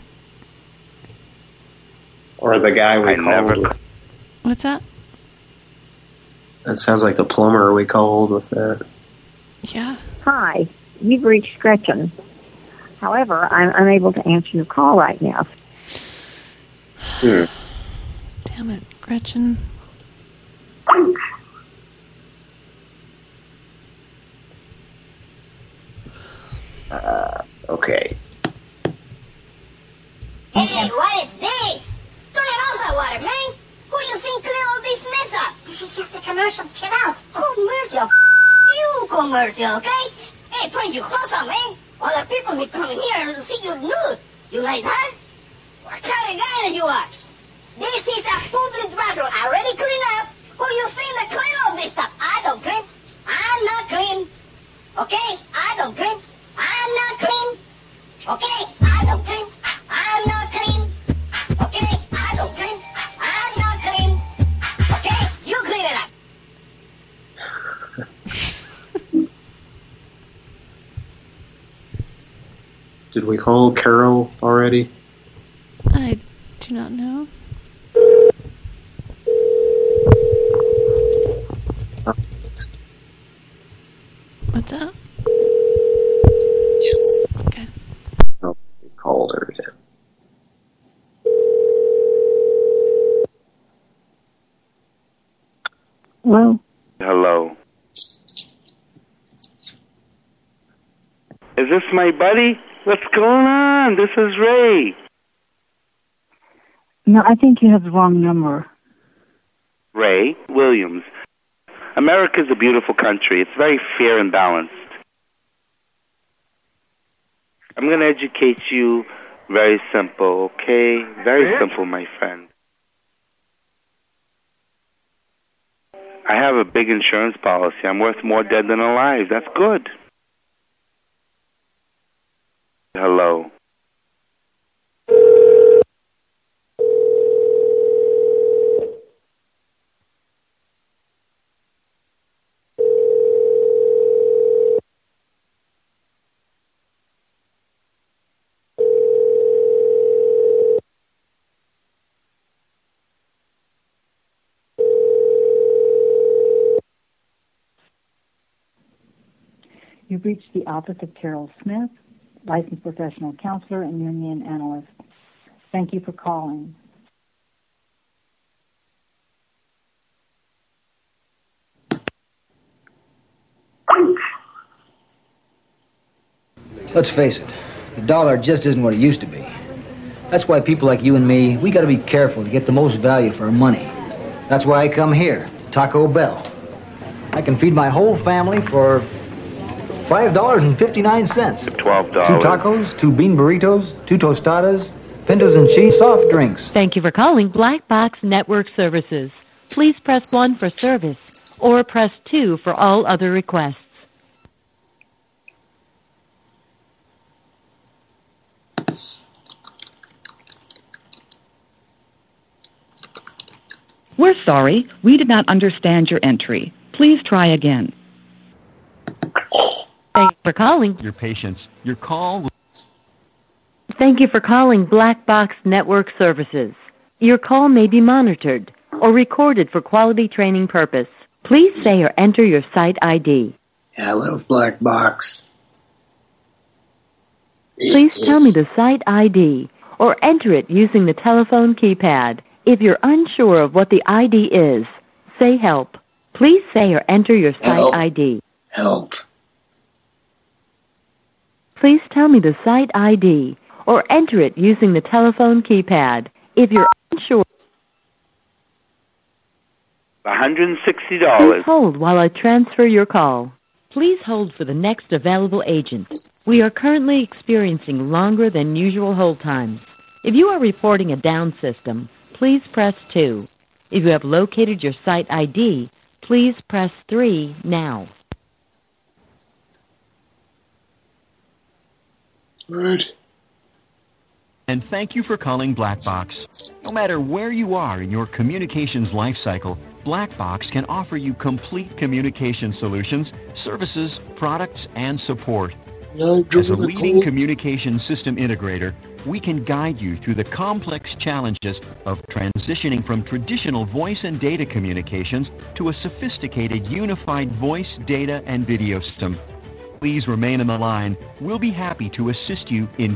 Or the guy we I called. never- What's that? That sounds like the plumber we called with that. Yeah. Hi, you've reached Gretchen. However, I'm unable to answer your call right now. Hmm. Damn it, Gretchen. Uh, okay. Hey, what is this? Turn it off that water, man. Who you think cleaned all this mess up? This is just a commercial. Chill out. Commercial? You commercial, okay? Hey, put your clothes on, man. Other people will come here and see you nude. You like that? What kind of guy you are? This is a public bathroom. Already cleaned up. Who you think that clean all this stuff? I don't clean. I'm not clean. Okay? I don't clean. I'm not clean. Okay? I don't clean. I'm not clean. Okay? I don't clean. I'm not clean. Okay? You clean it up. Did we call Carol already? I do not know. What's up? Yes. Okay. Oh, you called her again. Hello. Hello. Is this my buddy? What's going on? This is Ray. No, I think you have the wrong number. Ray Williams. America's a beautiful country. It's very fair and balanced. I'm going to educate you very simple, okay? Very simple, my friend. I have a big insurance policy. I'm worth more dead than alive. That's good. Hello. You've reached the office of Carol Smith, licensed professional counselor and Jungian analyst. Thank you for calling. Let's face it, the dollar just isn't what it used to be. That's why people like you and me, we gotta be careful to get the most value for our money. That's why I come here, Taco Bell. I can feed my whole family for $5.59. $12. Two tacos, two bean burritos, two tostadas, pintos and cheese, soft drinks. Thank you for calling Black Box Network Services. Please press 1 for service or press 2 for all other requests. We're sorry, we did not understand your entry. Please try again. Thank you for calling. Your patience. Your call. Thank you for calling Black Box Network Services. Your call may be monitored or recorded for quality training purpose. Please say or enter your site ID. Yeah, I love Black Box. Please tell me the site ID or enter it using the telephone keypad. If you're unsure of what the ID is, say help. Please say or enter your site Help. ID. Help. Please tell me the site ID or enter it using the telephone keypad. If you're unsure, $160. please hold while I transfer your call. Please hold for the next available agent. We are currently experiencing longer than usual hold times. If you are reporting a down system, please press 2. If you have located your site ID, please press 3 now. Right. And thank you for calling Blackbox. No matter where you are in your communications lifecycle, Blackbox can offer you complete communication solutions, services, products, and support. As a leading communication system integrator, we can guide you through the complex challenges of transitioning from traditional voice and data communications to a sophisticated unified voice, data, and video system. Please remain on the line. We'll be happy to assist you in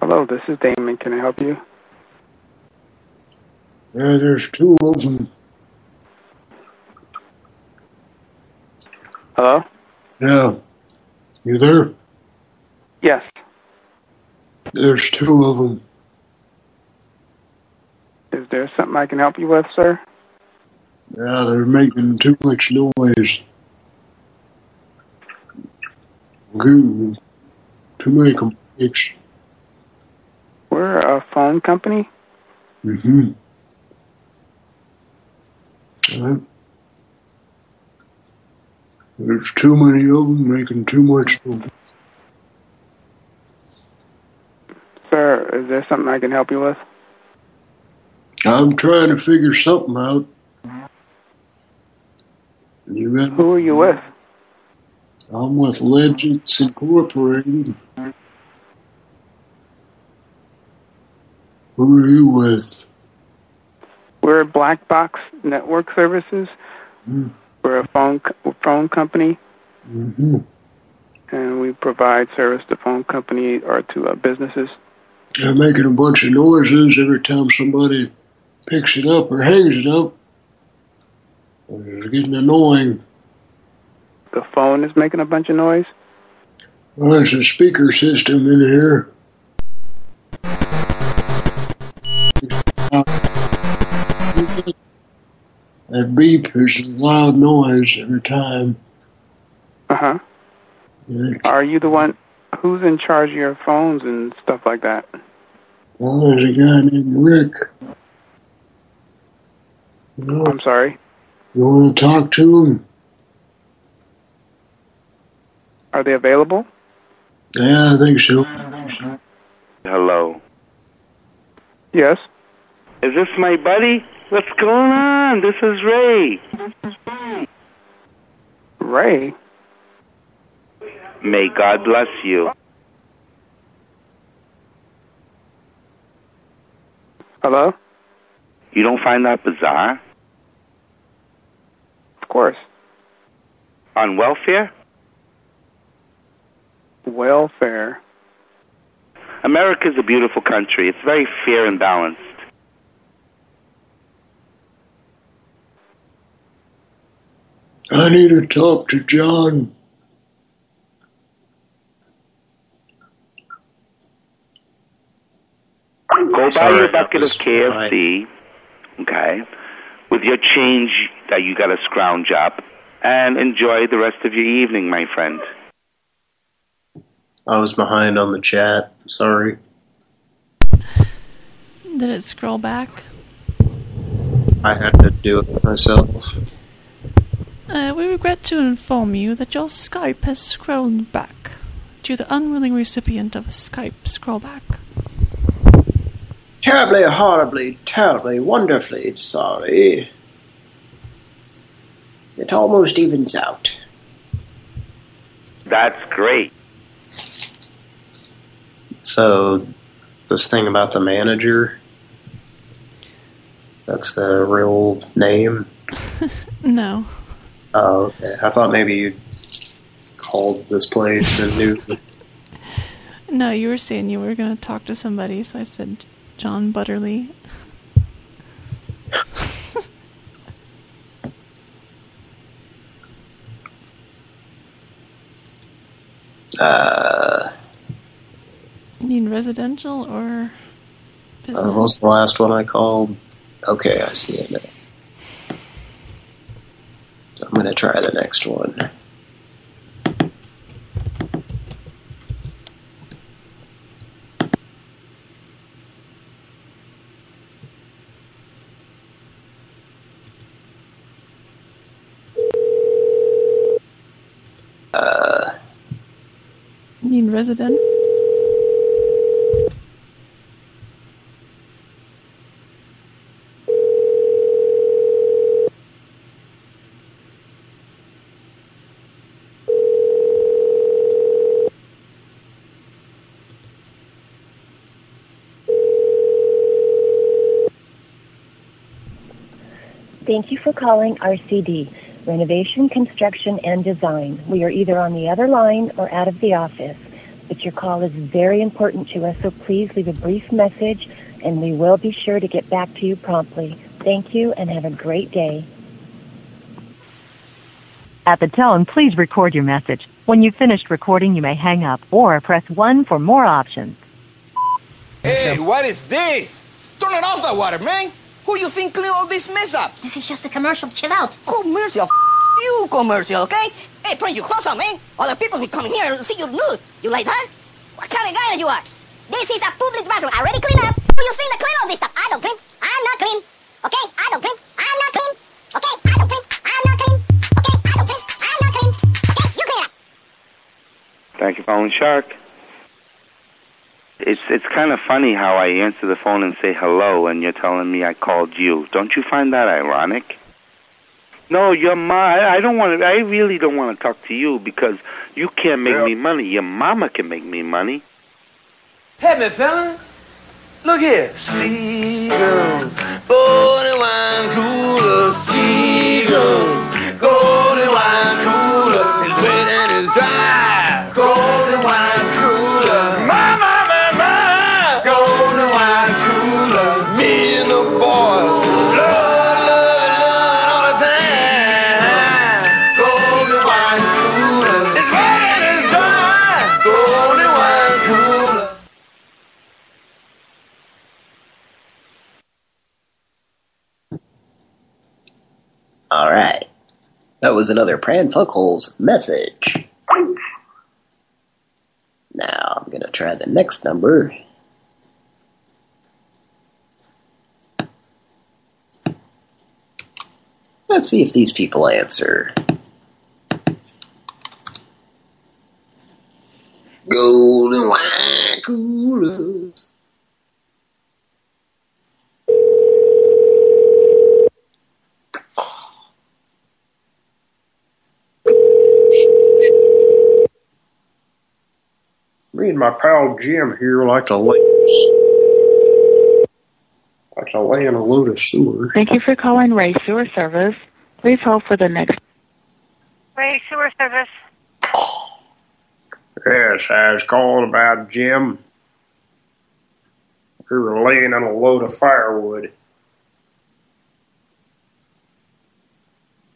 Hello, this is Damon. Can I help you? Yeah, there's two of them. Hello? Yeah. You there? Yes. There's two of them. Is there something I can help you with, sir? Yeah, they're making too much noise. Good. To them fix. We're a phone company. Mm-hmm. Uh, there's too many of them making too much noise. Sir, is there something I can help you with? I'm trying to figure something out. You got, Who are you with? I'm with Legends Incorporated. Who are you with? We're Black Box Network Services. Hmm. We're a phone co- phone company. Mm-hmm. and we provide service to phone company or to uh, businesses. They're making a bunch of noises every time somebody picks it up or hangs it up. It's getting annoying. The phone is making a bunch of noise. Well, there's a speaker system in here. That beep is a loud noise every time. Uh huh. Are you the one who's in charge of your phones and stuff like that? Well, there's a guy named Rick. You, I'm sorry. you want to talk to him? Are they available? Yeah, I think so. Hello. Yes. Is this my buddy? What's going on? This is Ray. Ray? May God bless you. Hello? You don't find that bizarre? Of course. On welfare? Welfare. America is a beautiful country. It's very fair and balanced. I need to talk to John. Go buy your that bucket of was KFC, okay, with your change that you got to scrounge up, and enjoy the rest of your evening, my friend. I was behind on the chat. Sorry. Did it scroll back? I had to do it myself. Uh, we regret to inform you that your Skype has scrolled back. To the unwilling recipient of a Skype scrollback. Terribly, horribly, terribly, wonderfully sorry. It almost evens out. That's great. So, this thing about the manager, that's a real name? No. Oh, okay. I thought maybe you called this place and knew. No, you were saying you were going to talk to somebody, so I said John Butterly. Uh, You need residential or uh, what was the last one I called? Okay, I see it now. So I'm going to try the next one. Uh, You need resident? Thank you for calling RCD, Renovation, Construction, and Design. We are either on the other line or out of the office, but your call is very important to us, so please leave a brief message and we will be sure to get back to you promptly. Thank you and have a great day. At the tone, please record your message. When you've finished recording, you may hang up or press 1 for more options. Hey, what is this? Turn it off the water, man. Who you think clean all this mess up? This is just a commercial. Chill out. Commercial? F- you commercial, okay? Hey, put your clothes on, man. Other people will come here and see you nude. You like that? What kind of guy are you are? This is a public bathroom. I already clean up. Who you think that clean all this stuff? I don't clean. I'm not clean. Okay? I don't clean. I'm not clean. Okay? I don't clean. I'm not clean. Okay? I don't clean. I'm not clean. Okay? You clean up. Thank you for calling Shark. It's it's kind of funny how I answer the phone and say hello, and you're telling me I called you. Don't you find that ironic? No, your ma. I I don't want to. I really don't want to talk to you because you can't make me money. Your mama can make me money. Hey, me fella. Look here. Seagulls, golden wine that was another Pran Funkels message. Now I'm going to try the next number. Let's see if these people answer. Golden wine coolers. Me and my pal Jim here like to lay, like to lay in a load of sewer. Thank you for calling Ray Sewer Service. Please hold for the next. Ray Sewer Service. Yes, I was calling about Jim. We were laying in a load of firewood.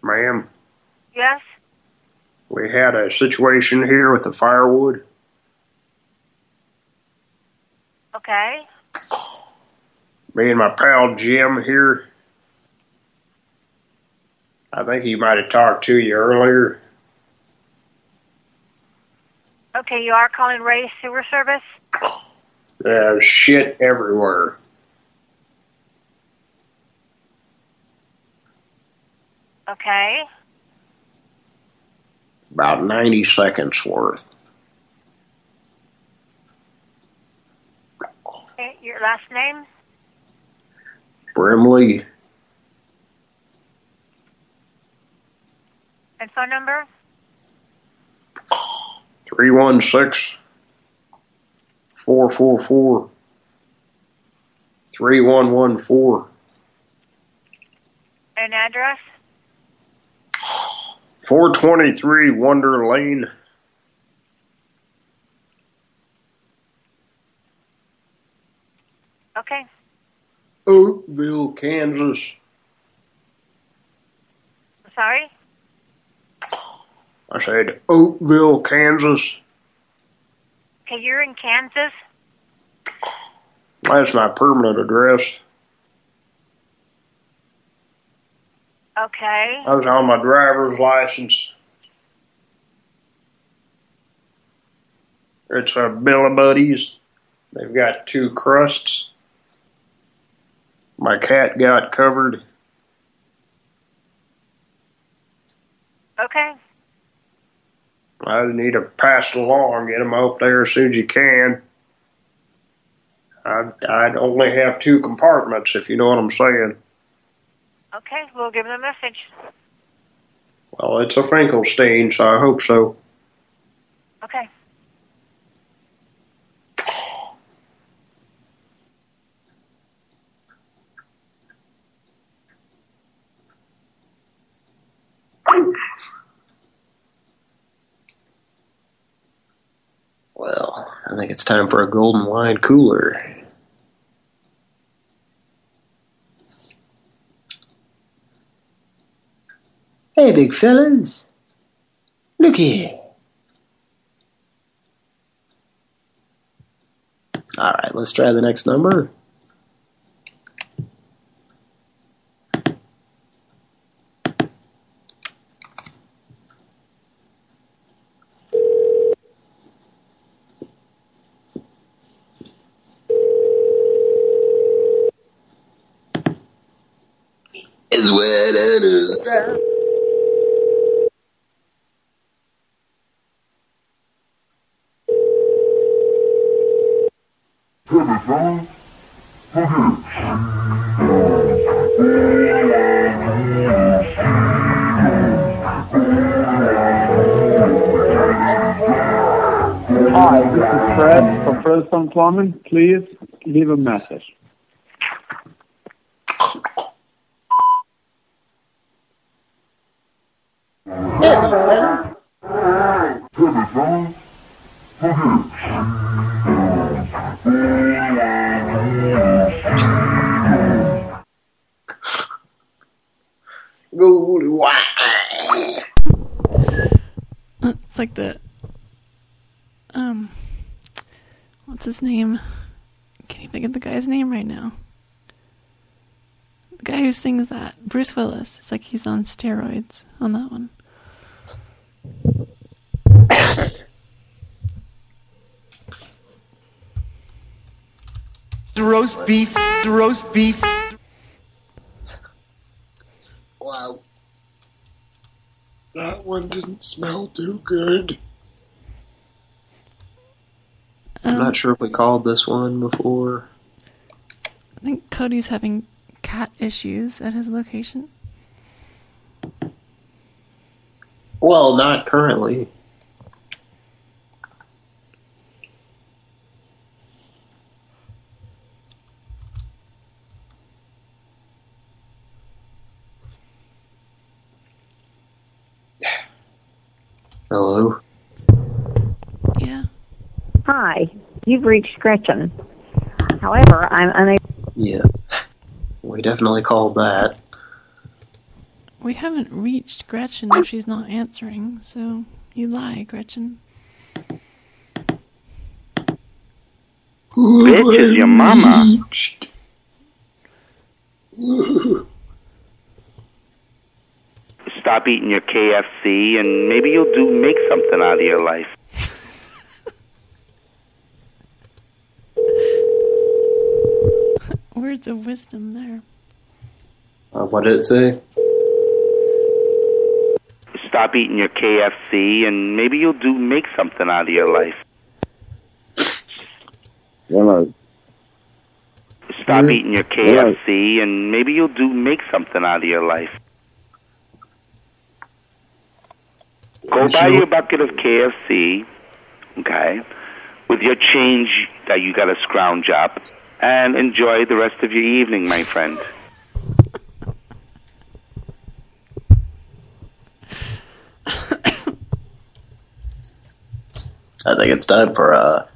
Ma'am, Yes? we had a situation here with the firewood. Okay. Me and my pal Jim here. I think he might have talked to you earlier. Okay, you are calling Ray Sewer Service? There's shit everywhere. Okay. About 90 seconds worth. okay. Your last name? Brimley, And phone number? 316 444 3114. And address? 423 Wonder Lane. Okay. Oakville, Kansas. Sorry? I said Oakville, Kansas. Okay, you're in Kansas? That's my permanent address. Okay. I was on my driver's license. It's a Bill Buddies. They've got two crusts. My cat got covered. Okay. I need to pass along, get them up there as soon as you can. I'd, I'd only have two compartments, if you know what I'm saying. Okay, we'll give them a message. Well, it's a Frankenstein, so I hope so. Okay. Well, I think it's time for a golden wine cooler. Hey, big fellas. Look here. All right, let's try the next number. Please leave a message. Willis. It's like he's on steroids on that one. The roast beef, the roast beef. Wow. That one didn't smell too good. I'm not um, sure if we called this one before. I think Cody's having cat issues at his location. Well, not currently. Hello. Yeah. Hi, you've reached Gretchen. However, I'm unable. Yeah. We definitely called that. We haven't reached Gretchen if she's not answering, so you lie, Gretchen. Bitch is your mama. Stop eating your KFC and maybe you'll do make something out of your life. Words of wisdom there. Uh, what did it say? Stop eating your KFC and maybe you'll do make something out of your life. Hello. Stop eating your KFC and maybe you'll do make something out of your life. Go buy you a bucket of KFC, okay, with your change that you got to scrounge up, and enjoy the rest of your evening, my friend. I think it's time for uh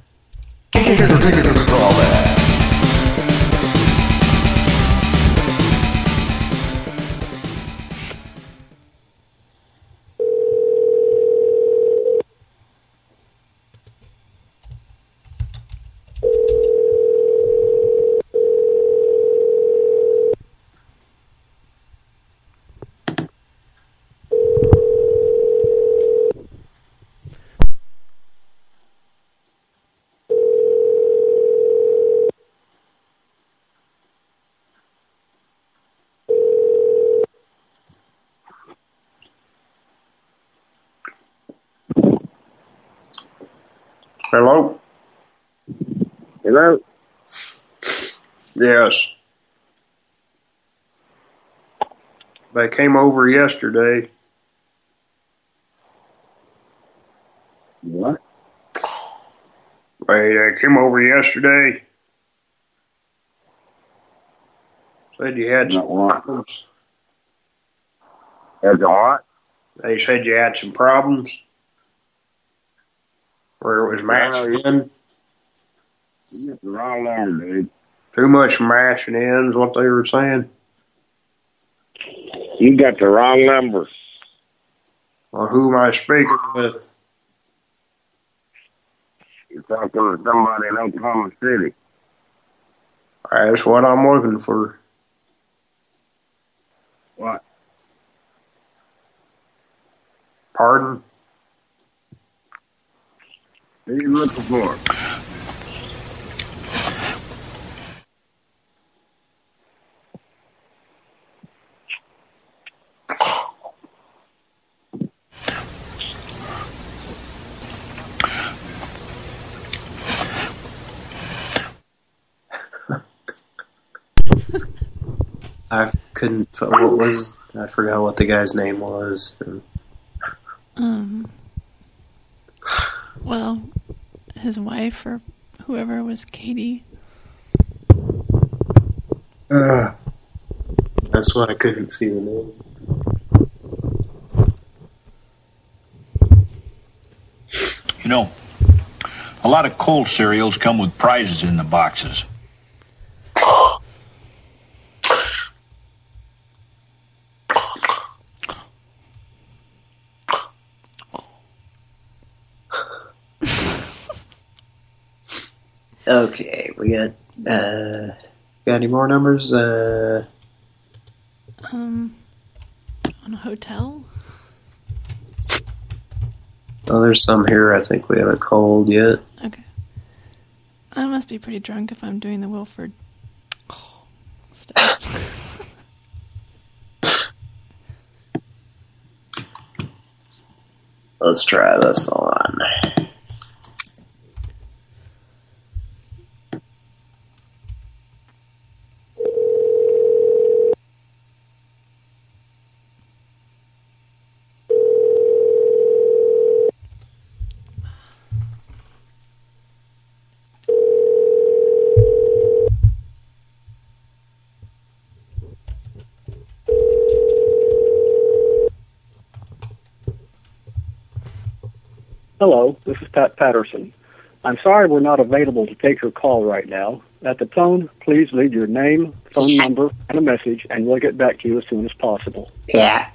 Hello? Hello? Yes. They came over yesterday. What? They, they came over yesterday. Said you had some problems. Had a what? They said you had some problems. Where it was mashing in. You got wrong number, dude. Too much mashing in is what they were saying. You got the wrong number. Well, who am I speaking with? You're talking to somebody in Oklahoma City. That's what I'm looking for. What? Pardon? Who you looking for? I couldn't. What was? I forgot what the guy's name was. Um. Well, his wife or whoever was Katie. Uh, that's why I couldn't see the name. You know, a lot of cold cereals come with prizes in the boxes. Okay, we got. Uh, got any more numbers? Uh, Um. On a hotel. Oh, there's some here I think we haven't called yet. Okay. I must be pretty drunk if I'm doing the Wilford. stuff. Let's try this on. Hello, this is Pat Patterson. I'm sorry we're not available to take your call right now. At the tone, please leave your name, phone number, and a message, and we'll get back to you as soon as possible. Pat.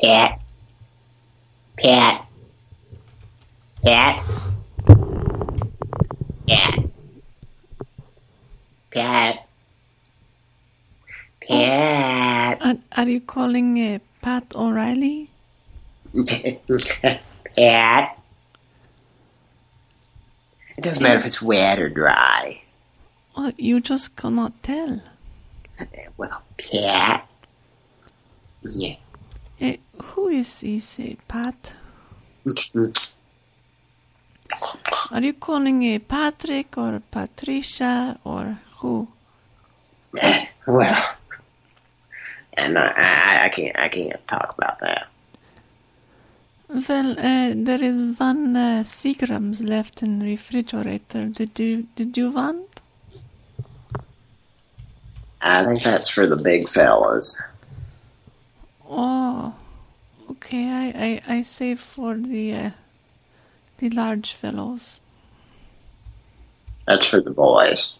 Pat. Pat. Pat. Pat. Pat. Pat. Are, are you calling uh, Pat O'Reilly? Pat. It doesn't matter if it's wet or dry. Well, you just cannot tell. Well, Pat. Yeah. Uh, who is this uh, Pat? Are you calling uh, Patrick or Patricia or who? Well, and I, I, I can't, I can't talk about that. Well, uh, there is one uh, Seagrams left in the refrigerator. Did you did you want? I think that's for the big fellas. Oh, okay. I I, I save for the uh, the large fellows. That's for the boys.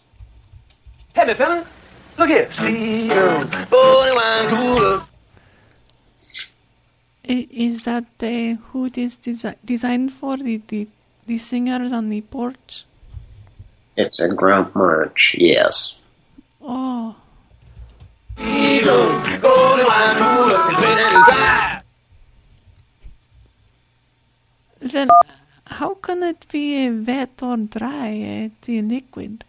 Hey, me fella, look here. Seagulls, bowling wine coolers. Is that uh, who it is desi- designed for? The, the the singers on the porch? It's a grump merch, yes. Oh, Seagulls, bowling wine coolers. It's raining inside. well, how can it be wet or dry? Uh, the liquid.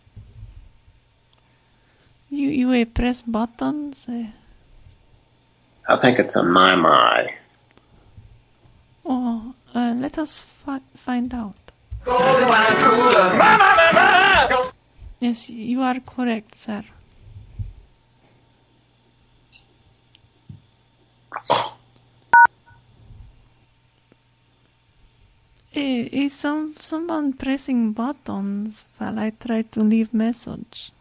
You you uh, press buttons. Uh, I think it's a my my. Oh, uh, let us fi- find out. Yes, you are correct, sir. Eh, Is some someone pressing buttons while I try to leave message?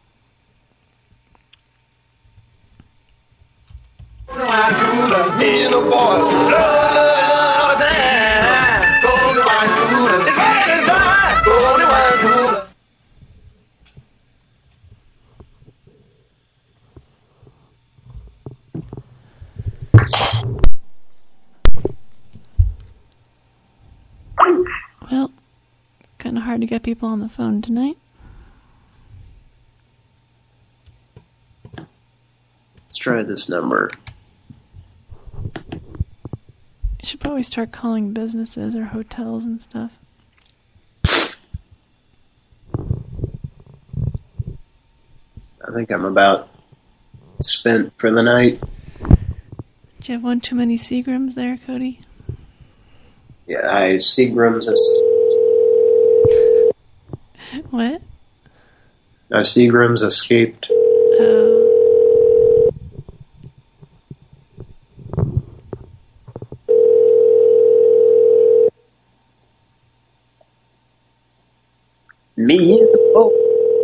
boys. Kind of hard to get people on the phone tonight. Let's try this number. You should probably start calling businesses or hotels and stuff. I think I'm about spent for the night. Do you have one too many Seagrams there, Cody? Yeah, I Seagram's. What? Uh, Seagram's escaped. Me and the boys.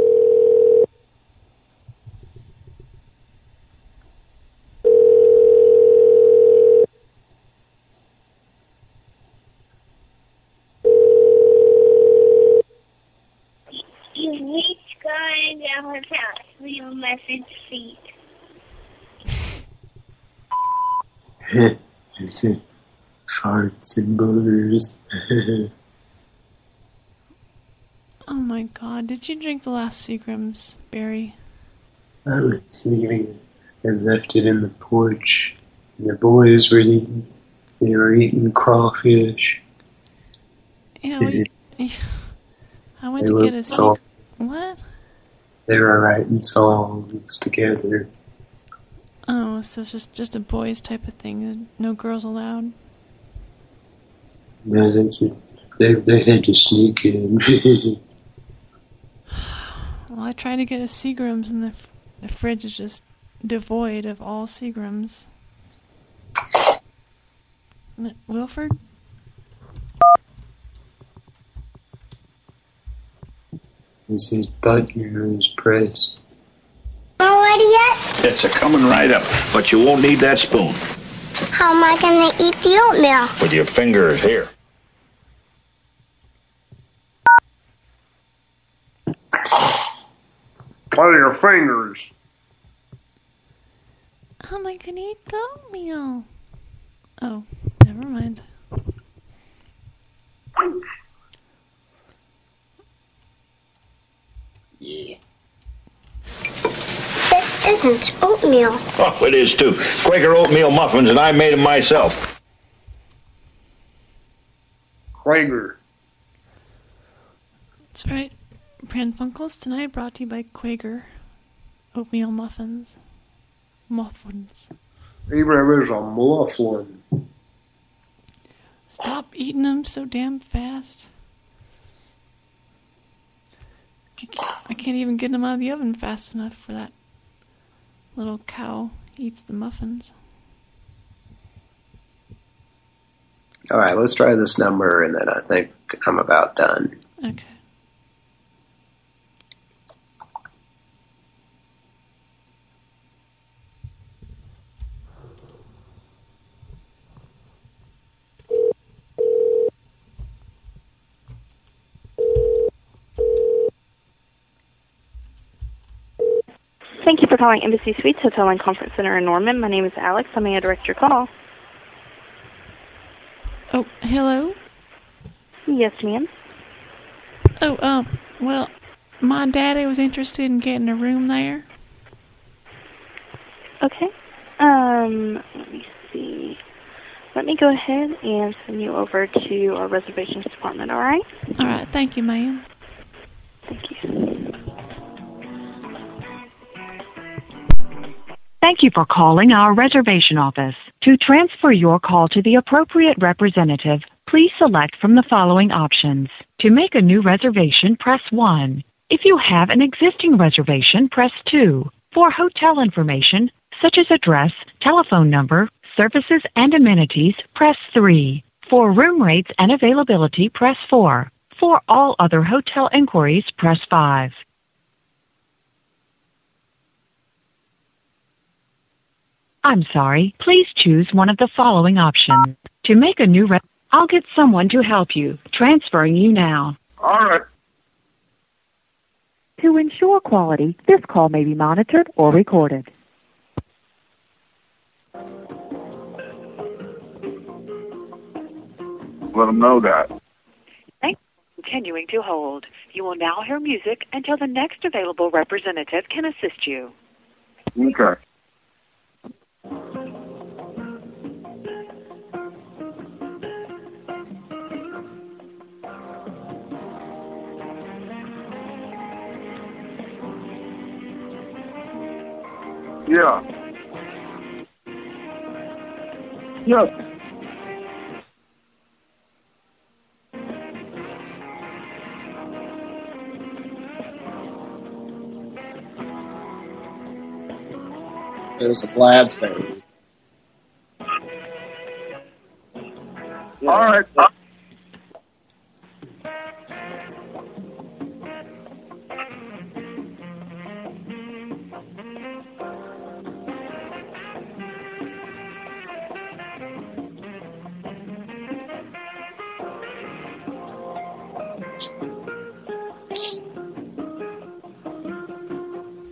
You reach going down her house. Leave a message seat. Farts and boogers. Oh my god, did you drink the last Seagrams, Barry? I was leaving and left it in the porch. And the boys were eating, they were eating crawfish. Yeah, we, I went They to get a song. What? They were writing songs together. Oh, so it's just just a boys type of thing. No girls allowed. Yeah, that's it. They they had to sneak in. Well, I tried to get a Seagrams, and the the fridge is just devoid of all Seagrams. Wilford? he says, button is pressed. Already yet? It's a coming right up, but you won't need that spoon. How am I going to eat the oatmeal? With your fingers here. What are your fingers? How am I gonna eat the oatmeal? Oh, never mind. Yeah. This isn't oatmeal. Oh, it is too. Quaker oatmeal muffins, and I made them myself. Quaker. That's right. Pran Funkels tonight brought to you by Quaker oatmeal muffins. Muffins. Even if it's a muffin. Stop eating them so damn fast. I can't, I can't even get them out of the oven fast enough for that little cow eats the muffins. All right, let's try this number, and then I think I'm about done. Okay. Thank you for calling Embassy Suites Hotel and Conference Center in Norman. My name is Alex. How may I direct your call? Oh, hello? Yes, ma'am. Oh, um, well, my daddy was interested in getting a room there. Okay. Um, let me see. Let me go ahead and send you over to our reservations department, all right? All right, thank you, ma'am. Thank you. Thank you for calling our reservation office. To transfer your call to the appropriate representative, please select from the following options. To make a new reservation, press 1. If you have an existing reservation, press 2. For hotel information, such as address, telephone number, services, and amenities, press 3. For room rates and availability, press 4. For all other hotel inquiries, press 5. I'm sorry. Please choose one of the following options. To make a new re- I'll get someone to help you. Transferring you now. All right. To ensure quality, this call may be monitored or recorded. Let them know that. Thank Continuing to hold. You will now hear music until the next available representative can assist you. Okay. Yeah. Yes. There's a Bladsberry. All right.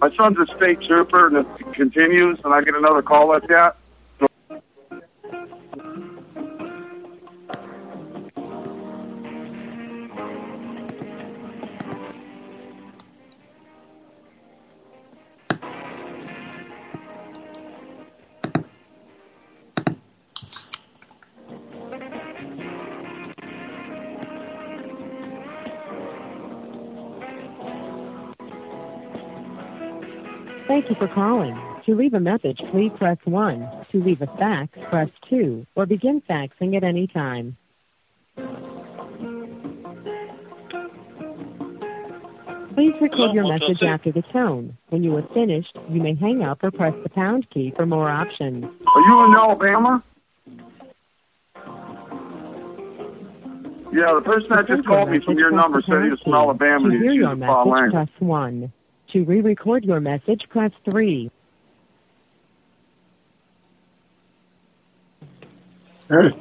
My son's a state trooper, and it continues, and I get another call like that. To leave a message, please press 1. To leave a fax, press 2. Or begin faxing at any time. Please record your message after the tone. When you are finished, you may hang up or press the pound key for more options. Are you in Alabama? Yeah, the person that just called me from your number said he was from Alabama To and hear he's your message, press 1. To re-record your message, press 3. Hey.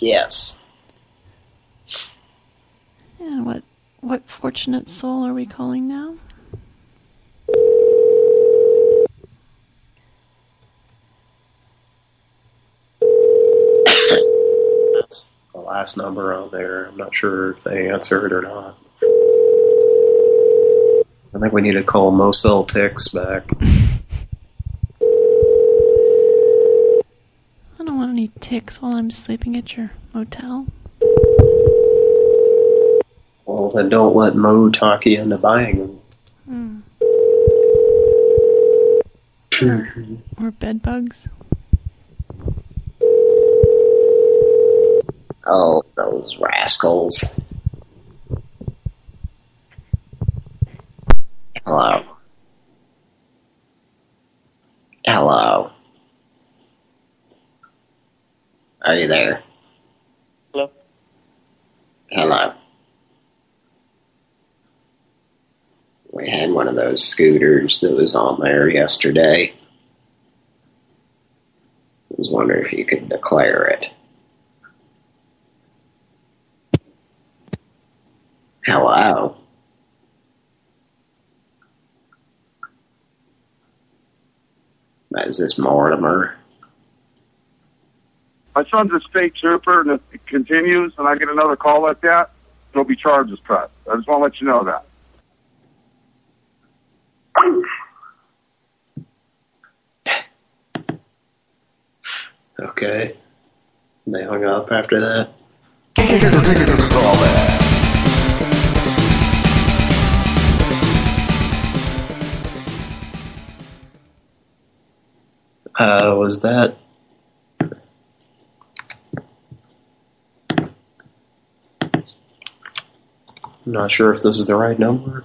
Yes. And what what fortunate soul are we calling now? That's the last number on there. I'm not sure if they answered or not. I think we need to call Mosel Tix back. I don't want any ticks while I'm sleeping at your motel. Well, then don't let Mo talk you into buying them. Hmm. Or bed bugs. Oh, those rascals. Hello. Hello. Are you there? Hello? Hello. We those scooters that was on there yesterday. I was wondering if you could declare it. Hello. Is this Mortimer? My son's a state trooper, and if it continues, and I get another call like that, there'll be charges pressed. I just want to let you know that. Okay. They hung up after that. Uh, was that... I'm not sure if this is the right number.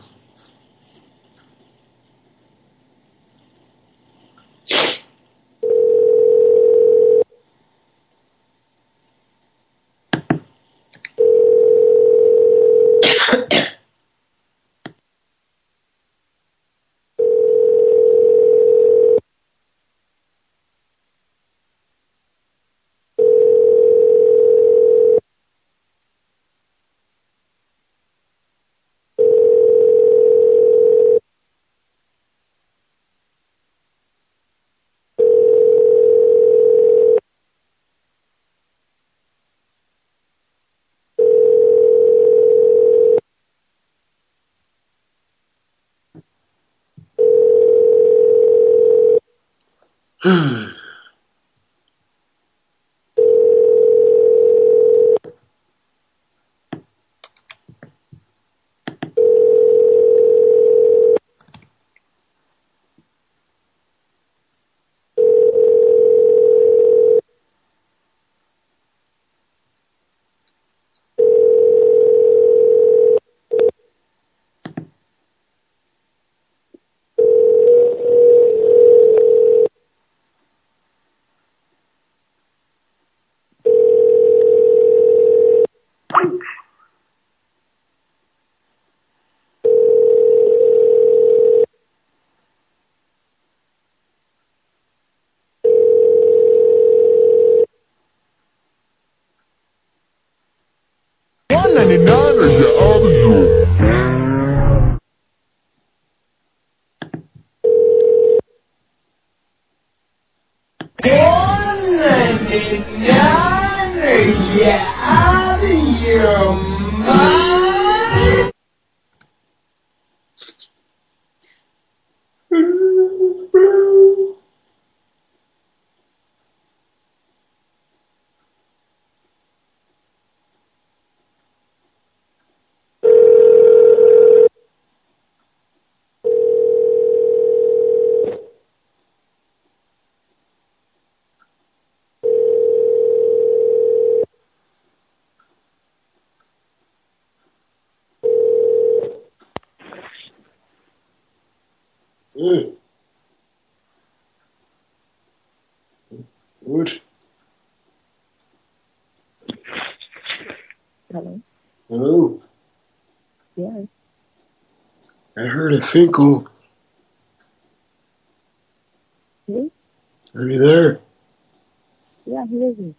Finkel. Who? Are you there? Yeah, who is he?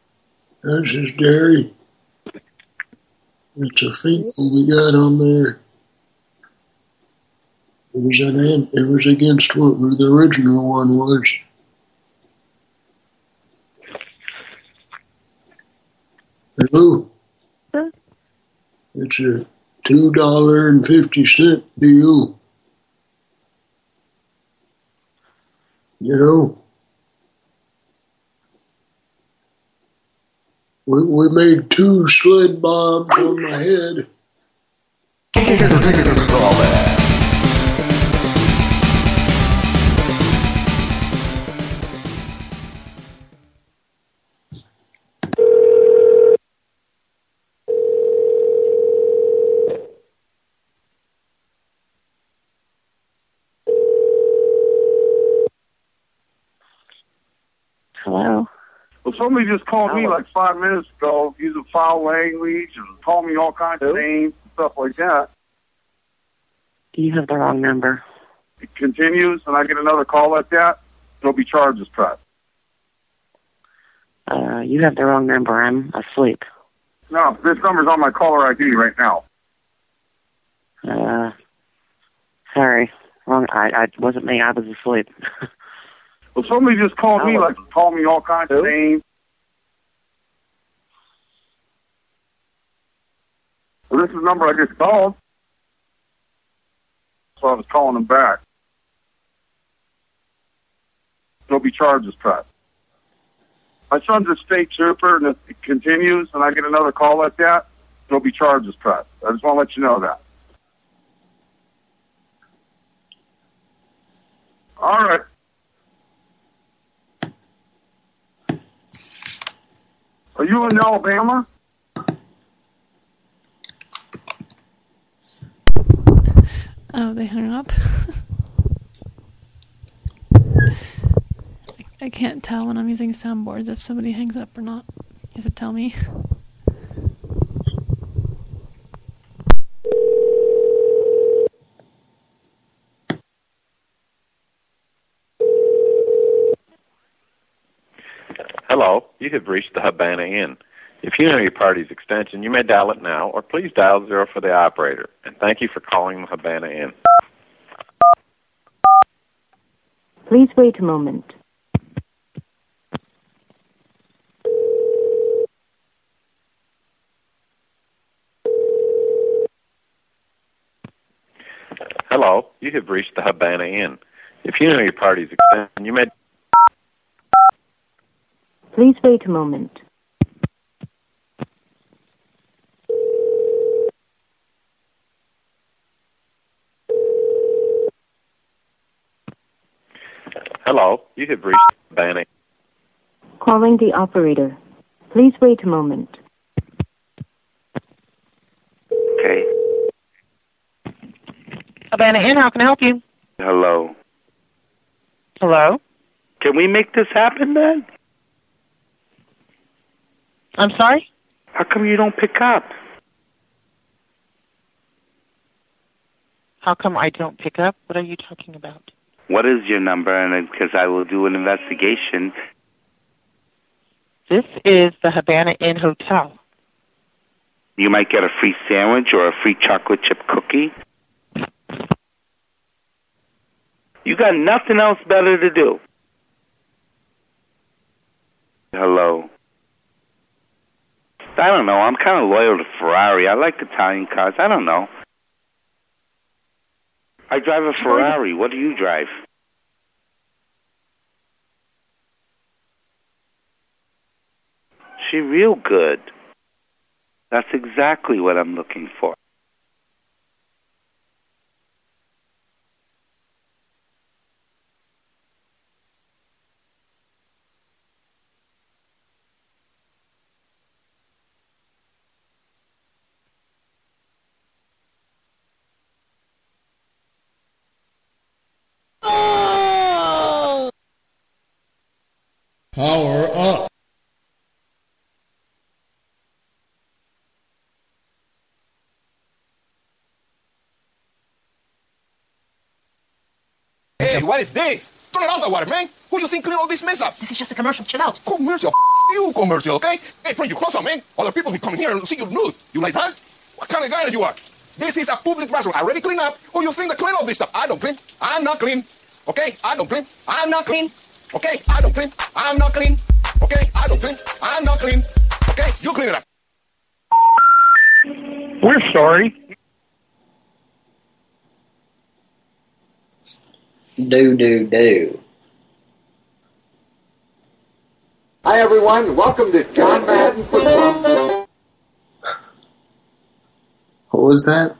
This is Derry. It's a Finkel we got on there. It was an an- it was against what the original one was. Hello? Huh? It's a two dollar and fifty cent deal. You know? We we made two sled bombs on my head. Somebody just called me like five minutes ago using foul language and called me all kinds of names and stuff like that. You have the wrong number. It continues, and I get another call like that, there'll be charges pressed. Uh, you have the wrong number. I'm asleep. No, this number's on my caller ID right now. Uh, sorry. Wrong. I, I wasn't me. I was asleep. Well, somebody just called me like called me all kinds of names. Well, this is the number I just called, so I was calling them back. There'll be charges pressed. My son's a state trooper, and if it continues, and I get another call like that, there'll be charges pressed. I just want to let you know that. All right. Are you in Alabama? Oh, they hung up. I can't tell when I'm using soundboards if somebody hangs up or not. You have to tell me. Hello, you have reached the Habana Inn. If you know your party's extension, you may dial it now, or please dial zero for the operator. And thank you for calling the Habana Inn. Please wait a moment. Hello, you have reached the Habana Inn. If you know your party's extension, you may. Please wait a moment. Hello, you have reached the Habana Inn. Calling the operator. Please wait a moment. Okay. Havana Inn, how can I help you? Hello. Hello? Can we make this happen then? I'm sorry? How come you don't pick up? How come I don't pick up? What are you talking about? what is your number? And because I will do an investigation. This is the Havana Inn Hotel. You might get a free sandwich or a free chocolate chip cookie. You got nothing else better to do. Hello. I don't know. I'm kind of loyal to Ferrari. I like Italian cars. I don't know. I drive a Ferrari. What do you drive? She real good. That's exactly what I'm looking for. Power up. Hey, what is this? Turn it off the water, man. Who you think clean all this mess up? This is just a commercial. Chill out. Commercial? F- you commercial, okay? Hey, put your clothes on, man. Other people will come here and see you nude. You like that? What kind of guy are you are? This is a public restroom. I already clean up. Who you think to clean all this stuff? I don't clean. I'm not clean. Okay? I don't clean. I'm not clean. Okay? I don't clean. I'm not clean. Okay? I don't clean. I'm not clean. Okay? You clean it up. We're sorry. Do, do, do. Hi, everyone. Welcome to John Madden Football. What was that?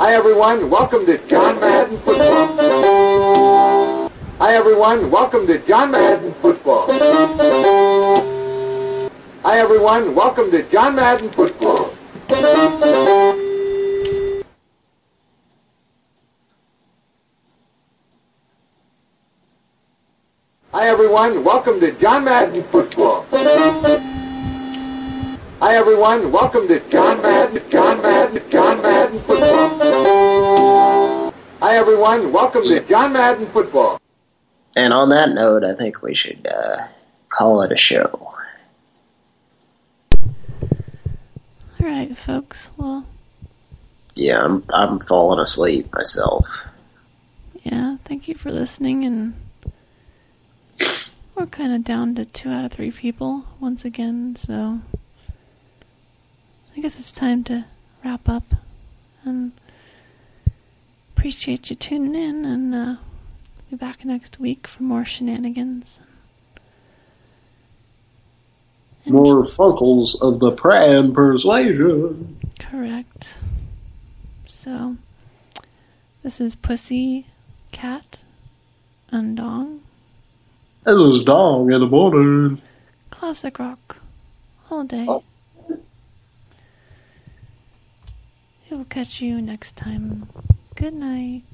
Hi, everyone. Welcome to John Madden Football. Hi, everyone. Welcome to John Madden Football. Hi, everyone. Welcome to John Madden Football. Hi, everyone. Welcome to John Madden Football. Hi, everyone. Welcome to John Madden, John Madden, John Madden Football. Hi, everyone. Welcome to John Madden Football. And on that note, I think we should uh, call it a show. All right, folks. Well, Yeah, I'm I'm falling asleep myself. yeah. Thank you for listening, and we're kind of down to two out of three people once again. So I guess it's time to wrap up. And appreciate you tuning in, and uh, be back next week for more shenanigans. More Funkels of the Pran Persuasion. Correct. So, this is Pussy, Cat, and Dong. This is Dong in the morning. Classic rock. All day. We'll catch you next time. Good night.